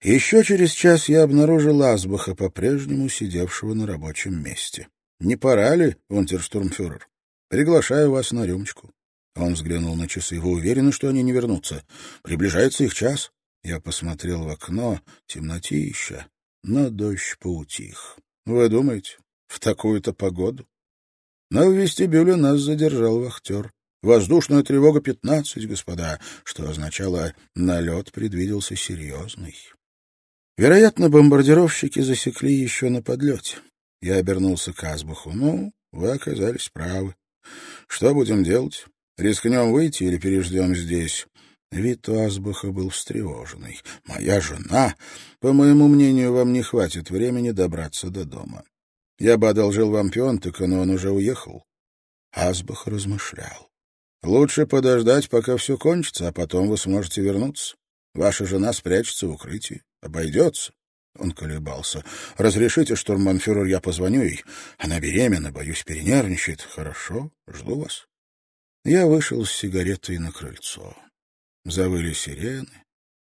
Еще через час я обнаружил Асбаха, по-прежнему сидевшего на рабочем месте. — Не пора ли, унтерштурмфюрер? Приглашаю вас на рюмочку. Он взглянул на часы. — Вы уверены, что они не вернутся? Приближается их час. Я посмотрел в окно. Темнотища. Но дождь поутих. — Вы думаете, в такую-то погоду? Но в вестибюле нас задержал вахтер. Воздушная тревога пятнадцать, господа, что означало, налет предвиделся серьезный. Вероятно, бомбардировщики засекли еще на подлете. Я обернулся к Азбуху. Ну, вы оказались правы. Что будем делать? Рискнем выйти или переждем здесь? Вид у Азбуха был встревоженный. «Моя жена! По моему мнению, вам не хватит времени добраться до дома. Я бы одолжил вам пионтыка, но он уже уехал. Асбах размышлял. Лучше подождать, пока все кончится, а потом вы сможете вернуться. Ваша жена спрячется в укрытии. Обойдется. Он колебался. «Разрешите, штурманфюрер, я позвоню ей. Она беременна, боюсь, перенервничает. Хорошо, жду вас». Я вышел с сигаретой на крыльцо. Завыли сирены.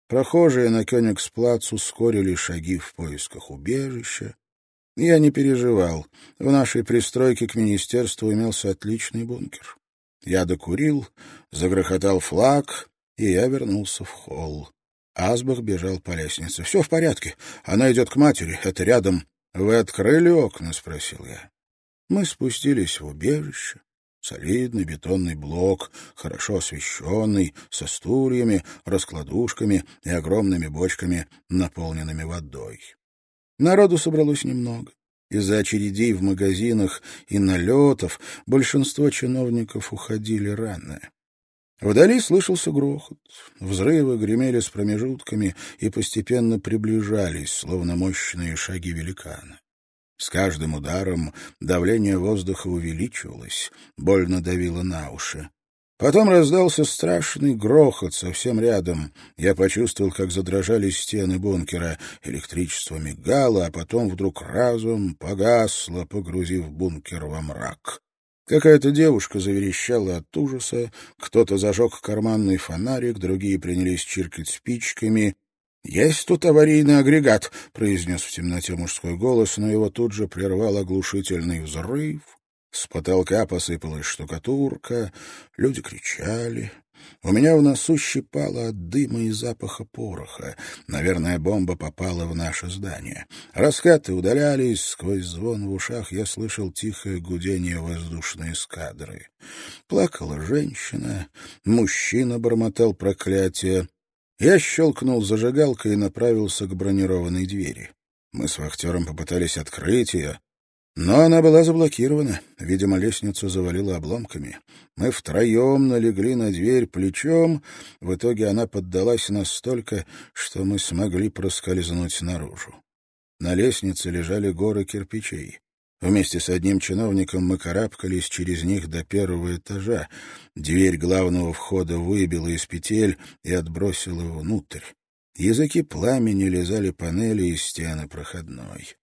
Прохожие на Кёнигсплац ускорили шаги в поисках убежища. Я не переживал. В нашей пристройке к министерству имелся отличный бункер. Я докурил, загрохотал флаг, и я вернулся в холл. Асбах бежал по лестнице. — Все в порядке. Она идет к матери. Это рядом. — Вы открыли окна? — спросил я. Мы спустились в убежище. Солидный бетонный блок, хорошо освещенный, со стульями, раскладушками и огромными бочками, наполненными водой. Народу собралось немного. Из-за очередей в магазинах и налетов большинство чиновников уходили рано. Вдали слышался грохот. Взрывы гремели с промежутками и постепенно приближались, словно мощные шаги великана. С каждым ударом давление воздуха увеличивалось, больно давило на уши. Потом раздался страшный грохот совсем рядом. Я почувствовал, как задрожали стены бункера. Электричество мигало, а потом вдруг разум погасло, погрузив бункер во мрак. Какая-то девушка заверещала от ужаса, кто-то зажег карманный фонарик, другие принялись чиркать спичками. «Есть тут аварийный агрегат», — произнес в темноте мужской голос, но его тут же прервал оглушительный взрыв. С потолка посыпалась штукатурка, люди кричали. У меня в носу щипало от дыма и запаха пороха. Наверное, бомба попала в наше здание. Раскаты удалялись, сквозь звон в ушах я слышал тихое гудение воздушной эскадры. Плакала женщина, мужчина бормотал проклятие. Я щелкнул зажигалкой и направился к бронированной двери. Мы с вахтером попытались открыть ее, но она была заблокирована. Видимо, лестницу завалило обломками. Мы втроем налегли на дверь плечом. В итоге она поддалась настолько, что мы смогли проскользнуть наружу. На лестнице лежали горы кирпичей. Вместе с одним чиновником мы карабкались через них до первого этажа. Дверь главного входа выбила из петель и отбросила внутрь. Языки пламени лизали панели и стены проходной.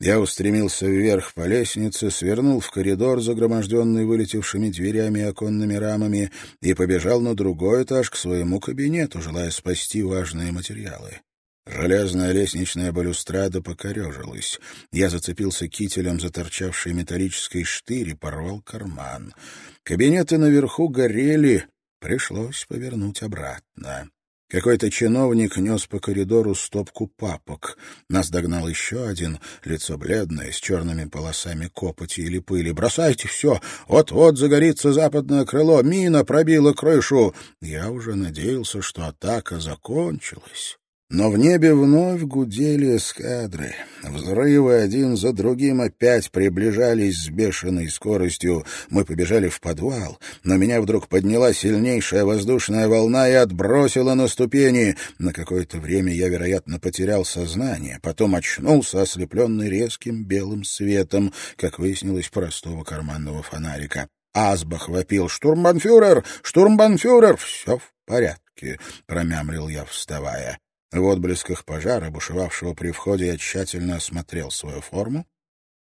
Я устремился вверх по лестнице, свернул в коридор, загроможденный вылетевшими дверями и оконными рамами, и побежал на другой этаж к своему кабинету, желая спасти важные материалы. Железная лестничная балюстрада покорежилась. Я зацепился кителем за торчавший металлический штырь и порвал карман. Кабинеты наверху горели, пришлось повернуть обратно. Какой-то чиновник нес по коридору стопку папок. Нас догнал еще один, лицо бледное, с черными полосами копоти или пыли. «Бросайте все! Вот-вот загорится западное крыло! Мина пробила крышу!» Я уже надеялся, что атака закончилась. Но в небе вновь гудели эскадры. Взрывы один за другим опять приближались с бешеной скоростью. Мы побежали в подвал, но меня вдруг подняла сильнейшая воздушная волна и отбросила на ступени. На какое-то время я, вероятно, потерял сознание, потом очнулся, ослепленный резким белым светом, как выяснилось, простого карманного фонарика. Асбах вопил «Штурмбанфюрер! Штурмбанфюрер!» «Все в порядке», — промямлил я, вставая. В отблесках пожара, бушевавшего при входе, я тщательно осмотрел свою форму.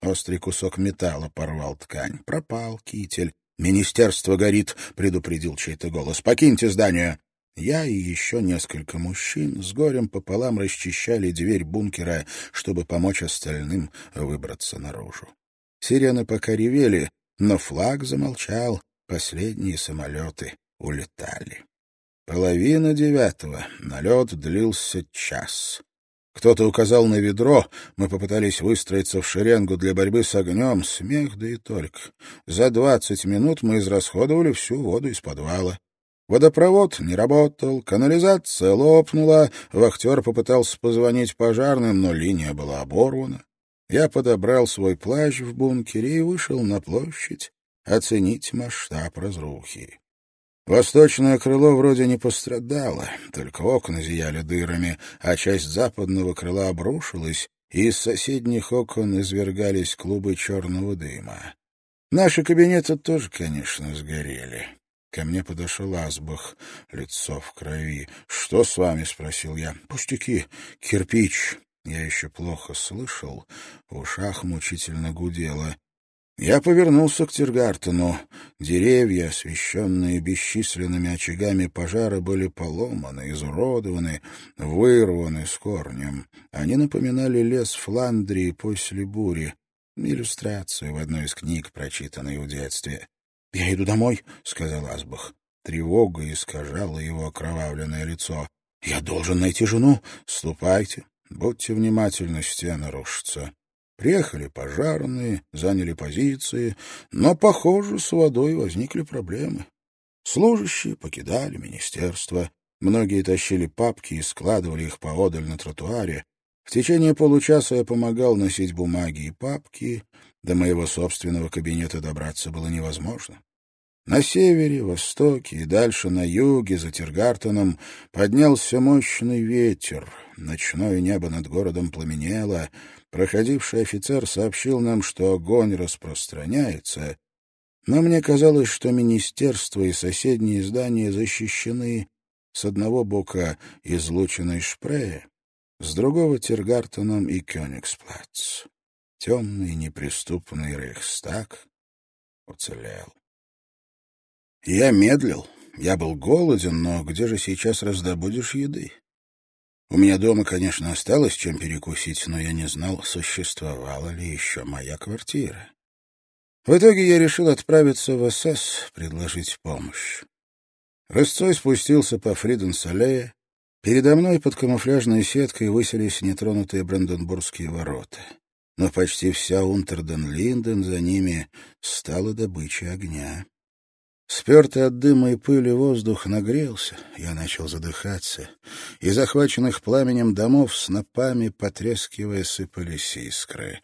Острый кусок металла порвал ткань. Пропал китель. «Министерство горит», — предупредил чей-то голос. «Покиньте здание». Я и еще несколько мужчин с горем пополам расчищали дверь бункера, чтобы помочь остальным выбраться наружу. Сирены пока ревели, но флаг замолчал, последние самолеты улетали. Половина девятого. Налет длился час. Кто-то указал на ведро, мы попытались выстроиться в шеренгу для борьбы с огнем. Смех, да и только. За двадцать минут мы израсходовали всю воду из подвала. Водопровод не работал, канализация лопнула, вахтер попытался позвонить пожарным, но линия была оборвана. Я подобрал свой плащ в бункере и вышел на площадь оценить масштаб разрухи. Восточное крыло вроде не пострадало, только окна зияли дырами, а часть западного крыла обрушилась, и из соседних окон извергались клубы черного дыма. Наши кабинеты тоже, конечно, сгорели. Ко мне подошел Асбах, лицо в крови. «Что с вами?» — спросил я. «Пустяки. Кирпич». Я еще плохо слышал, в ушах мучительно гудело. Я повернулся к Тиргартену. Деревья, освещенные бесчисленными очагами пожара, были поломаны, изуродованы, вырваны с корнем. Они напоминали лес Фландрии после бури. Иллюстрацию в одной из книг, прочитанной в детстве. — Я иду домой, — сказал Асбах. Тревога искажала его окровавленное лицо. — Я должен найти жену. Ступайте. Будьте внимательны, стены рушатся. Приехали пожарные, заняли позиции, но, похоже, с водой возникли проблемы. Служащие покидали министерство. Многие тащили папки и складывали их поодаль на тротуаре. В течение получаса я помогал носить бумаги и папки. До моего собственного кабинета добраться было невозможно. На севере, востоке и дальше на юге, за Тиргартеном, поднялся мощный ветер. Ночное небо над городом пламенело. Проходивший офицер сообщил нам, что огонь распространяется, но мне казалось, что министерство и соседние здания защищены с одного бока излученной Шпрее, с другого — Тиргартеном и Кёнигсплац. Темный неприступный Рейхстаг уцелел. Я медлил. Я был голоден, но где же сейчас раздобудешь еды? У меня дома, конечно, осталось чем перекусить, но я не знал, существовала ли еще моя квартира. В итоге я решил отправиться в СС, предложить помощь. Рысцой спустился по Фриденс-аллее. Передо мной под камуфляжной сеткой высились нетронутые Бранденбургские ворота. Но почти вся Унтерден-Линден за ними стала добычей огня. Спертый от дыма и пыли воздух нагрелся, я начал задыхаться. Из захваченных пламенем домов снопами, потрескивая, сыпались искры.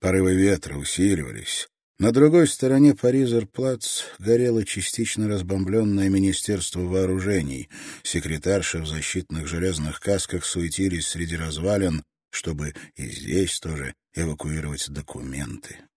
Порывы ветра усиливались. На другой стороне Паризер-плац горело частично разбомбленное Министерство вооружений. Секретарши в защитных железных касках суетились среди развалин, чтобы и здесь тоже эвакуировать документы.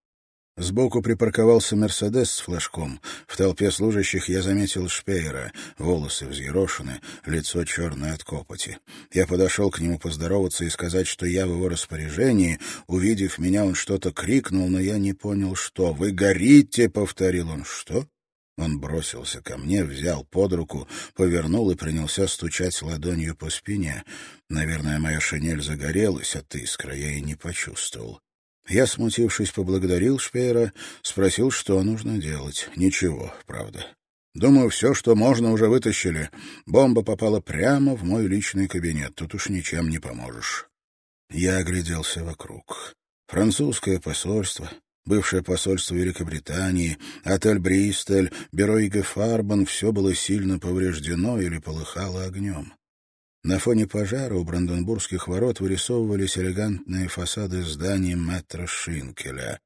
Сбоку припарковался «Мерседес» с флажком. В толпе служащих я заметил Шпеера. Волосы взъерошены, лицо черное от копоти. Я подошел к нему поздороваться и сказать, что я в его распоряжении. Увидев меня, он что-то крикнул, но я не понял, что. «Вы горите!» — повторил он. «Что?» Он бросился ко мне, взял под руку, повернул и принялся стучать ладонью по спине. Наверное, моя шинель загорелась от искра, я и не почувствовал. Я, смутившись, поблагодарил Шпеера, спросил, что нужно делать. Ничего, правда. Думаю, все, что можно, уже вытащили. Бомба попала прямо в мой личный кабинет. Тут уж ничем не поможешь. Я огляделся вокруг. Французское посольство, бывшее посольство Великобритании, отель «Бристоль», бюро Иго все было сильно повреждено или полыхало огнем. На фоне пожара у Бранденбургских ворот вырисовывались элегантные фасады зданий метро Шинкеля.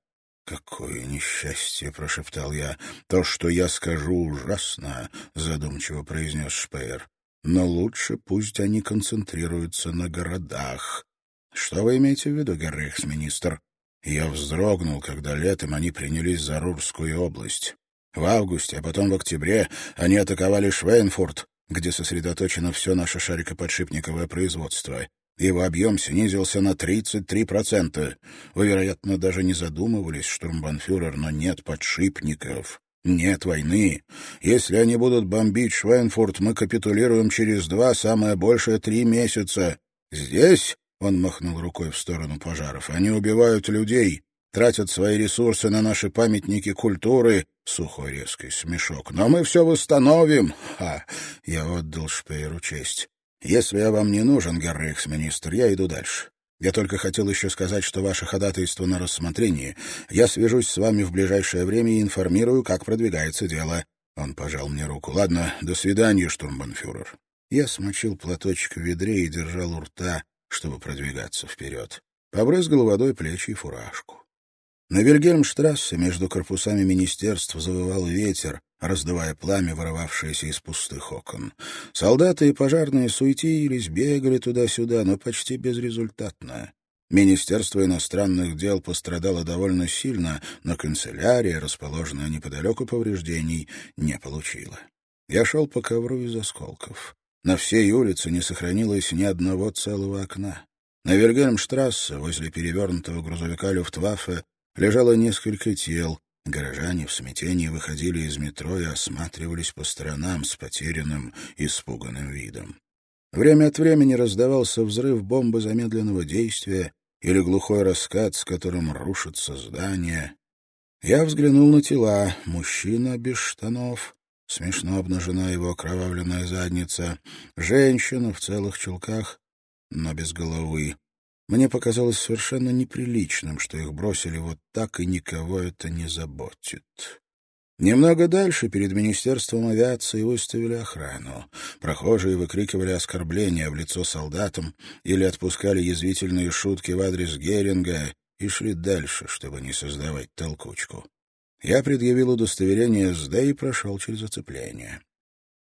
«Какое несчастье!» — прошептал я. «То, что я скажу, ужасно!» — задумчиво произнес Шпеер. «Но лучше пусть они концентрируются на городах». «Что вы имеете в виду, геррейхсминистр?» Я вздрогнул, когда летом они принялись за Рурскую область. В августе, а потом в октябре они атаковали Швейнфурт, где сосредоточено все наше шарикоподшипниковое производство. Его объем снизился на 33%. Вы, вероятно, даже не задумывались, штурмбанфюрер, но нет подшипников. Нет войны. Если они будут бомбить Швейнфурт, мы капитулируем через два, самое большее три месяца. Здесь, — он махнул рукой в сторону пожаров, — они убивают людей, тратят свои ресурсы на наши памятники культуры, Сухой резкий смешок. «Но мы все восстановим!» «Ха!» — я отдал Шпееру честь. «Если я вам не нужен, герр-рейхсминистр, я иду дальше. Я только хотел еще сказать, что ваше ходатайство на рассмотрении. Я свяжусь с вами в ближайшее время и информирую, как продвигается дело». Он пожал мне руку. «Ладно, до свидания, штурмбанфюрер». Я смочил платочек в ведре и держал у рта, чтобы продвигаться вперед. Побрызгал водой плечи и фуражку. На Вильгельмштрассе между корпусами министерств завывал ветер, раздувая пламя, вырывавшееся из пустых окон. Солдаты и пожарные суетились, бегали туда-сюда, но почти безрезультатно. Министерство иностранных дел пострадало довольно сильно, но канцелярия, расположенная неподалеку повреждений, не получила. Я шел по ковру из осколков. На всей улице не сохранилось ни одного целого окна. На Вергельмштрассе, возле перевернутого грузовика Люфтваффе, лежало несколько тел. Горожане в смятении выходили из метро и осматривались по сторонам с потерянным, испуганным видом. Время от времени раздавался взрыв бомбы замедленного действия или глухой раскат, с которым рушится здание. Я взглянул на тела. Мужчина без штанов, смешно обнажена его окровавленная задница, женщина в целых чулках, но без головы. Мне показалось совершенно неприличным, что их бросили вот так, и никого это не заботит. Немного дальше перед Министерством авиации выставили охрану. Прохожие выкрикивали оскорбления в лицо солдатам или отпускали язвительные шутки в адрес Геринга и шли дальше, чтобы не создавать толкучку. Я предъявил удостоверение СД и прошел через оцепление.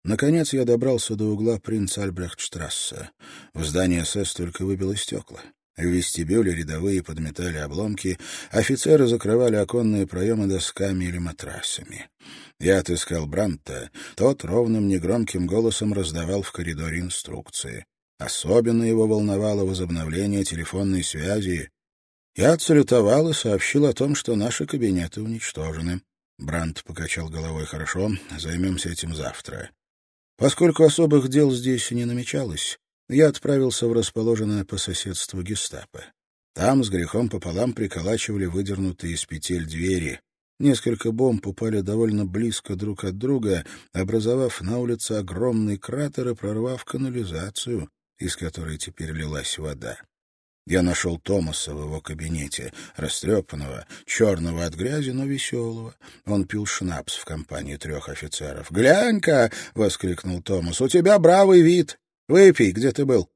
Наконец я добрался до угла принц Альбрехтштрассе. В здании СС только выбило стекла. В вестибюле рядовые подметали обломки, офицеры закрывали оконные проемы досками или матрасами. Я отыскал Бранта, тот ровным негромким голосом раздавал в коридоре инструкции. Особенно его волновало возобновление телефонной связи. Я отсалютовал и сообщил о том, что наши кабинеты уничтожены. Брант покачал головой. «Хорошо, займемся этим завтра». Поскольку особых дел здесь не намечалось, я отправился в расположенное по соседству гестапо. Там с грехом пополам приколачивали выдернутые из петель двери. Несколько бомб упали довольно близко друг от друга, образовав на улице огромный кратер и прорвав канализацию, из которой теперь лилась вода. Я нашел Томаса в его кабинете, растрепанного, черного от грязи, но веселого. Он пил шнапс в компании трех офицеров. «Глянь-ка!» — воскликнул Томас. «У тебя бравый вид! Выпей, где ты был?»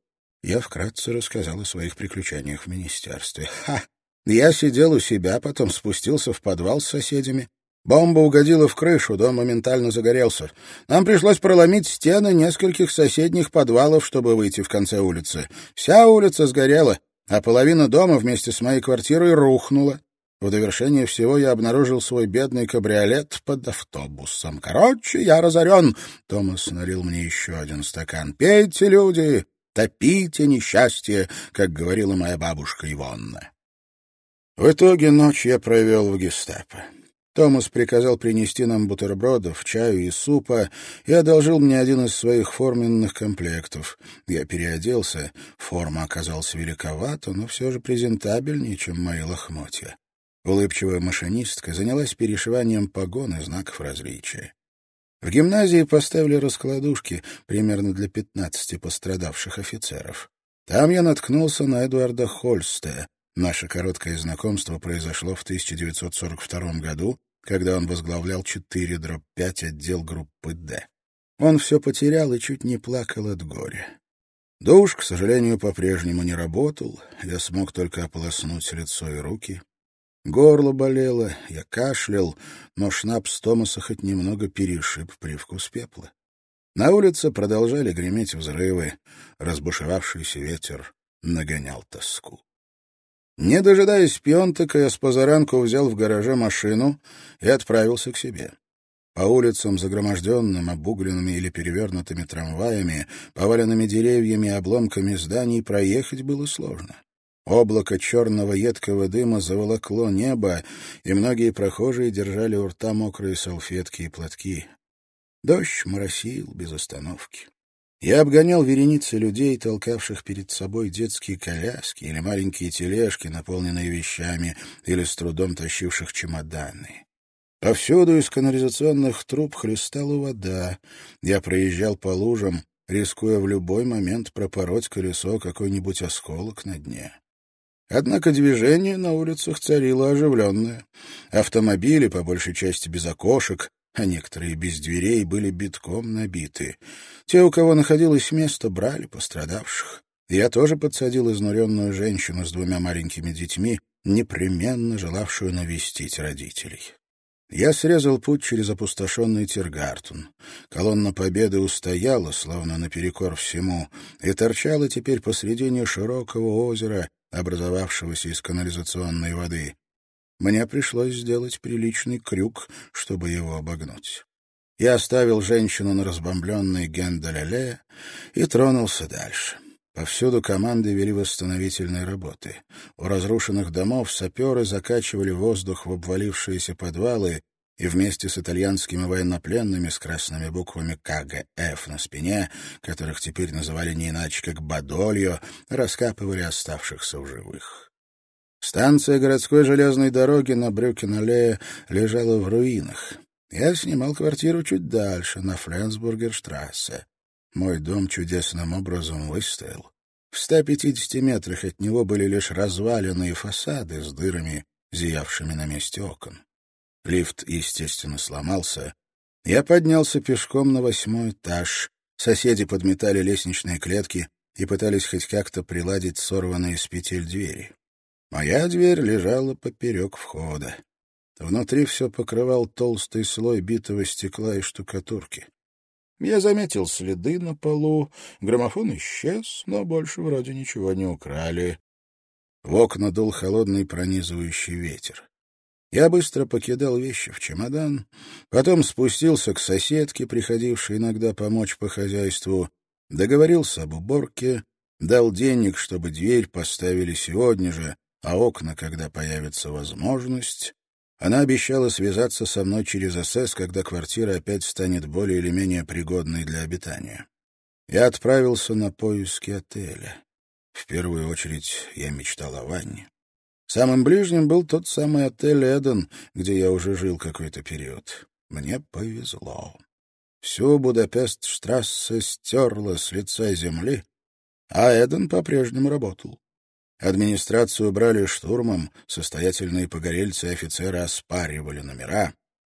Я вкратце рассказал о своих приключениях в министерстве. «Ха! Я сидел у себя, потом спустился в подвал с соседями. Бомба угодила в крышу, дом моментально загорелся. Нам пришлось проломить стены нескольких соседних подвалов, чтобы выйти в конце улицы. Вся улица сгорела, а половина дома вместе с моей квартирой рухнула. В довершение всего я обнаружил свой бедный кабриолет под автобусом. Короче, я разорен. Томас налил мне еще один стакан. Пейте, люди, топите несчастье, как говорила моя бабушка Ивонна. В итоге ночь я провел в гестапо. Томас приказал принести нам бутербродов, чаю и супа и одолжил мне один из своих форменных комплектов. Я переоделся, форма оказалась великовата, но все же презентабельнее, чем мои лохмотья. Улыбчивая машинистка занялась перешиванием погон и знаков различия. В гимназии поставили раскладушки примерно для пятнадцати пострадавших офицеров. Там я наткнулся на Эдуарда Хольста. Наше короткое знакомство произошло в 1942 году, когда он возглавлял 4 дробь 5 отдел группы «Д». Он все потерял и чуть не плакал от горя. Душ, к сожалению, по-прежнему не работал. Я смог только ополоснуть лицо и руки. Горло болело, я кашлял, но шнапс Томаса хоть немного перешиб привкус пепла. На улице продолжали греметь взрывы, разбушевавшийся ветер нагонял тоску. Не дожидаясь пьонтака, я с позаранку взял в гараже машину и отправился к себе. По улицам, загроможденным обугленными или перевернутыми трамваями, поваленными деревьями и обломками зданий проехать было сложно. Облако черного едкого дыма заволокло небо, и многие прохожие держали у рта мокрые салфетки и платки. Дождь моросил без остановки. Я обгонял вереницы людей, толкавших перед собой детские коляски или маленькие тележки, наполненные вещами, или с трудом тащивших чемоданы. Повсюду из канализационных труб хлестала вода. Я проезжал по лужам, рискуя в любой момент пропороть колесо какой-нибудь осколок на дне. Однако движение на улицах царило оживленное. Автомобили, по большей части без окошек, а некоторые без дверей, были битком набиты. Те, у кого находилось место, брали пострадавших. Я тоже подсадил изнуренную женщину с двумя маленькими детьми, непременно желавшую навестить родителей. Я срезал путь через опустошенный Тиргартун. Колонна Победы устояла, словно наперекор всему, и торчала теперь посредине широкого озера, образовавшегося из канализационной воды. Мне пришлось сделать приличный крюк, чтобы его обогнуть. Я оставил женщину на разбомбленной Генделяле и тронулся дальше. Повсюду команды вели восстановительные работы. У разрушенных домов саперы закачивали воздух в обвалившиеся подвалы и вместе с итальянскими военнопленными с красными буквами КГФ на спине, которых теперь называли не иначе как Бадольо, раскапывали оставшихся в живых. Станция городской железной дороги на Брюкеналее лежала в руинах. Я снимал квартиру чуть дальше, на Фленсбургерштрассе. Мой дом чудесным образом выстоял. В 150 метрах от него были лишь разваленные фасады с дырами, зиявшими на месте окон. Лифт, естественно, сломался. Я поднялся пешком на восьмой этаж. Соседи подметали лестничные клетки и пытались хоть как-то приладить сорванные с петель двери. Моя дверь лежала поперек входа. Внутри все покрывал толстый слой битого стекла и штукатурки. Я заметил следы на полу, граммофон исчез, но больше вроде ничего не украли. В окна дул холодный пронизывающий ветер. Я быстро покидал вещи в чемодан, потом спустился к соседке, приходившей иногда помочь по хозяйству, договорился об уборке, дал денег, чтобы дверь поставили сегодня же, а окна, когда появится возможность, она обещала связаться со мной через СС, когда квартира опять станет более или менее пригодной для обитания. Я отправился на поиски отеля. В первую очередь я мечтал о ванне. Самым ближним был тот самый отель «Эден», где я уже жил какой-то период. Мне повезло. Всю Будапест-штрассе стерла с лица земли, а Эден по-прежнему работал. Администрацию брали штурмом, состоятельные погорельцы и офицеры оспаривали номера.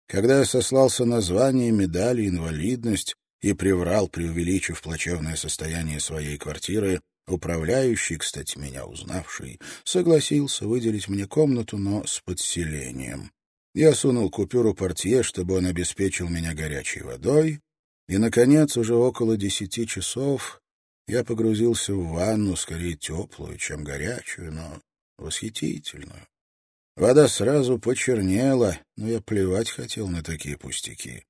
Когда я сослался на звание, медали, инвалидность и приврал, преувеличив плачевное состояние своей квартиры, управляющий, кстати, меня узнавший, согласился выделить мне комнату, но с подселением. Я сунул купюру портье, чтобы он обеспечил меня горячей водой, и, наконец, уже около десяти часов я погрузился в ванну, скорее теплую, чем горячую, но восхитительную. Вода сразу почернела, но я плевать хотел на такие пустяки.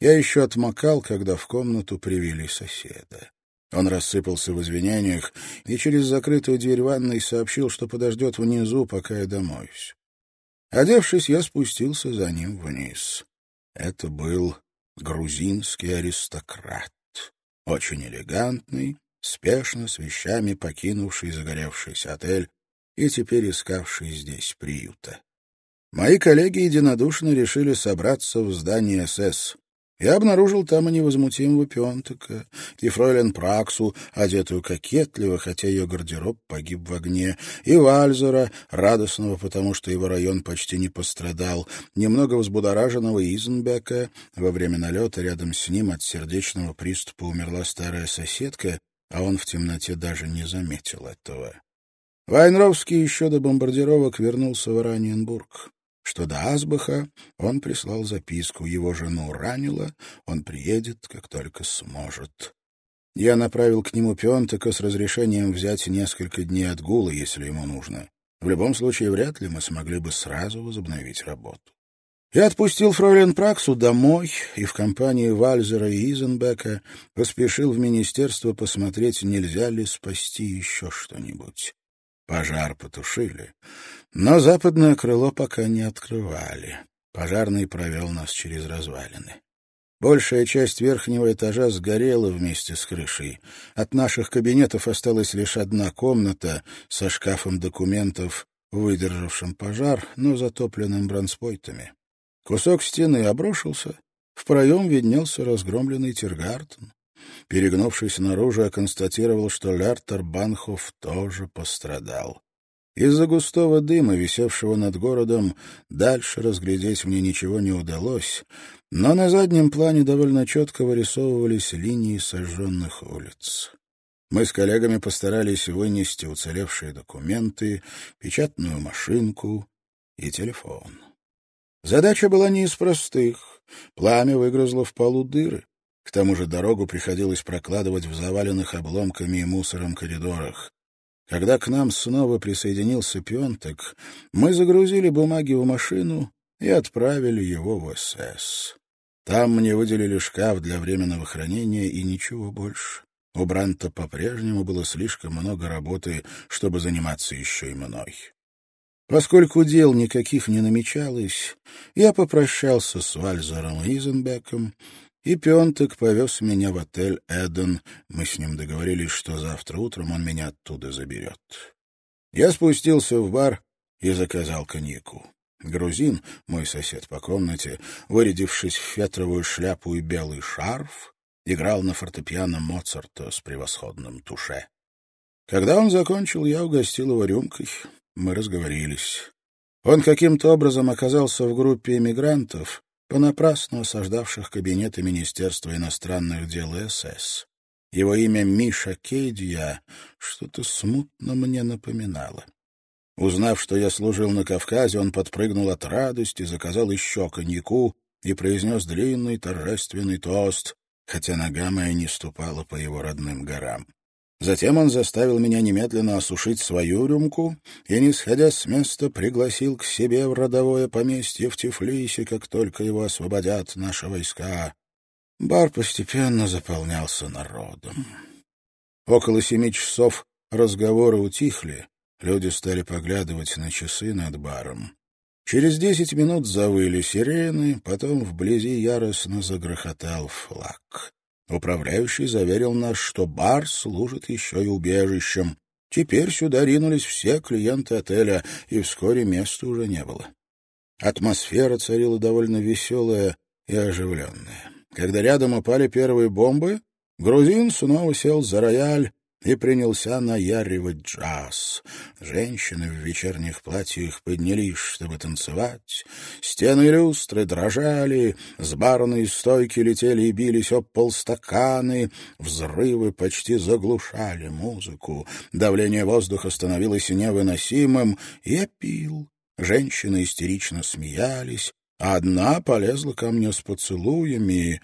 Я еще отмокал, когда в комнату привели соседа. Он рассыпался в извинениях и через закрытую дверь ванной сообщил, что подождет внизу, пока я домоюсь. Одевшись, я спустился за ним вниз. Это был грузинский аристократ, очень элегантный, спешно с вещами покинувший загоревшийся отель и теперь искавший здесь приюта. Мои коллеги единодушно решили собраться в здании СС. Я обнаружил там и невозмутимого Пионтека, и фройлен Праксу, одетую кокетливо, хотя ее гардероб погиб в огне, и Вальзера, радостного, потому что его район почти не пострадал, немного взбудораженного Изенбека. Во время налета рядом с ним от сердечного приступа умерла старая соседка, а он в темноте даже не заметил этого. Вайнровский еще до бомбардировок вернулся в Ораниенбург. Что до Асбаха, он прислал записку. Его жену ранило, он приедет, как только сможет. Я направил к нему Пионтека с разрешением взять несколько дней отгула, если ему нужно. В любом случае, вряд ли мы смогли бы сразу возобновить работу. Я отпустил фройлен Праксу домой и в компании Вальзера и Изенбека поспешил в министерство посмотреть, нельзя ли спасти еще что-нибудь. Пожар потушили, но западное крыло пока не открывали. Пожарный провел нас через развалины. Большая часть верхнего этажа сгорела вместе с крышей. От наших кабинетов осталась лишь одна комната со шкафом документов, выдержавшим пожар, но затопленным бронспойтами. Кусок стены обрушился, в проем виднелся разгромленный Тиргартен. Перегнувшись наружу, я констатировал, что Лертер Банхоф тоже пострадал. Из-за густого дыма, висевшего над городом, дальше разглядеть мне ничего не удалось, но на заднем плане довольно четко вырисовывались линии сожженных улиц. Мы с коллегами постарались вынести уцелевшие документы, печатную машинку и телефон. Задача была не из простых. Пламя выгрызло в полу дыры. К тому же дорогу приходилось прокладывать в заваленных обломками и мусором коридорах. Когда к нам снова присоединился Пионтек, мы загрузили бумаги в машину и отправили его в СС. Там мне выделили шкаф для временного хранения и ничего больше. У Бранта по-прежнему было слишком много работы, чтобы заниматься еще и мной. Поскольку дел никаких не намечалось, я попрощался с Вальзером Изенбеком, и Пионтек повез меня в отель «Эден». Мы с ним договорились, что завтра утром он меня оттуда заберет. Я спустился в бар и заказал коньяку. Грузин, мой сосед по комнате, вырядившись в фетровую шляпу и белый шарф, играл на фортепиано Моцарта с превосходным туше. Когда он закончил, я угостил его рюмкой. Мы разговорились. Он каким-то образом оказался в группе эмигрантов, понапрасну осаждавших кабинеты Министерства иностранных дел СС. Его имя Миша Кейдия что-то смутно мне напоминало. Узнав, что я служил на Кавказе, он подпрыгнул от радости, заказал еще коньяку и произнес длинный торжественный тост, хотя нога моя не ступала по его родным горам. Затем он заставил меня немедленно осушить свою рюмку и, не сходя с места, пригласил к себе в родовое поместье в Тифлисе, как только его освободят наши войска. Бар постепенно заполнялся народом. Около семи часов разговоры утихли, люди стали поглядывать на часы над баром. Через десять минут завыли сирены, потом вблизи яростно загрохотал флаг. Управляющий заверил нас, что бар служит еще и убежищем. Теперь сюда ринулись все клиенты отеля, и вскоре места уже не было. Атмосфера царила довольно веселая и оживленная. Когда рядом упали первые бомбы, грузин снова сел за рояль и принялся наяривать джаз. Женщины в вечерних платьях поднялись, чтобы танцевать. Стены и люстры дрожали, с барной стойки летели и бились об полстаканы, взрывы почти заглушали музыку, давление воздуха становилось невыносимым, я пил. Женщины истерично смеялись, одна полезла ко мне с поцелуями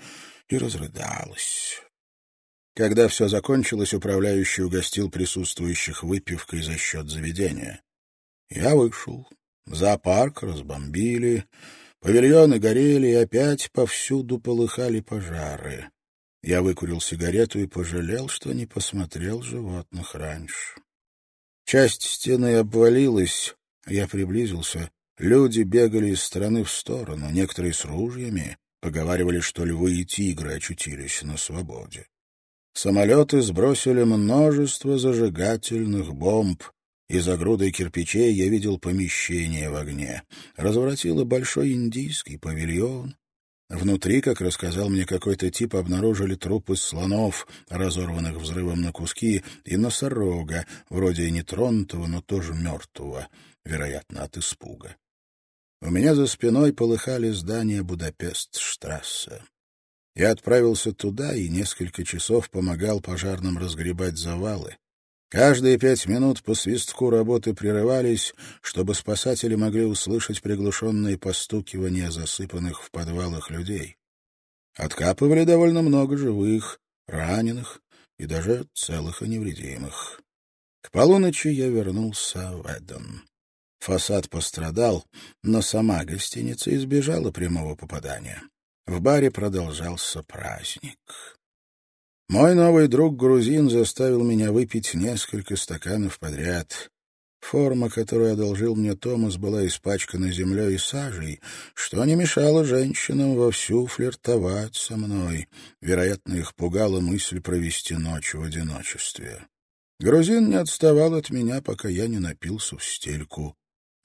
и разрыдалась. Когда все закончилось, управляющий угостил присутствующих выпивкой за счет заведения. Я вышел. Зоопарк разбомбили, павильоны горели, и опять повсюду полыхали пожары. Я выкурил сигарету и пожалел, что не посмотрел животных раньше. Часть стены обвалилась, я приблизился. Люди бегали из стороны в сторону, некоторые с ружьями, поговаривали, что львы и тигры очутились на свободе. Самолеты сбросили множество зажигательных бомб. Из-за груды кирпичей я видел помещение в огне. Разворотило большой индийский павильон. Внутри, как рассказал мне какой-то тип, обнаружили трупы слонов, разорванных взрывом на куски, и носорога, вроде нетронутого, но тоже мертвого, вероятно, от испуга. У меня за спиной полыхали здания Будапест-штрассе. Я отправился туда и несколько часов помогал пожарным разгребать завалы. Каждые пять минут по свистку работы прерывались, чтобы спасатели могли услышать приглушенные постукивания засыпанных в подвалах людей. Откапывали довольно много живых, раненых и даже целых и невредимых. К полуночи я вернулся в Эден. Фасад пострадал, но сама гостиница избежала прямого попадания. В баре продолжался праздник. Мой новый друг-грузин заставил меня выпить несколько стаканов подряд. Форма, которую одолжил мне Томас, была испачкана землей и сажей, что не мешало женщинам вовсю флиртовать со мной. Вероятно, их пугала мысль провести ночь в одиночестве. Грузин не отставал от меня, пока я не напился в стельку.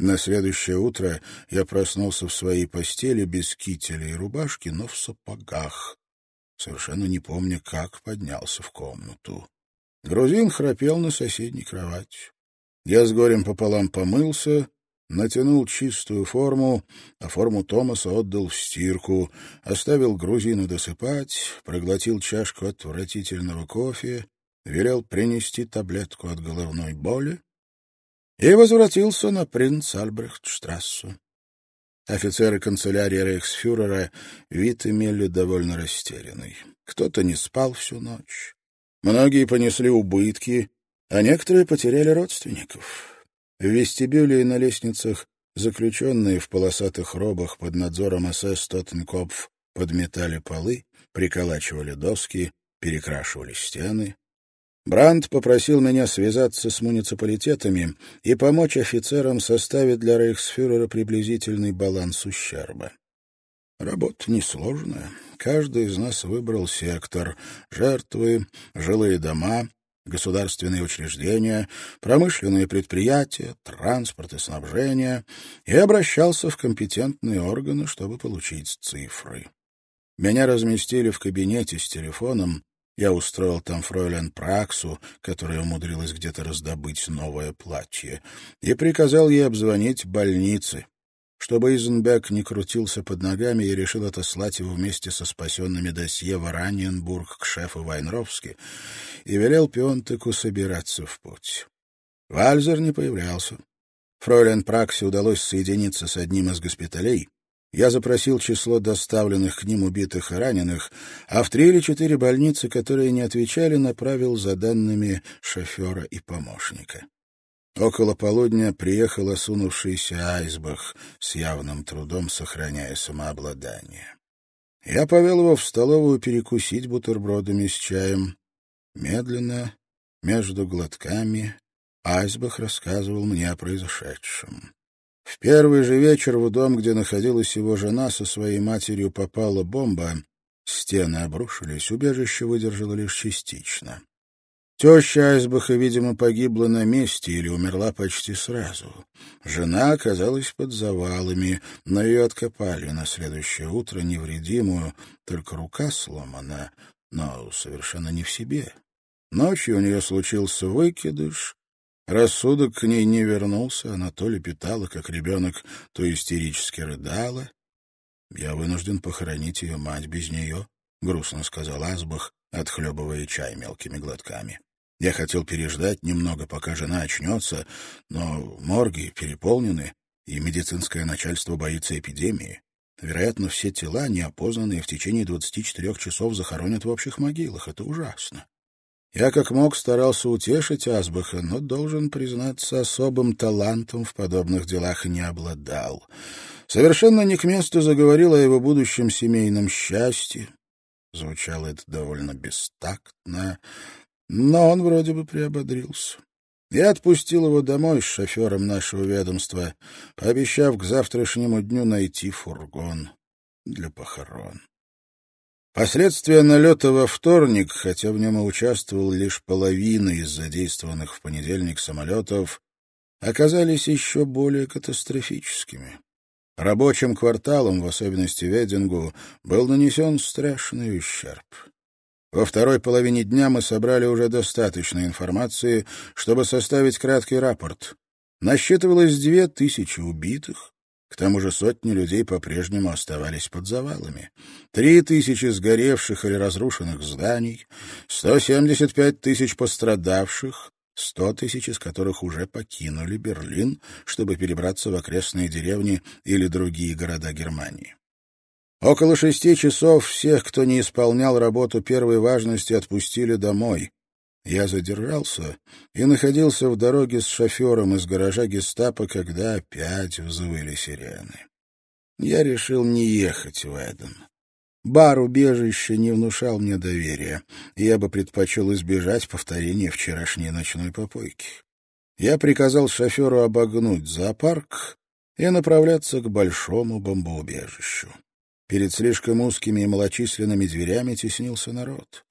На следующее утро я проснулся в своей постели без кителя и рубашки, но в сапогах, совершенно не помня, как поднялся в комнату. Грузин храпел на соседней кровати. Я с горем пополам помылся, натянул чистую форму, а форму Томаса отдал в стирку, оставил грузину досыпать, проглотил чашку отвратительного кофе, велел принести таблетку от головной боли и возвратился на принц Альбрехтштрассу. Офицеры канцелярии рейхсфюрера вид имели довольно растерянный. Кто-то не спал всю ночь. Многие понесли убытки, а некоторые потеряли родственников. В вестибюле и на лестницах заключенные в полосатых робах под надзором СС Тоттенкопф подметали полы, приколачивали доски, перекрашивали стены. Бранд попросил меня связаться с муниципалитетами и помочь офицерам составить для рейхсфюрера приблизительный баланс ущерба. Работа несложная. Каждый из нас выбрал сектор — жертвы, жилые дома, государственные учреждения, промышленные предприятия, транспорт и снабжение и обращался в компетентные органы, чтобы получить цифры. Меня разместили в кабинете с телефоном. Я устроил там фройлен Праксу, которая умудрилась где-то раздобыть новое платье, и приказал ей обзвонить больницы. Чтобы Изенбек не крутился под ногами, я решил отослать его вместе со спасенными досье в Ораньенбург к шефу Вайнровски и велел Пионтеку собираться в путь. Вальзер не появлялся. Фройлен Праксе удалось соединиться с одним из госпиталей, я запросил число доставленных к ним убитых и раненых, а в три или четыре больницы, которые не отвечали, направил за данными шофера и помощника. Около полудня приехал осунувшийся айсбах с явным трудом, сохраняя самообладание. Я повел его в столовую перекусить бутербродами с чаем. Медленно, между глотками, Айсбах рассказывал мне о произошедшем. В первый же вечер в дом, где находилась его жена, со своей матерью попала бомба. Стены обрушились, убежище выдержало лишь частично. Теща Айсбаха, видимо, погибла на месте или умерла почти сразу. Жена оказалась под завалами, но ее откопали на следующее утро невредимую, только рука сломана, но совершенно не в себе. Ночью у нее случился выкидыш, Рассудок к ней не вернулся, она то лепетала, как ребенок, то истерически рыдала. «Я вынужден похоронить ее мать без нее», — грустно сказал Асбах, отхлебывая чай мелкими глотками. «Я хотел переждать немного, пока жена очнется, но морги переполнены, и медицинское начальство боится эпидемии. Вероятно, все тела, неопознанные в течение 24 часов, захоронят в общих могилах. Это ужасно. Я как мог старался утешить Асбаха, но, должен признаться, особым талантом в подобных делах не обладал. Совершенно не к месту заговорил о его будущем семейном счастье. Звучало это довольно бестактно, но он вроде бы приободрился. Я отпустил его домой с шофером нашего ведомства, пообещав к завтрашнему дню найти фургон для похорон. Последствия налета во вторник, хотя в нем и участвовал лишь половина из задействованных в понедельник самолетов, оказались еще более катастрофическими. Рабочим кварталам, в особенности Ведингу, был нанесен страшный ущерб. Во второй половине дня мы собрали уже достаточно информации, чтобы составить краткий рапорт. Насчитывалось две тысячи убитых, к тому же сотни людей по-прежнему оставались под завалами. Три тысячи сгоревших или разрушенных зданий, 175 тысяч пострадавших, сто тысяч из которых уже покинули Берлин, чтобы перебраться в окрестные деревни или другие города Германии. Около шести часов всех, кто не исполнял работу первой важности, отпустили домой. Я задержался и находился в дороге с шофером из гаража гестапо, когда опять взвыли сирены. Я решил не ехать в Эден. Бар-убежище не внушал мне доверия, и я бы предпочел избежать повторения вчерашней ночной попойки. Я приказал шоферу обогнуть зоопарк и направляться к большому бомбоубежищу. Перед слишком узкими и малочисленными дверями теснился народ.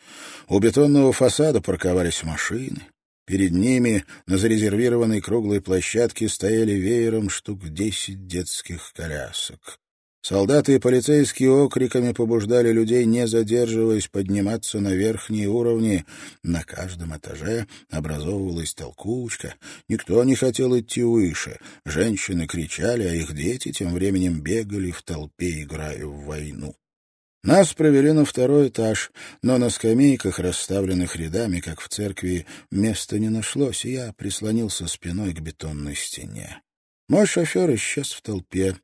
У бетонного фасада парковались машины. Перед ними на зарезервированной круглой площадке стояли веером штук десять детских колясок. Солдаты и полицейские окриками побуждали людей, не задерживаясь, подниматься на верхние уровни. На каждом этаже образовывалась толкучка. Никто не хотел идти выше. Женщины кричали, а их дети тем временем бегали в толпе, играя в войну. Нас провели на второй этаж, но на скамейках, расставленных рядами, как в церкви, места не нашлось, и я прислонился спиной к бетонной стене. Мой шофер исчез в толпе.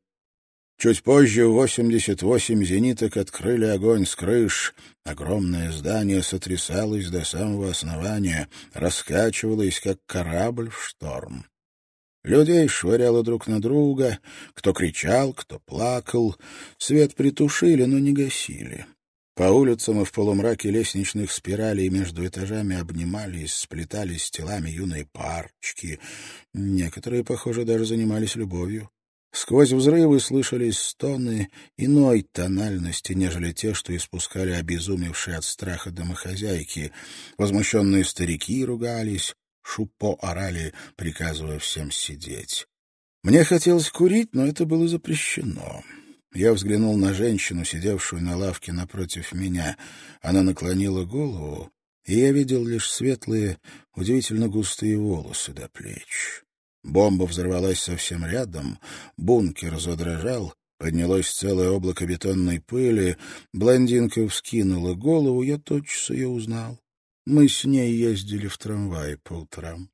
Чуть позже в 88 зениток открыли огонь с крыш. Огромное здание сотрясалось до самого основания, раскачивалось, как корабль в шторм. Людей швыряло друг на друга, кто кричал, кто плакал. Свет притушили, но не гасили. По улицам и в полумраке лестничных спиралей между этажами обнимались, сплетались телами юные парочки. Некоторые, похоже, даже занимались любовью. Сквозь взрывы слышались стоны иной тональности, нежели те, что испускали обезумевшие от страха домохозяйки. Возмущенные старики ругались, шупо орали, приказывая всем сидеть. Мне хотелось курить, но это было запрещено. Я взглянул на женщину, сидевшую на лавке напротив меня. Она наклонила голову, и я видел лишь светлые, удивительно густые волосы до плеч. Бомба взорвалась совсем рядом, бункер задрожал, поднялось целое облако бетонной пыли, блондинка вскинула голову, я тотчас ее узнал. Мы с ней ездили в трамвае по утрам.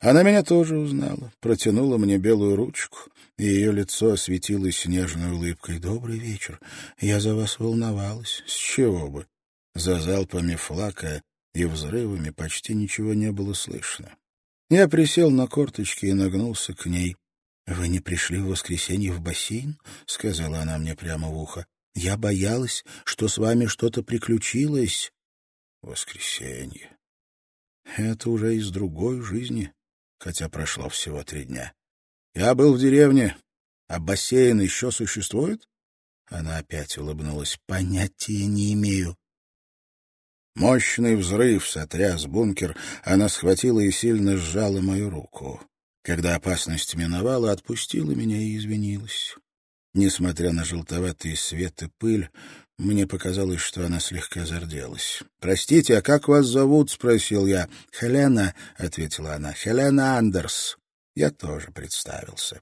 Она меня тоже узнала, протянула мне белую ручку, и ее лицо осветилось нежной улыбкой. «Добрый вечер. Я за вас волновалась. С чего бы?» За залпами флака и взрывами почти ничего не было слышно. Я присел на корточки и нагнулся к ней. — Вы не пришли в воскресенье в бассейн? — сказала она мне прямо в ухо. — Я боялась, что с вами что-то приключилось. — Воскресенье. Это уже из другой жизни, хотя прошло всего три дня. Я был в деревне, а бассейн еще существует? Она опять улыбнулась. — Понятия не имею. Мощный взрыв сотряс бункер, она схватила и сильно сжала мою руку. Когда опасность миновала, отпустила меня и извинилась. Несмотря на желтоватый свет и пыль, мне показалось, что она слегка зарделась. «Простите, а как вас зовут?» — спросил я. «Хелена», — ответила она. «Хелена Андерс». Я тоже представился.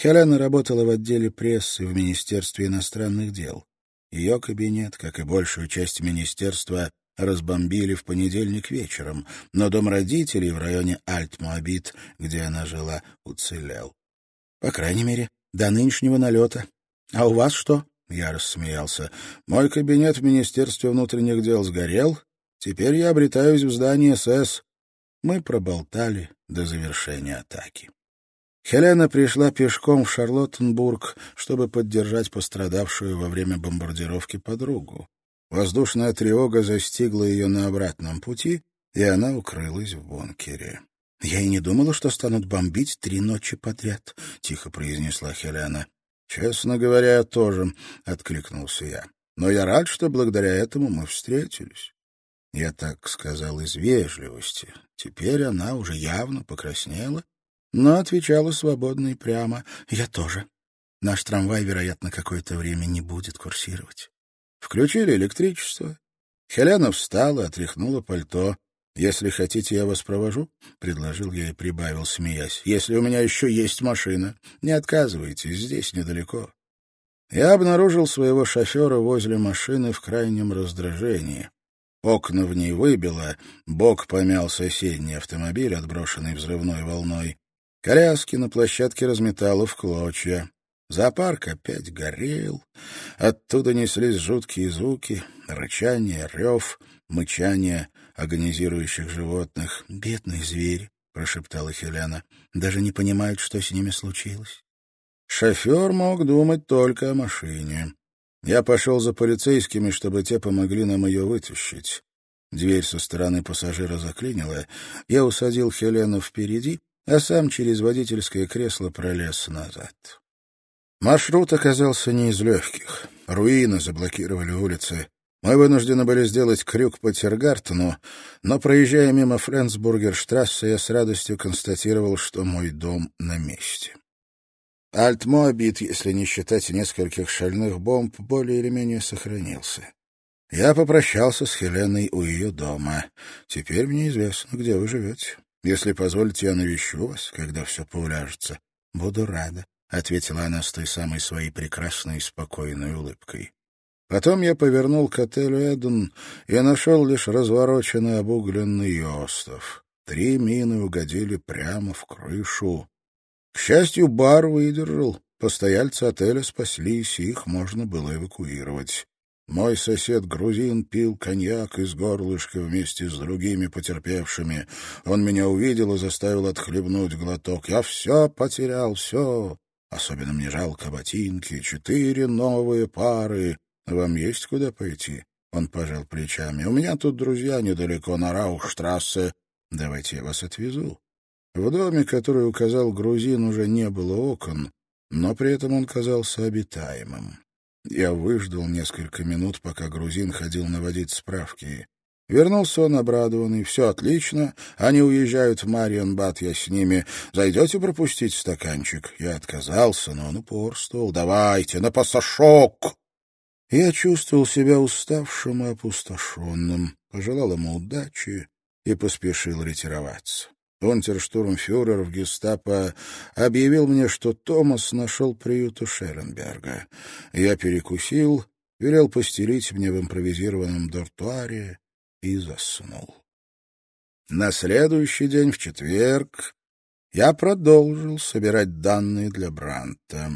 Хелена работала в отделе прессы в Министерстве иностранных дел. Ее кабинет, как и большую часть министерства, разбомбили в понедельник вечером, но дом родителей в районе Альт-Моабит, где она жила, уцелел. По крайней мере, до нынешнего налета. А у вас что? Я рассмеялся. Мой кабинет в Министерстве внутренних дел сгорел. Теперь я обретаюсь в здании СС. Мы проболтали до завершения атаки. Хелена пришла пешком в Шарлоттенбург, чтобы поддержать пострадавшую во время бомбардировки подругу. Воздушная тревога застигла ее на обратном пути, и она укрылась в бункере. — Я и не думала, что станут бомбить три ночи подряд, — тихо произнесла Хелена. — Честно говоря, тоже, — откликнулся я. — Но я рад, что благодаря этому мы встретились. Я так сказал из вежливости. Теперь она уже явно покраснела, но отвечала свободно и прямо. — Я тоже. Наш трамвай, вероятно, какое-то время не будет курсировать. Включили электричество. Хелена встала, отряхнула пальто. «Если хотите, я вас провожу?» — предложил я и прибавил, смеясь. «Если у меня еще есть машина, не отказывайтесь, здесь недалеко». Я обнаружил своего шофера возле машины в крайнем раздражении. Окна в ней выбило, бок помял соседний автомобиль, отброшенный взрывной волной. Коляски на площадке разметало в клочья. Зоопарк опять горел. Оттуда неслись жуткие звуки, рычание, рев, мычание агонизирующих животных. «Бедные звери», — прошептала Хелена, — «даже не понимают, что с ними случилось». Шофер мог думать только о машине. Я пошел за полицейскими, чтобы те помогли нам ее вытащить. Дверь со стороны пассажира заклинила. Я усадил Хелену впереди, а сам через водительское кресло пролез назад. Маршрут оказался не из легких. Руины заблокировали улицы. Мы вынуждены были сделать крюк по Тергартену, но, проезжая мимо Френсбургерштрассе, я с радостью констатировал, что мой дом на месте. Альтмоабит, если не считать нескольких шальных бомб, более или менее сохранился. Я попрощался с Хеленой у ее дома. Теперь мне известно, где вы живете. Если позволите, я навещу вас, когда все поуляжется. Буду рада. — ответила она с той самой своей прекрасной и спокойной улыбкой. Потом я повернул к отелю «Эден» и нашел лишь развороченный обугленный остов. Три мины угодили прямо в крышу. К счастью, бар выдержал. Постояльцы отеля спаслись, их можно было эвакуировать. Мой сосед-грузин пил коньяк из горлышка вместе с другими потерпевшими. Он меня увидел и заставил отхлебнуть глоток. Я все потерял, все. Особенно мне жалко ботинки. Четыре новые пары. Вам есть куда пойти? Он пожал плечами. У меня тут друзья недалеко на Раухштрассе. Давайте я вас отвезу. В доме, который указал грузин, уже не было окон, но при этом он казался обитаемым. Я выждал несколько минут, пока грузин ходил наводить справки. Вернулся он обрадованный. «Все отлично. Они уезжают в Мариенбад, я с ними. Зайдете пропустить стаканчик?» Я отказался, но он упорствовал. «Давайте, на пассажок!» Я чувствовал себя уставшим и опустошенным, пожелал ему удачи и поспешил ретироваться. Унтерштурмфюрер в гестапо объявил мне, что Томас нашел приют у Шеренберга. Я перекусил, велел постелить мне в импровизированном дортуаре и заснул. На следующий день, в четверг, я продолжил собирать данные для Бранта.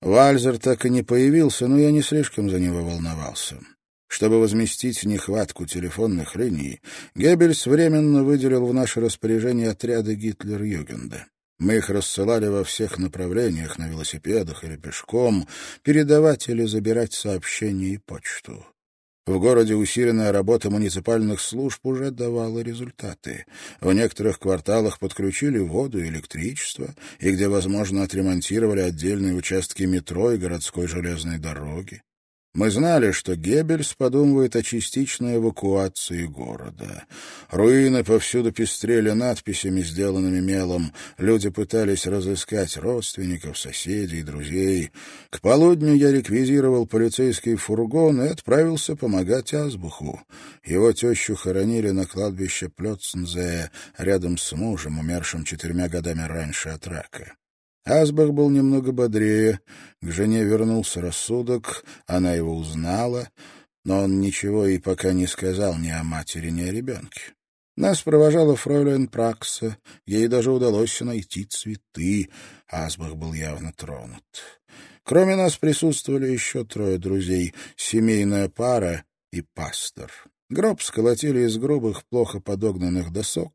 Вальзер так и не появился, но я не слишком за него волновался. Чтобы возместить нехватку телефонных линий, Геббельс временно выделил в наше распоряжение отряды Гитлер-Югенда. Мы их рассылали во всех направлениях, на велосипедах или пешком, передавать или забирать сообщения и почту. В городе усиленная работа муниципальных служб уже давала результаты. В некоторых кварталах подключили воду и электричество, и где возможно отремонтировали отдельные участки метро и городской железной дороги. Мы знали, что Геббельс подумывает о частичной эвакуации города. Руины повсюду пестрели надписями, сделанными мелом. Люди пытались разыскать родственников, соседей, друзей. К полудню я реквизировал полицейский фургон и отправился помогать Азбуху. Его тещу хоронили на кладбище Плёцнзе рядом с мужем, умершим четырьмя годами раньше от рака. Асбах был немного бодрее, к жене вернулся рассудок, она его узнала, но он ничего и пока не сказал ни о матери, ни о ребенке. Нас провожала фройлен Пракса, ей даже удалось найти цветы. Асбах был явно тронут. Кроме нас присутствовали еще трое друзей, семейная пара и пастор. Гроб сколотили из грубых, плохо подогнанных досок.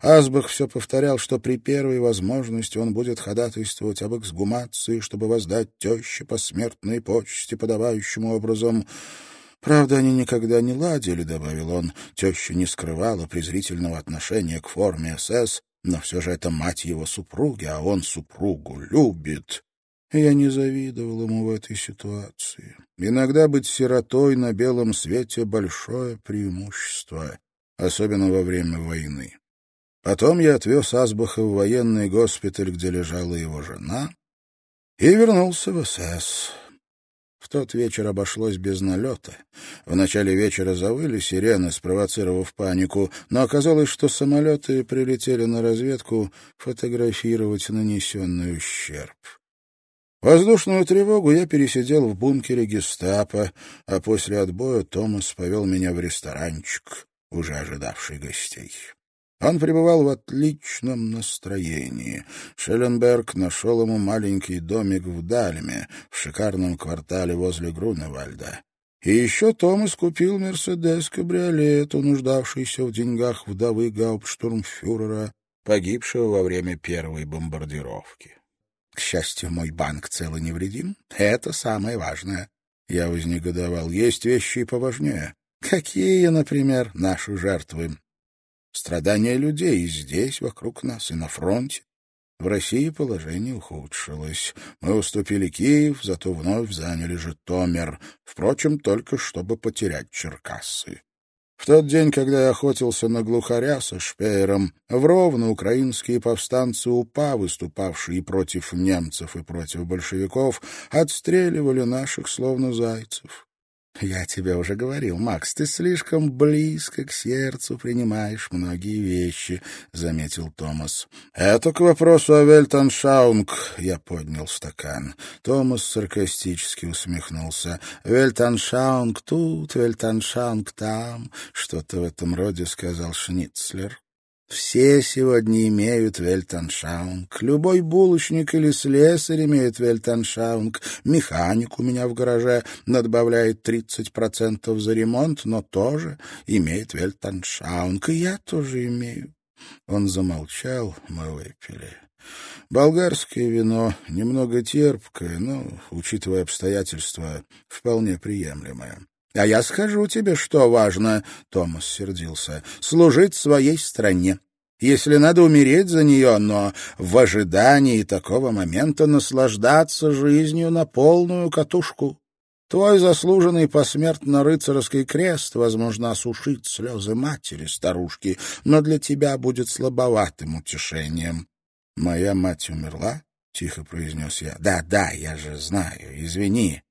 Асбах все повторял, что при первой возможности он будет ходатайствовать об эксгумации, чтобы воздать теще посмертные почести подобающим образом. Правда, они никогда не ладили, — добавил он. Теща не скрывала презрительного отношения к форме СС, но все же это мать его супруги, а он супругу любит. Я не завидовал ему в этой ситуации. Иногда быть сиротой на белом свете — большое преимущество, особенно во время войны. Потом я отвез Асбаха в военный госпиталь, где лежала его жена, и вернулся в СС. В тот вечер обошлось без налета. В начале вечера завыли сирены, спровоцировав панику, но оказалось, что самолеты прилетели на разведку фотографировать нанесенный ущерб. Воздушную тревогу я пересидел в бункере гестапо, а после отбоя Томас повел меня в ресторанчик, уже ожидавший гостей. Он пребывал в отличном настроении. Шелленберг нашел ему маленький домик в Дальме, в шикарном квартале возле Груневальда. И еще Томас купил «Мерседес-кабриолет», нуждавшийся в деньгах вдовы гауптштурмфюрера, погибшего во время первой бомбардировки. К счастью, мой банк цел и невредим. Это самое важное. Я вознегодовал. Есть вещи и поважнее. Какие, например, наши жертвы? Страдания людей и здесь, вокруг нас, и на фронте. В России положение ухудшилось. Мы уступили Киев, зато вновь заняли Житомир. Впрочем, только чтобы потерять Черкассы. В тот день, когда я охотился на глухаря со шпеером, в Ровно украинские повстанцы УПА, выступавшие против немцев и против большевиков, отстреливали наших словно зайцев. «Я тебе уже говорил, Макс, ты слишком близко к сердцу принимаешь многие вещи», — заметил Томас. «Это к вопросу о Вельтаншаунг», — я поднял стакан. Томас саркастически усмехнулся. «Вельтаншаунг тут, Вельтаншаунг там», — что-то в этом роде сказал Шницлер. Все сегодня имеют вельтаншаунг. Любой булочник или слесарь имеет вельтаншаунг. Механик у меня в гараже надбавляет 30% за ремонт, но тоже имеет вельтаншаунг. И я тоже имею. Он замолчал, мы выпили. Болгарское вино немного терпкое, но, учитывая обстоятельства, вполне приемлемое. — А я скажу тебе, что важно, — Томас сердился, — служить своей стране. Если надо умереть за нее, но в ожидании такого момента наслаждаться жизнью на полную катушку. Твой заслуженный посмертно рыцарский крест, возможно, осушит слезы матери старушки, но для тебя будет слабоватым утешением. — Моя мать умерла? — тихо произнес я. «Да, — Да-да, я же знаю, извини.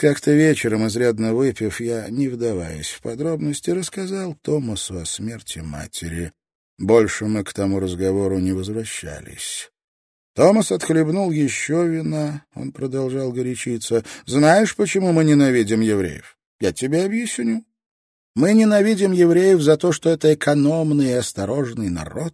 Как-то вечером, изрядно выпив, я, не вдаваясь в подробности, рассказал Томасу о смерти матери. Больше мы к тому разговору не возвращались. Томас отхлебнул еще вина. Он продолжал горячиться. «Знаешь, почему мы ненавидим евреев? Я тебе объясню. Мы ненавидим евреев за то, что это экономный и осторожный народ,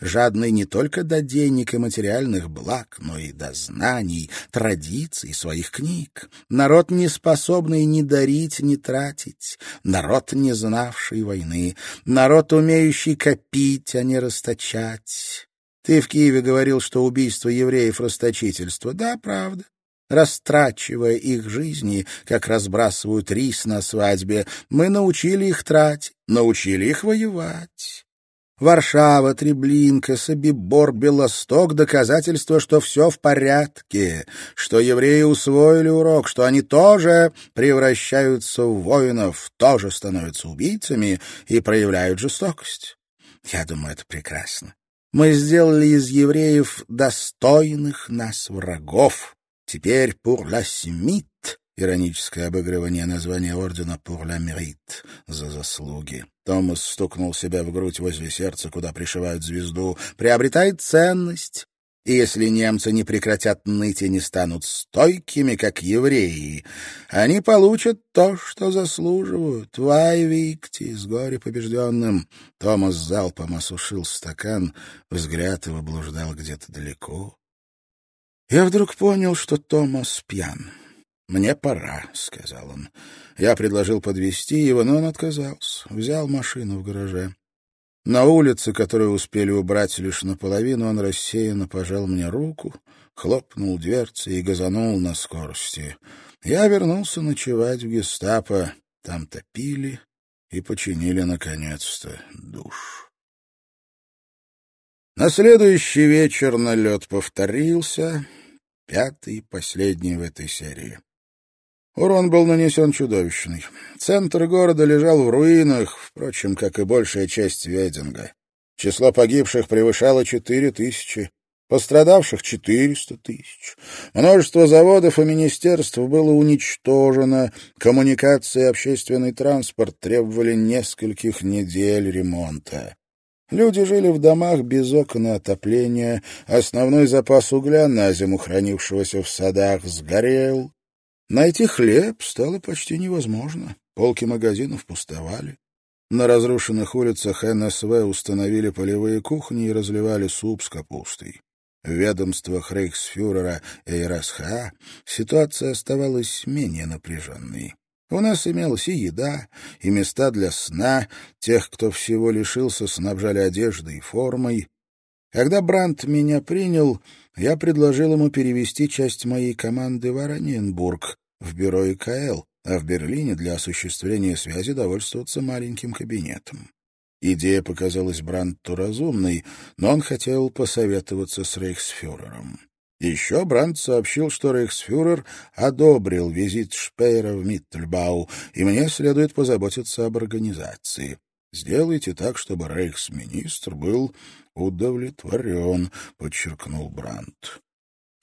жадный не только до денег и материальных благ, но и до знаний, традиций своих книг. Народ, не способный ни дарить, ни тратить. Народ, не знавший войны. Народ, умеющий копить, а не расточать. Ты в Киеве говорил, что убийство евреев — расточительство. Да, правда. Растрачивая их жизни, как разбрасывают рис на свадьбе, мы научили их тратить, научили их воевать. Варшава, Треблинка, Собибор, Белосток — доказательство, что все в порядке, что евреи усвоили урок, что они тоже превращаются в воинов, тоже становятся убийцами и проявляют жестокость. Я думаю, это прекрасно. Мы сделали из евреев достойных нас врагов. Теперь «pour la semite» Ироническое обыгрывание названия ордена «Pour la mérite» за заслуги. Томас стукнул себя в грудь возле сердца, куда пришивают звезду. «Приобретает ценность. И если немцы не прекратят ныть и не станут стойкими, как евреи, они получат то, что заслуживают. Вай Викти с горе побежденным. Томас залпом осушил стакан, взгляд его блуждал где-то далеко. Я вдруг понял, что Томас пьян. «Мне пора», — сказал он. Я предложил подвести его, но он отказался. Взял машину в гараже. На улице, которую успели убрать лишь наполовину, он рассеянно пожал мне руку, хлопнул дверцы и газанул на скорости. Я вернулся ночевать в гестапо. Там топили и починили, наконец-то, душ. На следующий вечер налет повторился, пятый, последний в этой серии. Урон был нанесен чудовищный. Центр города лежал в руинах, впрочем, как и большая часть Вединга. Число погибших превышало четыре тысячи, пострадавших — четыреста тысяч. Множество заводов и министерств было уничтожено, коммуникации и общественный транспорт требовали нескольких недель ремонта. Люди жили в домах без окон и отопления, основной запас угля на зиму, хранившегося в садах, сгорел, Найти хлеб стало почти невозможно. Полки магазинов пустовали. На разрушенных улицах НСВ установили полевые кухни и разливали суп с капустой. В ведомствах рейхсфюрера и РСХА ситуация оставалась менее напряженной. У нас имелась и еда, и места для сна, тех, кто всего лишился, снабжали одеждой и формой. Когда Брандт меня принял, я предложил ему перевести часть моей команды в Ораненбург, в бюро ИКЛ, а в Берлине для осуществления связи довольствоваться маленьким кабинетом. Идея показалась Брандту разумной, но он хотел посоветоваться с рейхсфюрером. Еще Брандт сообщил, что рейхсфюрер одобрил визит Шпейера в Миттельбау, и мне следует позаботиться об организации. Сделайте так, чтобы рейхсминистр был удовлетворен, — подчеркнул Брандт.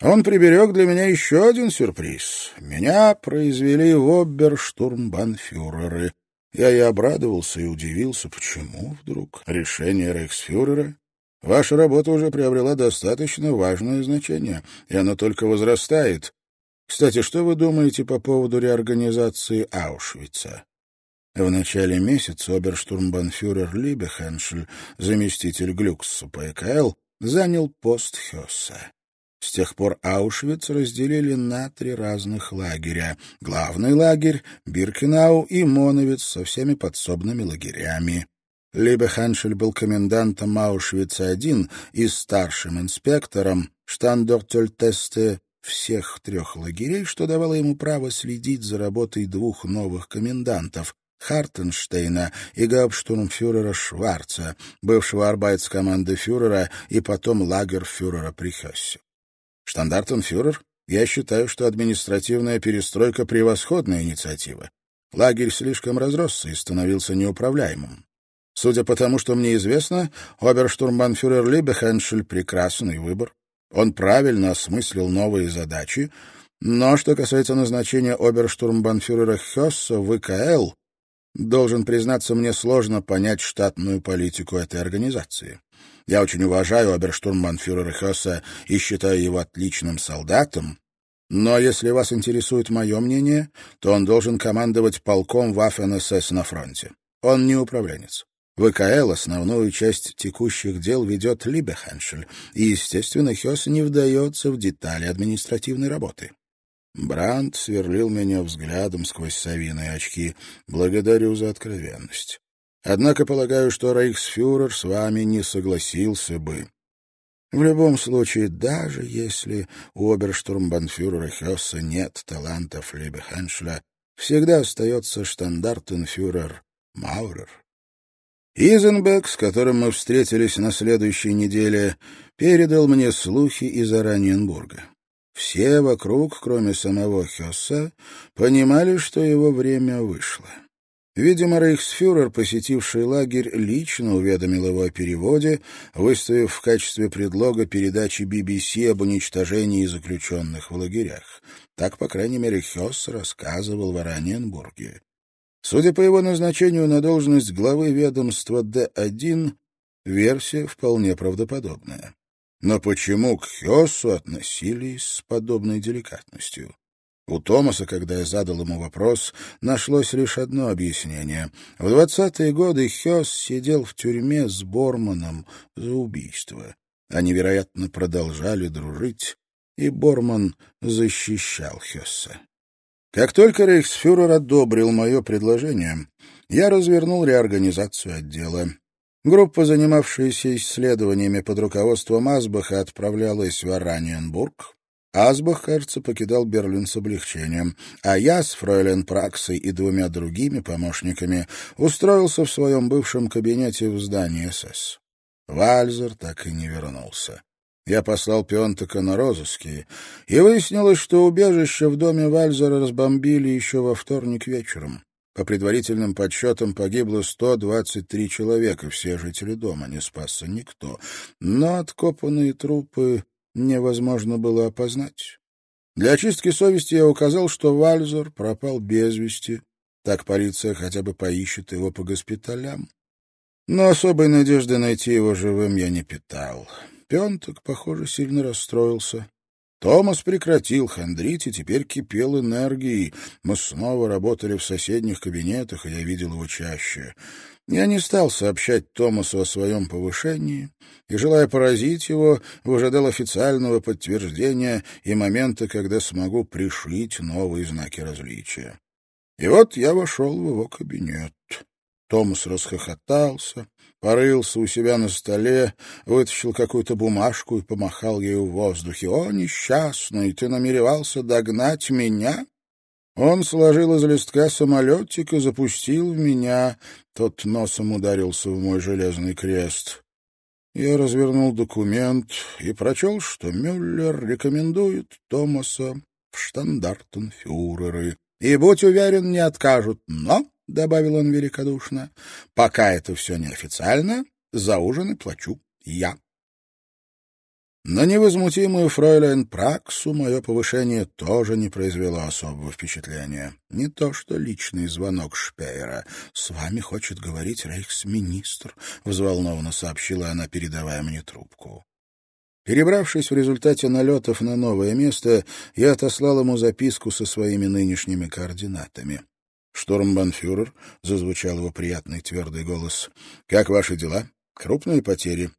Он приберег для меня еще один сюрприз. Меня произвели в оберштурмбанфюреры. Я и обрадовался, и удивился, почему вдруг решение рейхсфюрера Ваша работа уже приобрела достаточно важное значение, и оно только возрастает. Кстати, что вы думаете по поводу реорганизации Аушвица? В начале месяца оберштурмбанфюрер Либехеншель, заместитель Глюкса по ЭКЛ, занял пост Хёсса. С тех пор Аушвиц разделили на три разных лагеря. Главный лагерь, Биркенау и Моновиц со всеми подсобными лагерями. Либе Ханшель был комендантом Аушвица-1 и старшим инспектором штандортельтесте всех трех лагерей, что давало ему право следить за работой двух новых комендантов Хартенштейна и гауптштурмфюрера Шварца, бывшего арбайтскоманды фюрера и потом лагерфюрера при Хессе. Штандартенфюрер, я считаю, что административная перестройка — превосходная инициатива. Лагерь слишком разросся и становился неуправляемым. Судя по тому, что мне известно, оберштурмбанфюрер Либехеншель — прекрасный выбор. Он правильно осмыслил новые задачи, но что касается назначения оберштурмбанфюрера Хесса в ВКЛ, должен признаться, мне сложно понять штатную политику этой организации. Я очень уважаю оберштурмбанфюрера Хесса и считаю его отличным солдатом, но если вас интересует мое мнение, то он должен командовать полком Ваффен-СС на фронте. Он не управленец. ВКЛ основную часть текущих дел ведет Либехеншель, и, естественно, Хёс не вдается в детали административной работы. Бранд сверлил меня взглядом сквозь совиные очки. Благодарю за откровенность. Однако полагаю, что рейхсфюрер с вами не согласился бы. В любом случае, даже если у оберштурмбанфюрера Хесса нет талантов Либе Хеншля, всегда остается штандартенфюрер Маурер. Изенбек, с которым мы встретились на следующей неделе, передал мне слухи из Ораньенбурга. Все вокруг, кроме самого Хесса, понимали, что его время вышло. Видимо, рейхсфюрер, посетивший лагерь, лично уведомил его о переводе, выставив в качестве предлога передачи BBC об уничтожении заключенных в лагерях. Так, по крайней мере, Хёс рассказывал в Ораненбурге. Судя по его назначению на должность главы ведомства Д-1, версия вполне правдоподобная. Но почему к Хёсу относились с подобной деликатностью? У Томаса, когда я задал ему вопрос, нашлось лишь одно объяснение. В двадцатые годы Хёс сидел в тюрьме с Борманом за убийство. Они, вероятно, продолжали дружить, и Борман защищал Хёсса. Как только рейхсфюрер одобрил мое предложение, я развернул реорганизацию отдела. Группа, занимавшаяся исследованиями под руководством Асбаха, отправлялась в Ораньенбург, Асбах, кажется, покидал Берлин с облегчением, а я с фройлен Праксой и двумя другими помощниками устроился в своем бывшем кабинете в здании СС. Вальзер так и не вернулся. Я послал Пионтека на розыски, и выяснилось, что убежище в доме Вальзера разбомбили еще во вторник вечером. По предварительным подсчетам погибло 123 человека, все жители дома, не спасся никто. Но откопанные трупы невозможно было опознать. Для очистки совести я указал, что Вальзер пропал без вести. Так полиция хотя бы поищет его по госпиталям. Но особой надежды найти его живым я не питал. Пенток, похоже, сильно расстроился. Томас прекратил хандрить и теперь кипел энергией. Мы снова работали в соседних кабинетах, и я видел его чаще. Я не стал сообщать Томасу о своем повышении и, желая поразить его, выжидал официального подтверждения и момента, когда смогу пришить новые знаки различия. И вот я вошел в его кабинет. Томас расхохотался, порылся у себя на столе, вытащил какую-то бумажку и помахал ею в воздухе. «О, несчастный, ты намеревался догнать меня?» Он сложил из листка самолетик и запустил в меня. Тот носом ударился в мой железный крест. Я развернул документ и прочел, что Мюллер рекомендует Томаса в штандартенфюреры. И, будь уверен, не откажут. Но, — добавил он великодушно, — пока это все неофициально, за ужин и плачу я. На невозмутимую фройлен Праксу мое повышение тоже не произвело особого впечатления. Не то что личный звонок Шпеера. «С вами хочет говорить рейхсминистр», — взволнованно сообщила она, передавая мне трубку. Перебравшись в результате налетов на новое место, я отослал ему записку со своими нынешними координатами. «Штурмбанфюрер», — зазвучал его приятный твердый голос. «Как ваши дела? Крупные потери?»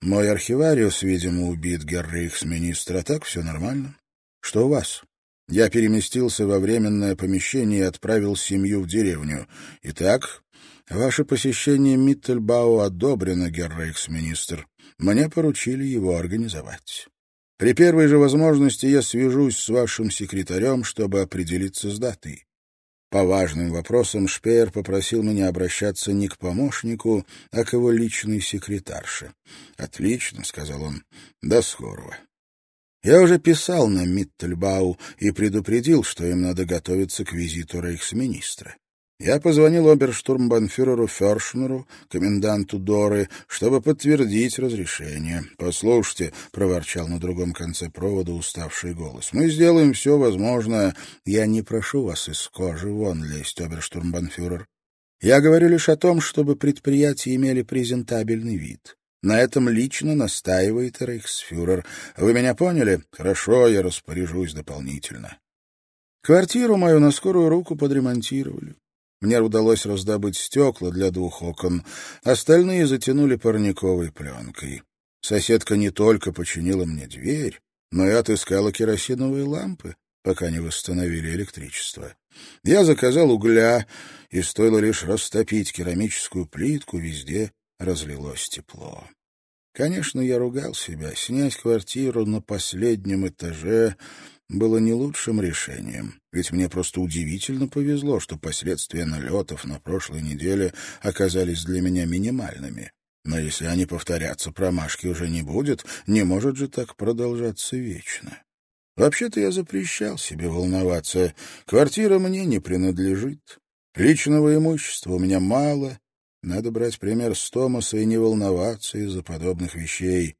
«Мой архивариус, видимо, убит, герр-рейхсминистр, а так все нормально. Что у вас?» Я переместился во временное помещение и отправил семью в деревню. Итак, ваше посещение Миттельбау одобрено, герр-рейхсминистр. Мне поручили его организовать. При первой же возможности я свяжусь с вашим секретарем, чтобы определиться с датой. По важным вопросам Шпеер попросил меня обращаться не к помощнику, а к его личной секретарше. «Отлично», — сказал он, — «до скорого». Я уже писал на Миттельбау и предупредил, что им надо готовиться к визиту рейхсминистра. Я позвонил оберштурмбанфюреру Фершнеру, коменданту Доры, чтобы подтвердить разрешение. «Послушайте», — проворчал на другом конце провода уставший голос, — «мы сделаем все возможное. Я не прошу вас из кожи вон лезть, оберштурмбанфюрер. Я говорю лишь о том, чтобы предприятия имели презентабельный вид. На этом лично настаивает рейхсфюрер. Вы меня поняли? Хорошо, я распоряжусь дополнительно». Квартиру мою на скорую руку подремонтировали. Мне удалось раздобыть стекла для двух окон, остальные затянули парниковой пленкой. Соседка не только починила мне дверь, но и отыскала керосиновые лампы, пока не восстановили электричество. Я заказал угля, и стоило лишь растопить керамическую плитку, везде разлилось тепло. Конечно, я ругал себя. Снять квартиру на последнем этаже было не лучшим решением, ведь мне просто удивительно повезло, что последствия налетов на прошлой неделе оказались для меня минимальными. Но если они повторятся, промашки уже не будет, не может же так продолжаться вечно. Вообще-то я запрещал себе волноваться. Квартира мне не принадлежит. Личного имущества у меня мало. Надо брать пример с Томаса и не волноваться из-за подобных вещей.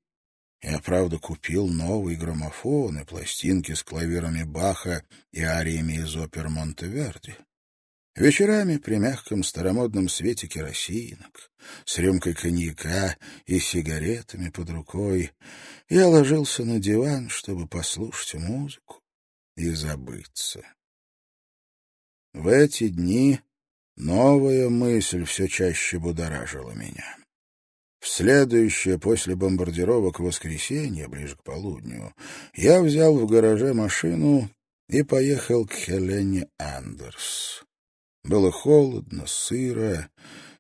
Я, правда, купил новый граммофон и пластинки с клавирами Баха и ариями из опер Монтеверди. Вечерами при мягком старомодном свете керосинок, с рюмкой коньяка и сигаретами под рукой, я ложился на диван, чтобы послушать музыку и забыться. В эти дни новая мысль все чаще будоражила меня. Следующее после бомбардировок воскресенье, ближе к полудню, я взял в гараже машину и поехал к Хелене Андерс. Было холодно, сыро,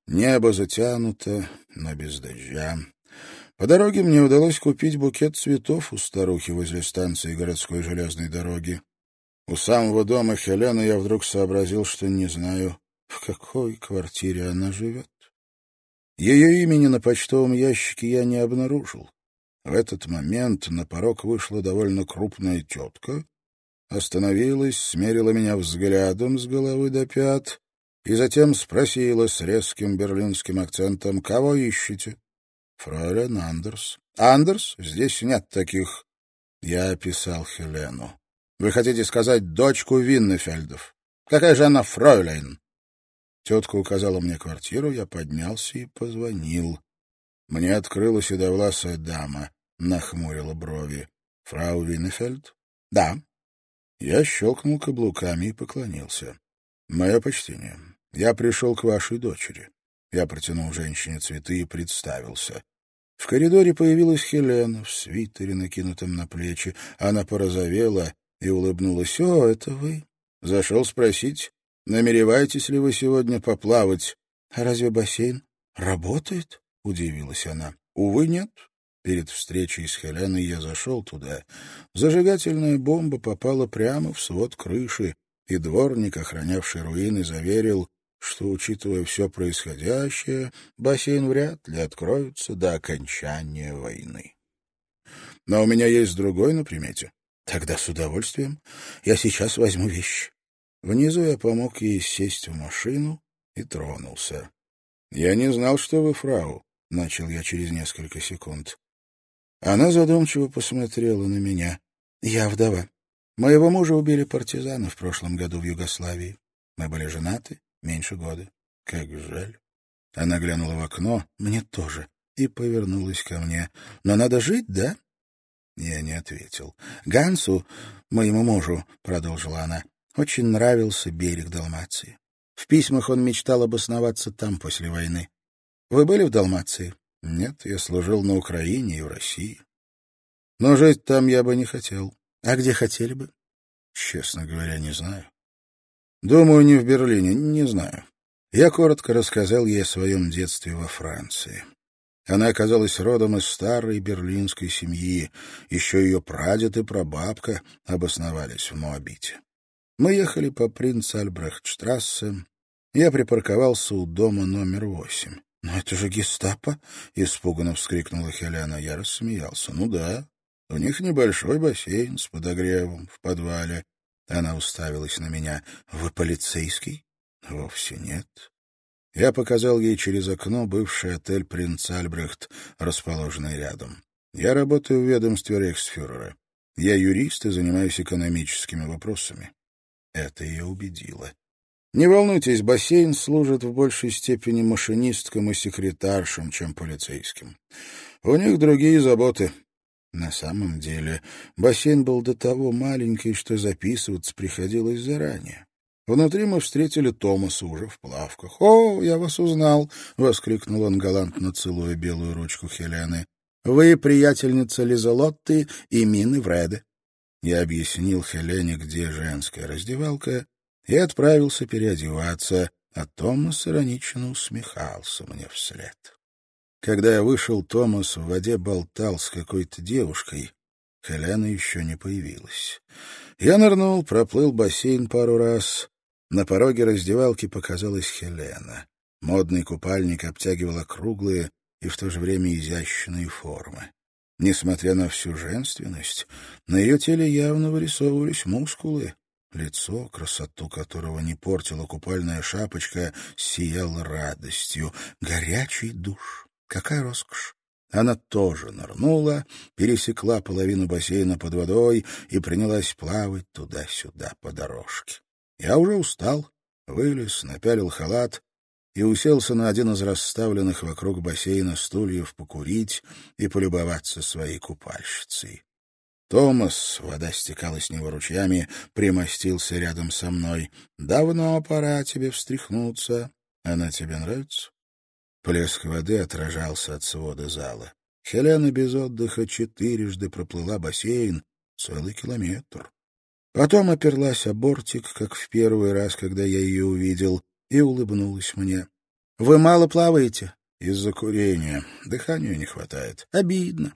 небо затянуто, но без дождя. По дороге мне удалось купить букет цветов у старухи возле станции городской железной дороги. У самого дома Хелены я вдруг сообразил, что не знаю, в какой квартире она живет. Ее имени на почтовом ящике я не обнаружил. В этот момент на порог вышла довольно крупная тетка, остановилась, смерила меня взглядом с головы до пят и затем спросила с резким берлинским акцентом, «Кого ищете?» «Фройлен Андерс». «Андерс? Здесь нет таких». Я описал Хелену. «Вы хотите сказать дочку Виннефельдов? Какая же она фройлен?» Тетка указала мне квартиру, я поднялся и позвонил. Мне открыла седовласая дама, нахмурила брови. «Фрау Виннефельд?» «Да». Я щелкнул каблуками и поклонился. «Мое почтение. Я пришел к вашей дочери». Я протянул женщине цветы и представился. В коридоре появилась Хелена в свитере, накинутом на плечи. Она порозовела и улыбнулась. «О, это вы?» Зашел спросить, Намереваетесь ли вы сегодня поплавать? — А разве бассейн работает? — удивилась она. — Увы, нет. Перед встречей с Хеленой я зашел туда. Зажигательная бомба попала прямо в свод крыши, и дворник, охранявший руины, заверил, что, учитывая все происходящее, бассейн вряд ли откроется до окончания войны. Но у меня есть другой на примете. Тогда с удовольствием. Я сейчас возьму вещи. Внизу я помог ей сесть в машину и тронулся. — Я не знал, что вы фрау, — начал я через несколько секунд. Она задумчиво посмотрела на меня. — Я вдова. Моего мужа убили партизаны в прошлом году в Югославии. Мы были женаты меньше года. Как жаль. Она глянула в окно, мне тоже, и повернулась ко мне. Но надо жить, да? Я не ответил. Гансу, моему мужу, продолжила она, очень нравился берег Далмации. В письмах он мечтал обосноваться там после войны. Вы были в Далмации? Нет, я служил на Украине и в России. Но жить там я бы не хотел. А где хотели бы? Честно говоря, не знаю. Думаю, не в Берлине, не знаю. Я коротко рассказал ей о своем детстве во Франции. Она оказалась родом из старой берлинской семьи. Еще ее прадед и прабабка обосновались в Моабите. Мы ехали по принц Альбрехтштрассе. Я припарковался у дома номер восемь. «Но это же гестапо!» — испуганно вскрикнула Хелена. Я рассмеялся. «Ну да, у них небольшой бассейн с подогревом в подвале». Она уставилась на меня. «Вы полицейский?» «Вовсе нет. Я показал ей через окно бывший отель «Принц Альбрехт», расположенный рядом. Я работаю в ведомстве рейхсфюрера. Я юрист и занимаюсь экономическими вопросами. Это ее убедило. Не волнуйтесь, бассейн служит в большей степени машинисткам и секретаршам, чем полицейским. У них другие заботы. На самом деле бассейн был до того маленький, что записываться приходилось заранее. Внутри мы встретили Томаса уже в плавках. «О, я вас узнал!» — воскликнул он, галантно целуя белую ручку Хелены. «Вы приятельница Лизалотты и Мины Вреды». Я объяснил Хелене, где женская раздевалка, и отправился переодеваться, а Томас иронично усмехался мне вслед. Когда я вышел, Томас в воде болтал с какой-то девушкой. Хелена еще не появилась. Я нырнул, проплыл бассейн пару раз. На пороге раздевалки показалась Хелена. Модный купальник обтягивал круглые и в то же время изящные формы. Несмотря на всю женственность, на ее теле явно вырисовывались мускулы. Лицо, красоту которого не портила купальная шапочка, сияло радостью. Горячий душ. Какая роскошь! Она тоже нырнула, пересекла половину бассейна под водой и принялась плавать туда-сюда по дорожке. Я уже устал, вылез, напялил халат и уселся на один из расставленных вокруг бассейна стульев покурить и полюбоваться своей купальщицей. Томас, вода стекала с него ручьями, примостился рядом со мной. «Давно пора тебе встряхнуться. Она тебе нравится?» Плеск воды отражался от свода зала. Хелена без отдыха четырежды проплыла бассейн, целый километр. Потом оперлась о бортик, как в первый раз, когда я ее увидел, и улыбнулась мне. — Вы мало плаваете? — Из-за курения. Дыханию не хватает. Обидно.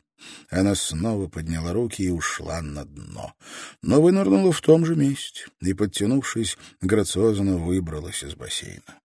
Она снова подняла руки и ушла на дно. Но вынырнула в том же месте и, подтянувшись, грациозно выбралась из бассейна.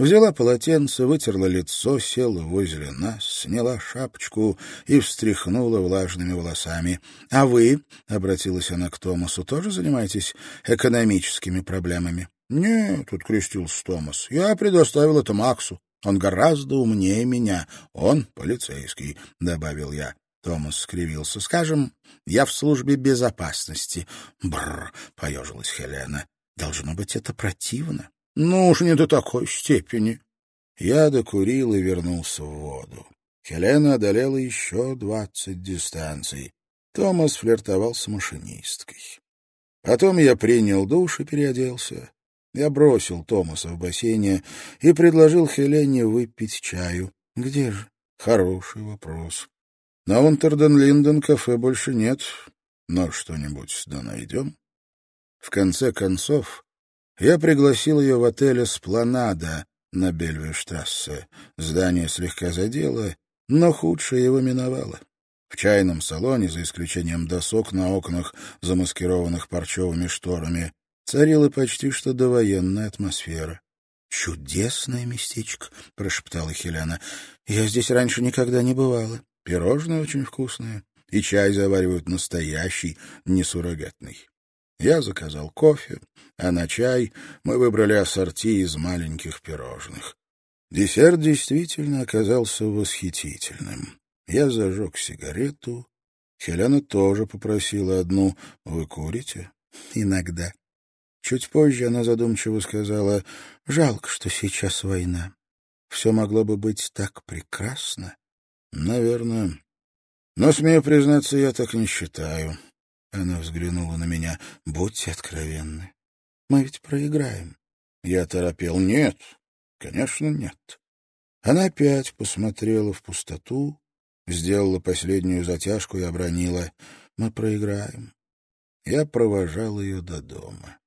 Взяла полотенце, вытерла лицо, села возле нас, сняла шапочку и встряхнула влажными волосами. — А вы, — обратилась она к Томасу, — тоже занимаетесь экономическими проблемами? — Нет, — открестился Томас, — я предоставил это Максу. Он гораздо умнее меня. Он полицейский, — добавил я. Томас скривился. — Скажем, я в службе безопасности. — Бррр, — поежилась Хелена. — Должно быть, это противно. Ну уж не до такой степени. Я докурил и вернулся в воду. Хелена одолела еще двадцать дистанций. Томас флиртовал с машинисткой. Потом я принял душ и переоделся. Я бросил Томаса в бассейне и предложил Хелене выпить чаю. Где же? Хороший вопрос. На Унтерден-Линден кафе больше нет, но что-нибудь да найдем. В конце концов, я пригласил ее в отель «Эспланада» на Бельвештрассе. Здание слегка задело, но худшее его миновало. В чайном салоне, за исключением досок на окнах, замаскированных парчевыми шторами, царила почти что довоенная атмосфера. «Чудесное местечко», — прошептала Хеляна. «Я здесь раньше никогда не бывала. Пирожные очень вкусные, и чай заваривают настоящий, не суррогатный. Я заказал кофе, а на чай мы выбрали ассорти из маленьких пирожных. Десерт действительно оказался восхитительным. Я зажег сигарету. Хелена тоже попросила одну. «Вы курите?» «Иногда». Чуть позже она задумчиво сказала, «Жалко, что сейчас война. Все могло бы быть так прекрасно». «Наверное. Но, смею признаться, я так не считаю. Она взглянула на меня. «Будьте откровенны. Мы ведь проиграем. Я торопел. «Нет, конечно, нет». Она опять посмотрела в пустоту, сделала последнюю затяжку и обронила. «Мы проиграем». Я провожал ее до дома.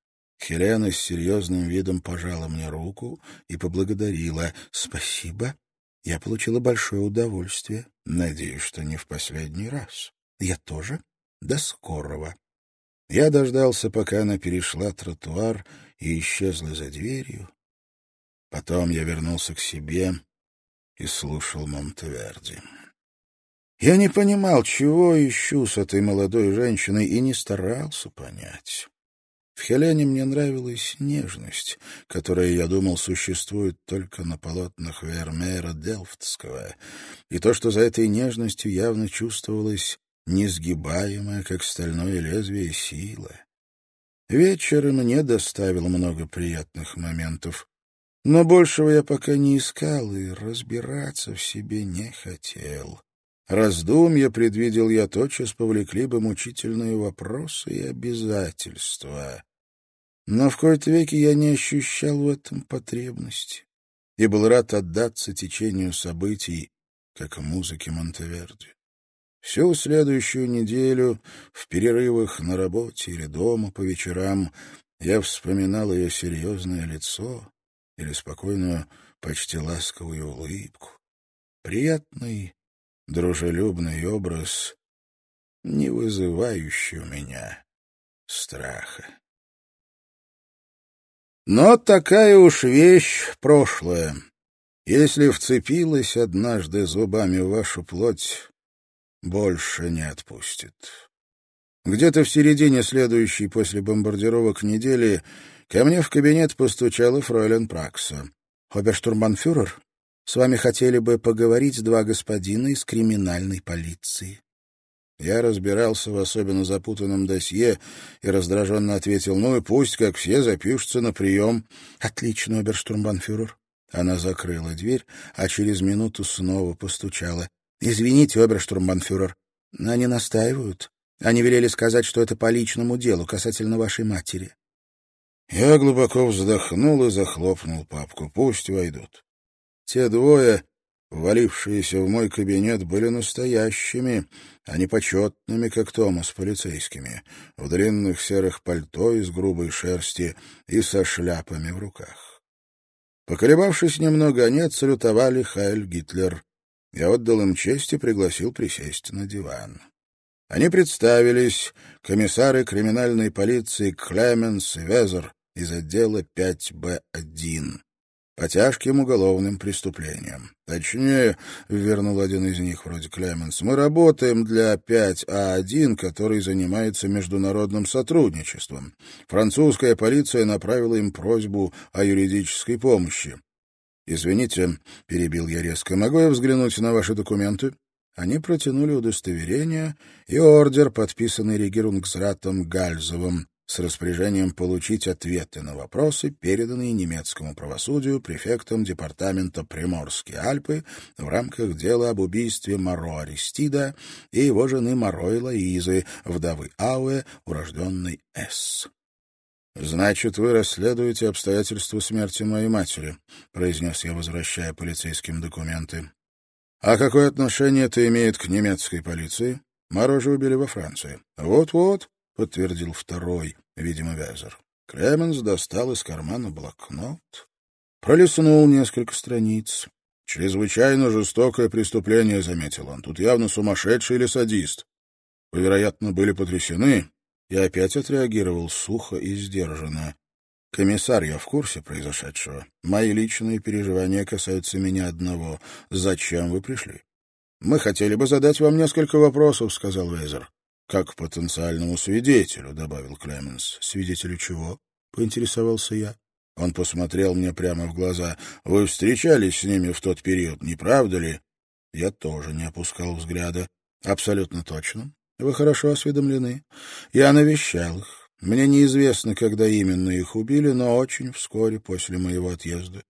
Хелена с серьезным видом пожала мне руку и поблагодарила. «Спасибо. Я получила большое удовольствие. Надеюсь, что не в последний раз. Я тоже. До скорого». Я дождался, пока она перешла тротуар и исчезла за дверью. Потом я вернулся к себе и слушал Монтеверди. Я не понимал, чего ищу с этой молодой женщиной, и не старался понять. В Хелене мне нравилась нежность, которая, я думал, существует только на полотнах Вермеера Делфтского, и то, что за этой нежностью явно чувствовалась несгибаемая, как стальное лезвие, сила. Вечер мне доставил много приятных моментов, но большего я пока не искал и разбираться в себе не хотел. Раздумья предвидел я тотчас повлекли бы мучительные вопросы и обязательства. Но в кои-то веки я не ощущал в этом потребности и был рад отдаться течению событий, как музыке Монтеверди. Всю следующую неделю, в перерывах на работе или дома по вечерам, я вспоминал ее серьезное лицо или спокойную, почти ласковую улыбку. Приятный дружелюбный образ, не вызывающий у меня страха. Но такая уж вещь прошлая. Если вцепилась однажды зубами в вашу плоть, больше не отпустит. Где-то в середине следующей после бомбардировок недели ко мне в кабинет постучала фройлен Пракса. «Оберштурмбанфюрер, с вами хотели бы поговорить два господина из криминальной полиции». Я разбирался в особенно запутанном досье и раздраженно ответил, ну и пусть, как все, запишутся на прием. «Отлично, оберштурмбанфюрер». Она закрыла дверь, а через минуту снова постучала. «Извините, оберштурмбанфюрер, они настаивают. Они велели сказать, что это по личному делу, касательно вашей матери». Я глубоко вздохнул и захлопнул папку. «Пусть войдут». Те двое, валившиеся в мой кабинет, были настоящими, а не почетными, как Томас, полицейскими, в длинных серых пальто из грубой шерсти и со шляпами в руках. Поколебавшись немного, они отсалютовали Хайль Гитлер. Я отдал им честь и пригласил присесть на диван. Они представились комиссары криминальной полиции Клеменс и Везер из отдела 5Б1 по тяжким уголовным преступлениям. Точнее, вернул один из них, вроде Клеменс, мы работаем для 5А1, который занимается международным сотрудничеством. Французская полиция направила им просьбу о юридической помощи. «Извините», — перебил я резко, — «могу я взглянуть на ваши документы?» Они протянули удостоверение и ордер, подписанный регирунгсратом Гальзовым, с распоряжением получить ответы на вопросы, переданные немецкому правосудию префектом департамента Приморские Альпы в рамках дела об убийстве Маро Аристида и его жены Маро Лоизы, вдовы Ауэ, урожденной С. «Значит, вы расследуете обстоятельства смерти моей матери», — произнес я, возвращая полицейским документы. «А какое отношение это имеет к немецкой полиции? Маро же убили во Франции». «Вот-вот», — подтвердил второй, видимо, Вязер. Клеменс достал из кармана блокнот, пролистнул несколько страниц. «Чрезвычайно жестокое преступление», — заметил он. «Тут явно сумасшедший или садист. Вы, вероятно, были потрясены». Я опять отреагировал сухо и сдержанно. «Комиссар, я в курсе произошедшего. Мои личные переживания касаются меня одного. Зачем вы пришли?» «Мы хотели бы задать вам несколько вопросов», — сказал Везер. «Как потенциальному свидетелю», — добавил Клеменс. «Свидетелю чего?» — поинтересовался я. Он посмотрел мне прямо в глаза. «Вы встречались с ними в тот период, не правда ли?» Я тоже не опускал взгляда. «Абсолютно точно. Вы хорошо осведомлены. Я навещал их. Мне неизвестно, когда именно их убили, но очень вскоре после моего отъезда».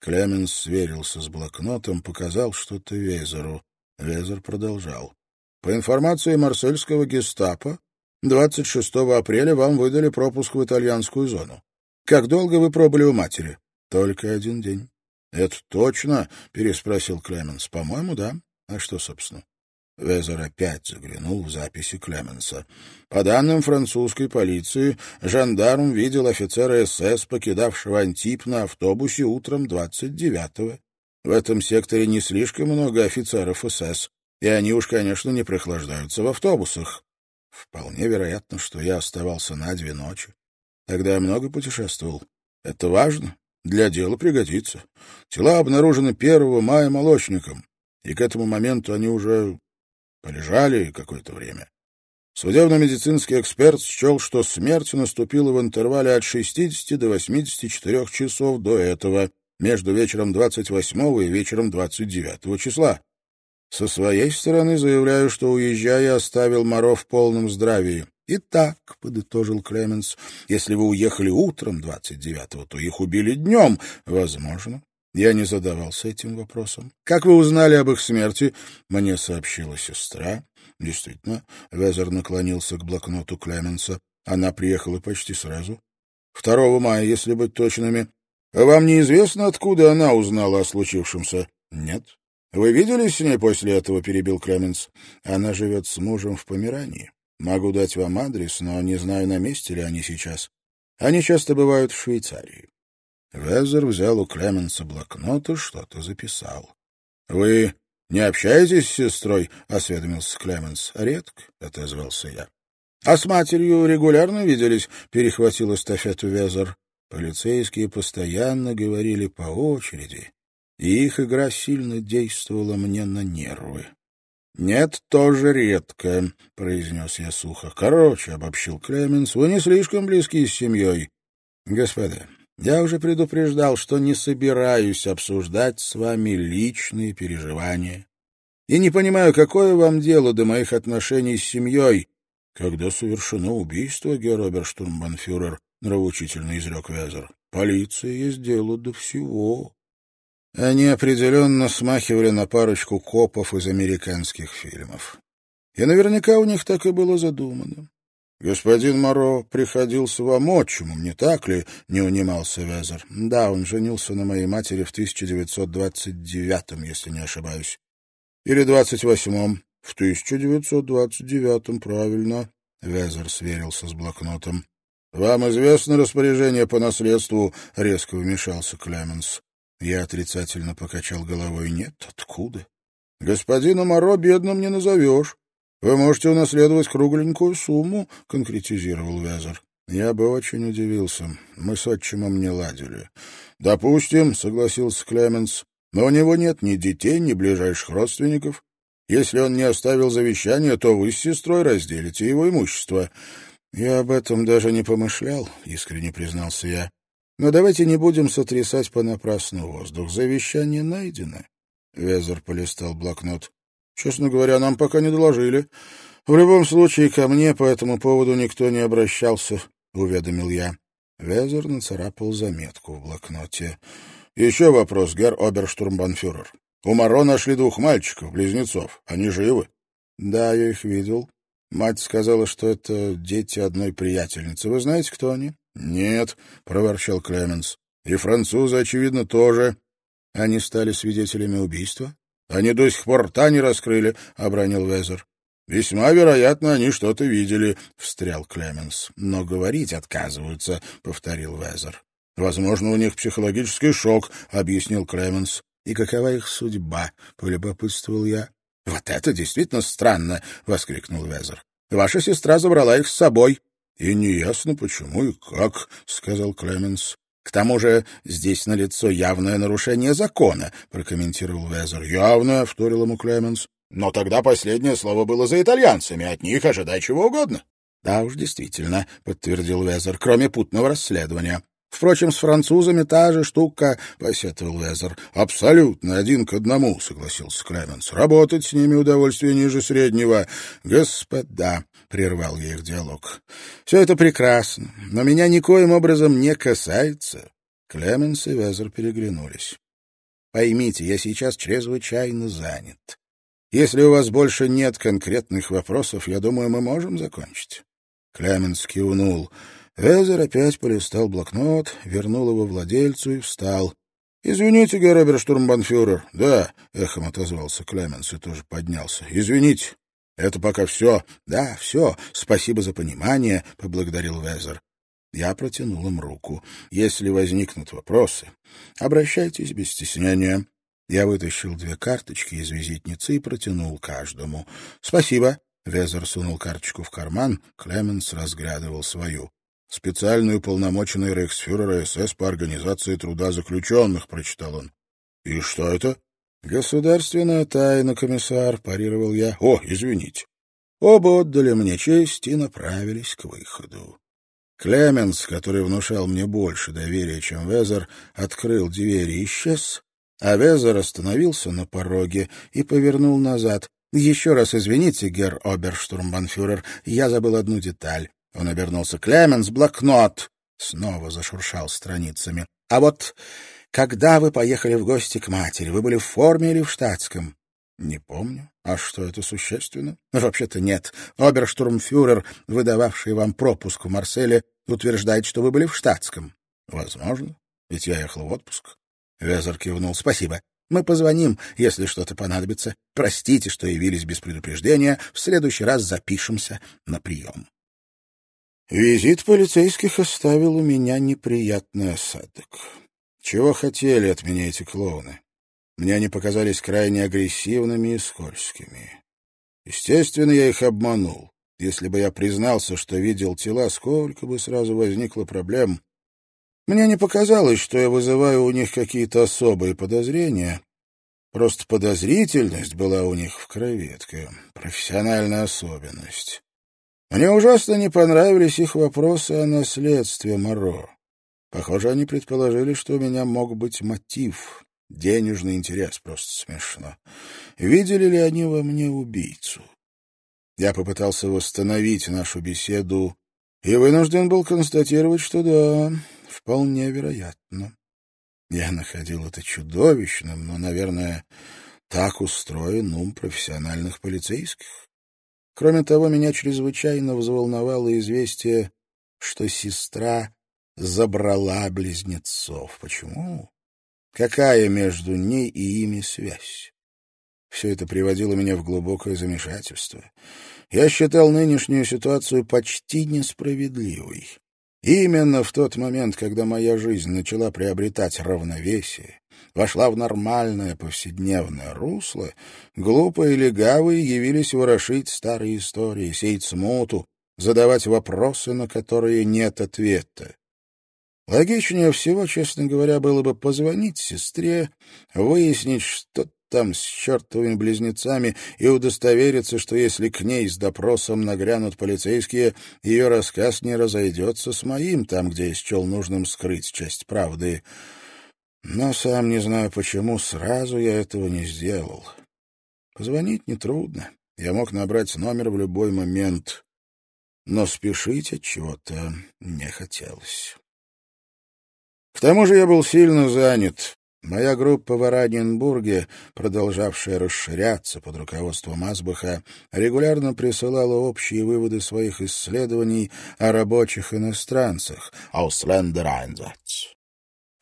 Клеменс сверился с блокнотом, показал что-то Везеру. Везер продолжал. По информации марсельского гестапо, 26 апреля вам выдали пропуск в итальянскую зону. Как долго вы пробыли у матери? Только один день. Это точно? переспросил Клеменс. По-моему, да. А что, собственно? Везер опять заглянул в записи Клеменса. По данным французской полиции, жандарм видел офицера СС, покидавшего Антип на автобусе утром 29-го. В этом секторе не слишком много офицеров СС, и они уж, конечно, не прохлаждаются в автобусах. Вполне вероятно, что я оставался на две ночи. Тогда я много путешествовал. Это важно. Для дела пригодится. Тела обнаружены 1 мая молочником, и к этому моменту они уже полежали какое-то время. Судебно-медицинский эксперт счел, что смерть наступила в интервале от 60 до 84 часов до этого, между вечером 28 и вечером 29 числа. Со своей стороны заявляю, что, уезжая, оставил Моро в полном здравии. «Итак», — подытожил Клеменс, — «если вы уехали утром 29-го, то их убили днем. Возможно. Я не задавался этим вопросом. Как вы узнали об их смерти? Мне сообщила сестра. Действительно, Везер наклонился к блокноту Клеменса. Она приехала почти сразу. 2 мая, если быть точными. Вам неизвестно, откуда она узнала о случившемся? Нет. Вы виделись с ней после этого, перебил Клеменс. Она живет с мужем в Померании. Могу дать вам адрес, но не знаю, на месте ли они сейчас. Они часто бывают в Швейцарии. Везер взял у Клеменса блокнот и что-то записал. — Вы не общаетесь с сестрой? — осведомился Клеменс. — Редко, — отозвался я. — А с матерью регулярно виделись? — перехватил эстафету Везер. Полицейские постоянно говорили по очереди, и их игра сильно действовала мне на нервы. — Нет, тоже редко, — произнес я сухо. — Короче, — обобщил Клеменс, — вы не слишком близки с семьей. — Господа, я уже предупреждал, что не собираюсь обсуждать с вами личные переживания. И не понимаю, какое вам дело до моих отношений с семьей, когда совершено убийство, Героберштурмбанфюрер, нравоучительно изрек Вязер. Полиция есть дело до всего. Они определенно смахивали на парочку копов из американских фильмов. И наверняка у них так и было задумано. «Господин Моро приходился вам отчимом, не так ли?» — не унимался Везер. «Да, он женился на моей матери в 1929-м, если не ошибаюсь. Или 28-м. В 1929-м, правильно». Везер сверился с блокнотом. «Вам известно распоряжение по наследству?» — резко вмешался Клеменс. Я отрицательно покачал головой. «Нет, откуда?» «Господина Моро бедным не назовешь. Вы можете унаследовать кругленькую сумму, — конкретизировал Вязер. Я бы очень удивился. Мы с отчимом не ладили. — Допустим, — согласился Клеменс, — но у него нет ни детей, ни ближайших родственников. Если он не оставил завещание, то вы с сестрой разделите его имущество. — Я об этом даже не помышлял, — искренне признался я. — Но давайте не будем сотрясать понапрасну воздух. Завещание найдено. Везер полистал блокнот. Честно говоря, нам пока не доложили. В любом случае, ко мне по этому поводу никто не обращался, — уведомил я. Везер нацарапал заметку в блокноте. — Еще вопрос, герр оберштурмбанфюрер. У Маро нашли двух мальчиков, близнецов. Они живы? — Да, я их видел. Мать сказала, что это дети одной приятельницы. Вы знаете, кто они? — Нет, — проворчал Клеменс. — И французы, очевидно, тоже. Они стали свидетелями убийства? Они до сих пор рта не раскрыли, — обронил Везер. — Весьма вероятно, они что-то видели, — встрял Клеменс. — Но говорить отказываются, — повторил Везер. — Возможно, у них психологический шок, — объяснил Клеменс. — И какова их судьба? — полюбопытствовал я. — Вот это действительно странно, — воскликнул Везер. — Ваша сестра забрала их с собой. — И неясно, почему и как, — сказал Клеменс. К тому же здесь налицо явное нарушение закона, прокомментировал Везер. Явное, вторил ему Клеменс. Но тогда последнее слово было за итальянцами, от них ожидай чего угодно. Да уж, действительно, подтвердил Везер, кроме путного расследования. Впрочем, с французами та же штука, — посетовал Везер. — Абсолютно один к одному, — согласился Клеменс. — Работать с ними удовольствие ниже среднего. — Господа, — прервал я их диалог, — все это прекрасно, но меня никоим образом не касается. Клеменс и Везер переглянулись. — Поймите, я сейчас чрезвычайно занят. Если у вас больше нет конкретных вопросов, я думаю, мы можем закончить. Клеменс кивнул. Везер опять полистал блокнот, вернул его владельцу и встал. — Извините, Герр штурмбанфюрер. — Да, — эхом отозвался Клеменс и тоже поднялся. — Извините. Это пока все. — Да, все. Спасибо за понимание, — поблагодарил Везер. Я протянул им руку. Если возникнут вопросы, обращайтесь без стеснения. Я вытащил две карточки из визитницы и протянул каждому. — Спасибо. Везер сунул карточку в карман, Клеменс разглядывал свою. «Специальный уполномоченный рейхсфюрера СС по организации труда заключенных», — прочитал он. «И что это?» «Государственная тайна, комиссар», — парировал я. «О, извините». Оба отдали мне честь и направились к выходу. Клеменс, который внушал мне больше доверия, чем Везер, открыл дверь и исчез, а Везер остановился на пороге и повернул назад. «Еще раз извините, герр оберштурмбанфюрер, я забыл одну деталь». Он обернулся. «Клеменс, блокнот!» Снова зашуршал страницами. «А вот когда вы поехали в гости к матери, вы были в форме или в штатском?» «Не помню. А что, это существенно?» «Вообще-то нет. Оберштурмфюрер, выдававший вам пропуск в Марселе, утверждает, что вы были в штатском». «Возможно. Ведь я ехал в отпуск». Везер кивнул. «Спасибо. Мы позвоним, если что-то понадобится. Простите, что явились без предупреждения. В следующий раз запишемся на прием». Визит полицейских оставил у меня неприятный осадок. Чего хотели от меня эти клоуны? Мне они показались крайне агрессивными и скользкими. Естественно, я их обманул. Если бы я признался, что видел тела, сколько бы сразу возникло проблем. Мне не показалось, что я вызываю у них какие-то особые подозрения. Просто подозрительность была у них в крови, такая профессиональная особенность. Мне ужасно не понравились их вопросы о наследстве Моро. Похоже, они предположили, что у меня мог быть мотив, денежный интерес, просто смешно. Видели ли они во мне убийцу? Я попытался восстановить нашу беседу и вынужден был констатировать, что да, вполне вероятно. Я находил это чудовищным, но, наверное, так устроен ум профессиональных полицейских. Кроме того, меня чрезвычайно взволновало известие, что сестра забрала близнецов. Почему? Какая между ней и ими связь? Все это приводило меня в глубокое замешательство. Я считал нынешнюю ситуацию почти несправедливой. Именно в тот момент, когда моя жизнь начала приобретать равновесие, вошла в нормальное повседневное русло, глупые легавые явились ворошить старые истории, сеять смуту, задавать вопросы, на которые нет ответа. Логичнее всего, честно говоря, было бы позвонить сестре, выяснить, что там с чертовыми близнецами и удостовериться, что если к ней с допросом нагрянут полицейские, ее рассказ не разойдется с моим, там, где я счел нужным скрыть часть правды. Но сам не знаю почему, сразу я этого не сделал. Позвонить нетрудно. Я мог набрать номер в любой момент, но спешить от чего-то не хотелось. К тому же я был сильно занят. Моя группа в Ораненбурге, продолжавшая расширяться под руководством Асбаха, регулярно присылала общие выводы своих исследований о рабочих иностранцах «Ausländereinsatz».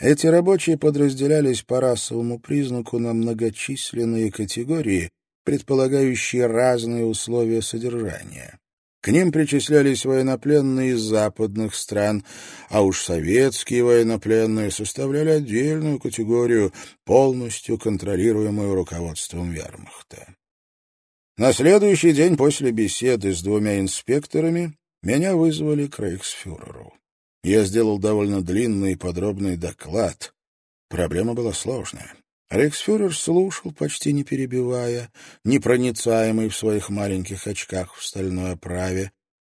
Эти рабочие подразделялись по расовому признаку на многочисленные категории, предполагающие разные условия содержания. К ним причислялись военнопленные из западных стран, а уж советские военнопленные составляли отдельную категорию, полностью контролируемую руководством вермахта. На следующий день после беседы с двумя инспекторами меня вызвали к рейхсфюреру. Я сделал довольно длинный и подробный доклад. Проблема была сложная. Рейхсфюрер слушал, почти не перебивая, непроницаемый в своих маленьких очках в стальной оправе.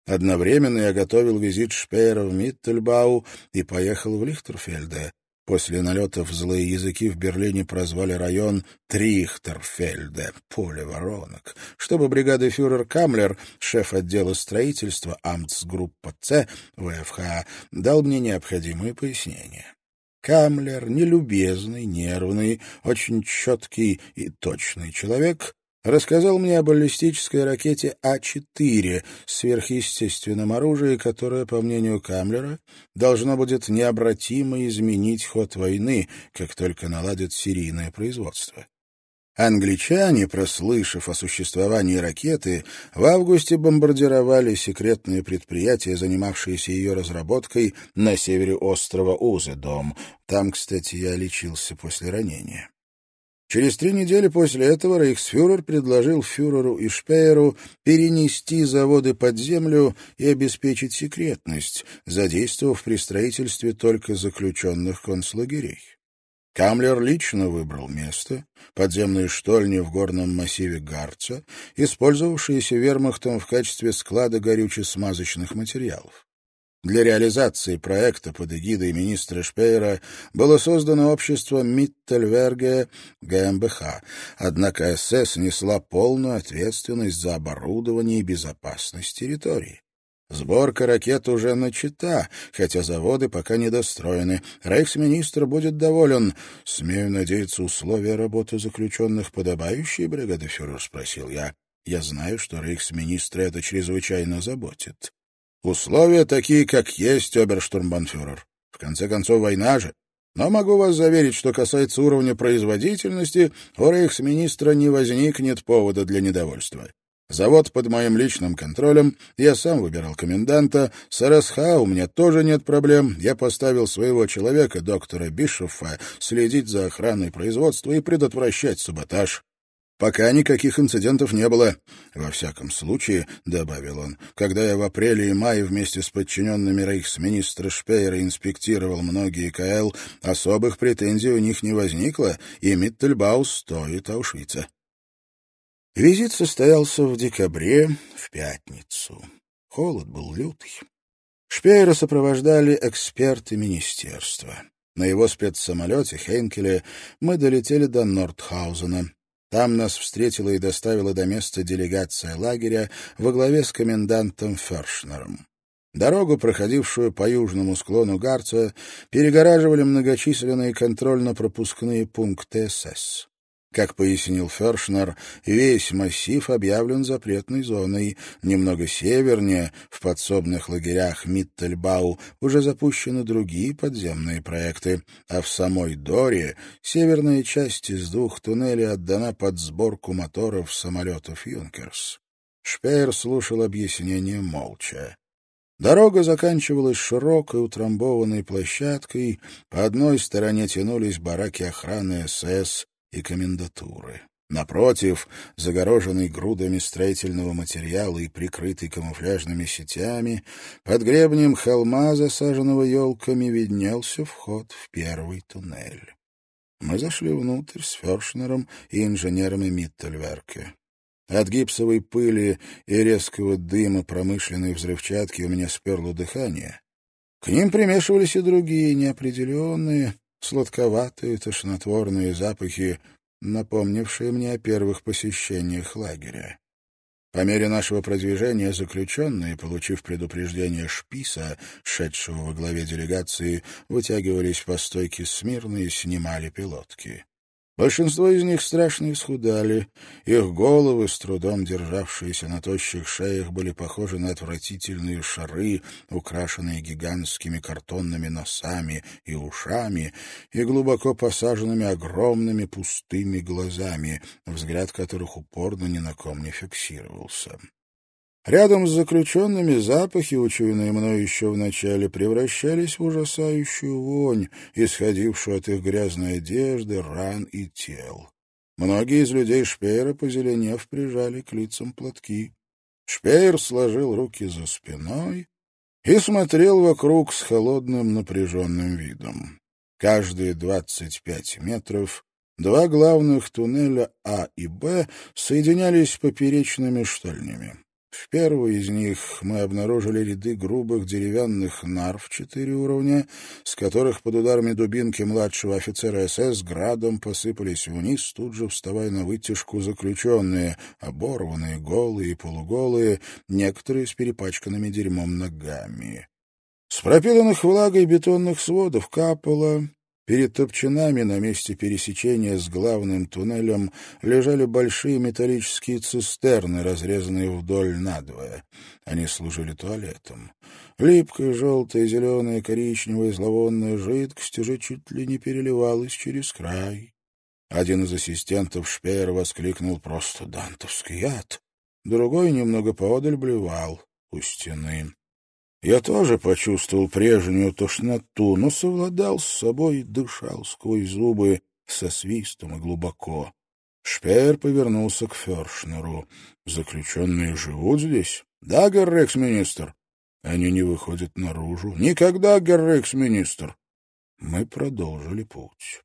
Одновременно я готовил визит Шпеера в Миттельбау и поехал в Лихтерфельде. После налетов злые языки в Берлине прозвали район Трихтерфельде, поле воронок, чтобы бригады фюрер Камлер, шеф отдела строительства Амтсгруппа С ВФХ, дал мне необходимые пояснения. Камлер, нелюбезный, нервный, очень четкий и точный человек, рассказал мне о баллистической ракете А-4 с сверхъестественным оружием, которое, по мнению Камлера, должно будет необратимо изменить ход войны, как только наладит серийное производство. Англичане, прослышав о существовании ракеты, в августе бомбардировали секретные предприятия, занимавшиеся ее разработкой на севере острова Узедом. Там, кстати, я лечился после ранения. Через три недели после этого рейхсфюрер предложил фюреру и Шпееру перенести заводы под землю и обеспечить секретность, задействовав при строительстве только заключенных концлагерей. Камлер лично выбрал место, подземные штольни в горном массиве Гарца, использовавшиеся вермахтом в качестве склада горюче-смазочных материалов. Для реализации проекта под эгидой министра Шпейера было создано общество Миттельверге ГМБХ, однако СС несла полную ответственность за оборудование и безопасность территории. Сборка ракет уже начата, хотя заводы пока не достроены. Рейхсминистр будет доволен. Смею надеяться, условия работы заключенных подобающие, бригадофюрер, спросил я. Я знаю, что рейхсминистра это чрезвычайно заботит. Условия такие, как есть, оберштурмбанфюрер. В конце концов, война же. Но могу вас заверить, что касается уровня производительности, у рейхсминистра не возникнет повода для недовольства. Завод под моим личным контролем, я сам выбирал коменданта, с РСХ у меня тоже нет проблем, я поставил своего человека, доктора Бишофа, следить за охраной производства и предотвращать саботаж. Пока никаких инцидентов не было. Во всяком случае, — добавил он, — когда я в апреле и мае вместе с подчиненными рейхсминистра Шпеера инспектировал многие КЛ, особых претензий у них не возникло, и Миттельбаус стоит Аушвица. Визит состоялся в декабре, в пятницу. Холод был лютый. Шпеера сопровождали эксперты министерства. На его спецсамолете Хейнкеле мы долетели до Нордхаузена. Там нас встретила и доставила до места делегация лагеря во главе с комендантом Фершнером. Дорогу, проходившую по южному склону Гарца, перегораживали многочисленные контрольно-пропускные пункты СС. Как пояснил Фершнер, весь массив объявлен запретной зоной. Немного севернее, в подсобных лагерях Миттельбау, уже запущены другие подземные проекты, а в самой Доре северная часть из двух туннелей отдана под сборку моторов самолетов «Юнкерс». Шпеер слушал объяснение молча. Дорога заканчивалась широкой утрамбованной площадкой, по одной стороне тянулись бараки охраны СС, и комендатуры. Напротив, загороженный грудами строительного материала и прикрытый камуфляжными сетями, под гребнем холма, засаженного елками, виднелся вход в первый туннель. Мы зашли внутрь с Фершнером и инженерами Миттельверке. От гипсовой пыли и резкого дыма промышленной взрывчатки у меня сперло дыхание. К ним примешивались и другие неопределенные, сладковатые тошнотворные запахи, напомнившие мне о первых посещениях лагеря. По мере нашего продвижения заключенные, получив предупреждение Шписа, шедшего во главе делегации, вытягивались по стойке смирно и снимали пилотки. Большинство из них страшно исхудали, их головы, с трудом державшиеся на тощих шеях, были похожи на отвратительные шары, украшенные гигантскими картонными носами и ушами и глубоко посаженными огромными пустыми глазами, взгляд которых упорно ни на ком не фиксировался. Рядом с заключенными запахи, учуянные мной еще вначале, превращались в ужасающую вонь, исходившую от их грязной одежды, ран и тел. Многие из людей Шпеера, позеленев, прижали к лицам платки. Шпеер сложил руки за спиной и смотрел вокруг с холодным напряженным видом. Каждые двадцать пять метров два главных туннеля А и Б соединялись поперечными штольнями. В первой из них мы обнаружили ряды грубых деревянных нар в четыре уровня, с которых под ударами дубинки младшего офицера СС градом посыпались вниз, тут же вставая на вытяжку заключенные, оборванные, голые и полуголые, некоторые с перепачканными дерьмом ногами. С пропитанных влагой бетонных сводов капало, Перед топчинами на месте пересечения с главным туннелем лежали большие металлические цистерны, разрезанные вдоль надвое. Они служили туалетом. Липкая, желтая, зеленая, коричневая, зловонная жидкость уже чуть ли не переливалась через край. Один из ассистентов Шпеера воскликнул просто «Дантовский яд!» Другой немного поодаль блевал у стены. Я тоже почувствовал прежнюю тошноту, но совладал с собой и дышал сквозь зубы со свистом и глубоко. Шпеер повернулся к Фершнеру. «Заключенные живут здесь?» «Да, геррекс-министр». «Они не выходят наружу?» «Никогда, геррекс-министр». Мы продолжили путь.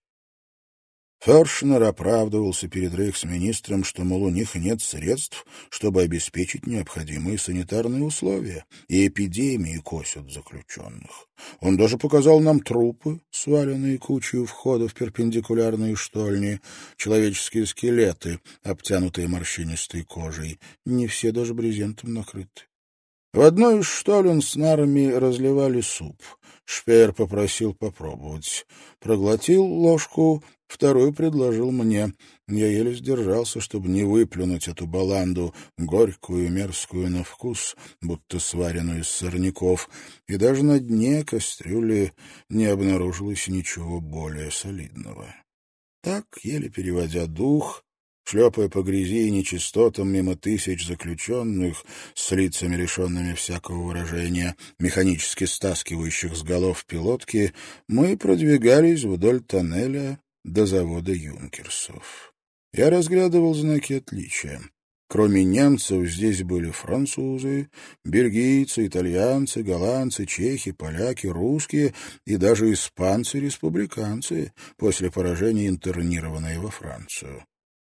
Фершнер оправдывался перед рейхсминистром, что, мол, у них нет средств, чтобы обеспечить необходимые санитарные условия, и эпидемии косят заключенных. Он даже показал нам трупы, сваленные кучей у входа в перпендикулярные штольни, человеческие скелеты, обтянутые морщинистой кожей, не все даже брезентом накрыты. В одной из штолен с нарами разливали суп. Шпеер попросил попробовать. Проглотил ложку, Вторую предложил мне. Я еле сдержался, чтобы не выплюнуть эту баланду, горькую и мерзкую на вкус, будто сваренную из сорняков, и даже на дне кастрюли не обнаружилось ничего более солидного. Так, еле переводя дух, шлепая по грязи и нечистотам мимо тысяч заключенных с лицами, лишенными всякого выражения, механически стаскивающих с голов пилотки, мы продвигались вдоль тоннеля до завода юнкерсов. Я разглядывал знаки отличия. Кроме немцев здесь были французы, бельгийцы, итальянцы, голландцы, чехи, поляки, русские и даже испанцы-республиканцы, после поражения интернированные во Францию.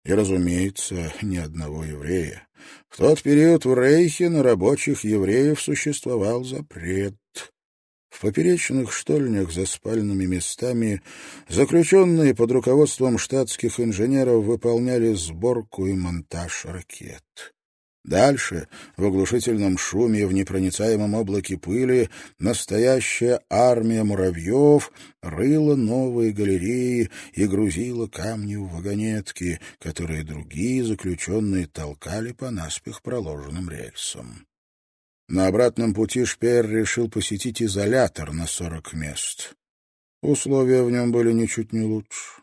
И, разумеется, ни одного еврея. В тот период в Рейхе на рабочих евреев существовал запрет. В поперечных штольнях за спальными местами заключенные под руководством штатских инженеров выполняли сборку и монтаж ракет. Дальше, в оглушительном шуме и в непроницаемом облаке пыли, настоящая армия муравьев рыла новые галереи и грузила камни в вагонетки, которые другие заключенные толкали по наспех проложенным рельсам. На обратном пути Шпеер решил посетить изолятор на сорок мест. Условия в нем были ничуть не лучше.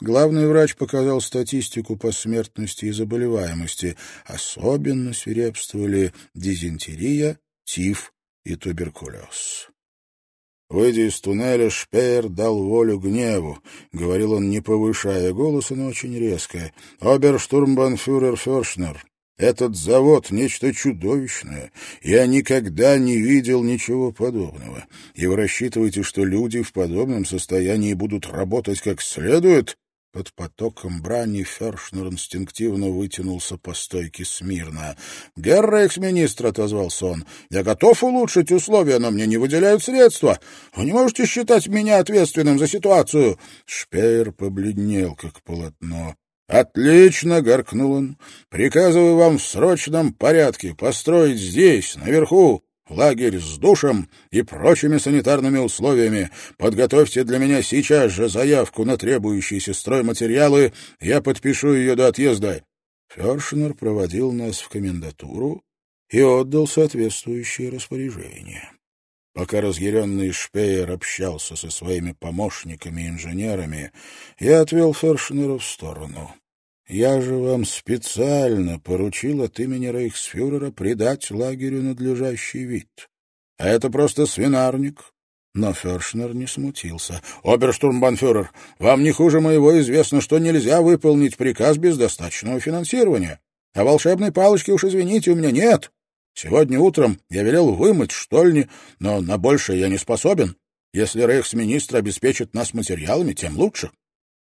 Главный врач показал статистику по смертности и заболеваемости. Особенно свирепствовали дизентерия, тиф и туберкулез. Выйдя из туннеля, Шпеер дал волю гневу. Говорил он, не повышая голоса, но очень резко. «Оберштурмбанфюрер Фершнер, этот завод — нечто чудовищное. Я никогда не видел ничего подобного. И вы рассчитываете, что люди в подобном состоянии будут работать как следует? Под потоком брани Фершнер инстинктивно вытянулся по стойке смирно. — Герр рейхсминистр, — отозвался он, — я готов улучшить условия, но мне не выделяют средства. Вы не можете считать меня ответственным за ситуацию? Шпеер побледнел, как полотно. «Отлично!» — горкнул он. «Приказываю вам в срочном порядке построить здесь, наверху, лагерь с душем и прочими санитарными условиями. Подготовьте для меня сейчас же заявку на требующиеся стройматериалы, я подпишу ее до отъезда». Фершнер проводил нас в комендатуру и отдал соответствующие распоряжения. Пока разъяренный Шпеер общался со своими помощниками и инженерами, я отвел Фершнера в сторону. «Я же вам специально поручил от имени рейхсфюрера придать лагерю надлежащий вид. А это просто свинарник». Но Фершнер не смутился. «Оберштурмбанфюрер, вам не хуже моего известно, что нельзя выполнить приказ без достаточного финансирования. А волшебной палочки уж, извините, у меня нет. Сегодня утром я велел вымыть штольни, но на большее я не способен. Если рейхсминистр обеспечит нас материалами, тем лучше.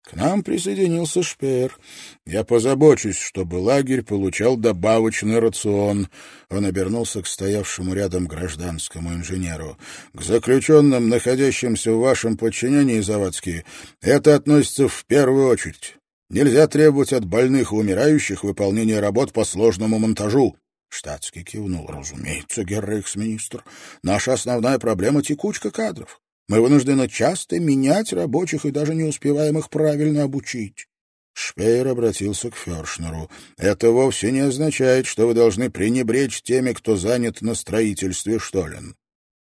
К нам присоединился Шпеер. Я позабочусь, чтобы лагерь получал добавочный рацион. Он обернулся к стоявшему рядом гражданскому инженеру. К заключенным, находящимся в вашем подчинении, Завадский, это относится в первую очередь. Нельзя требовать от больных и умирающих выполнения работ по сложному монтажу. Штатский кивнул. «Разумеется, геррейхсминистр. Наша основная проблема — текучка кадров. Мы вынуждены часто менять рабочих и даже не успеваем их правильно обучить. Шпеер обратился к Фершнеру. «Это вовсе не означает, что вы должны пренебречь теми, кто занят на строительстве штолен.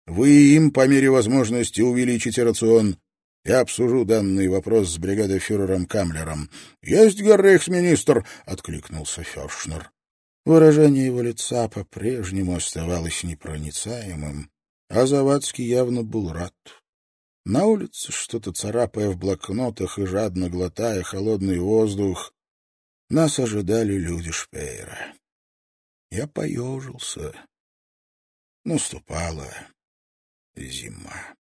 Вы им, по мере возможности, увеличите рацион. Я обсужу данный вопрос с бригадой-фюрером Камлером. «Есть, геррейхсминистр!» — откликнулся Фершнер. Выражение его лица по-прежнему оставалось непроницаемым, а Завадский явно был рад. На улице, что-то царапая в блокнотах и жадно глотая холодный воздух, нас ожидали люди Шпейра. Я поежился. Наступала зима.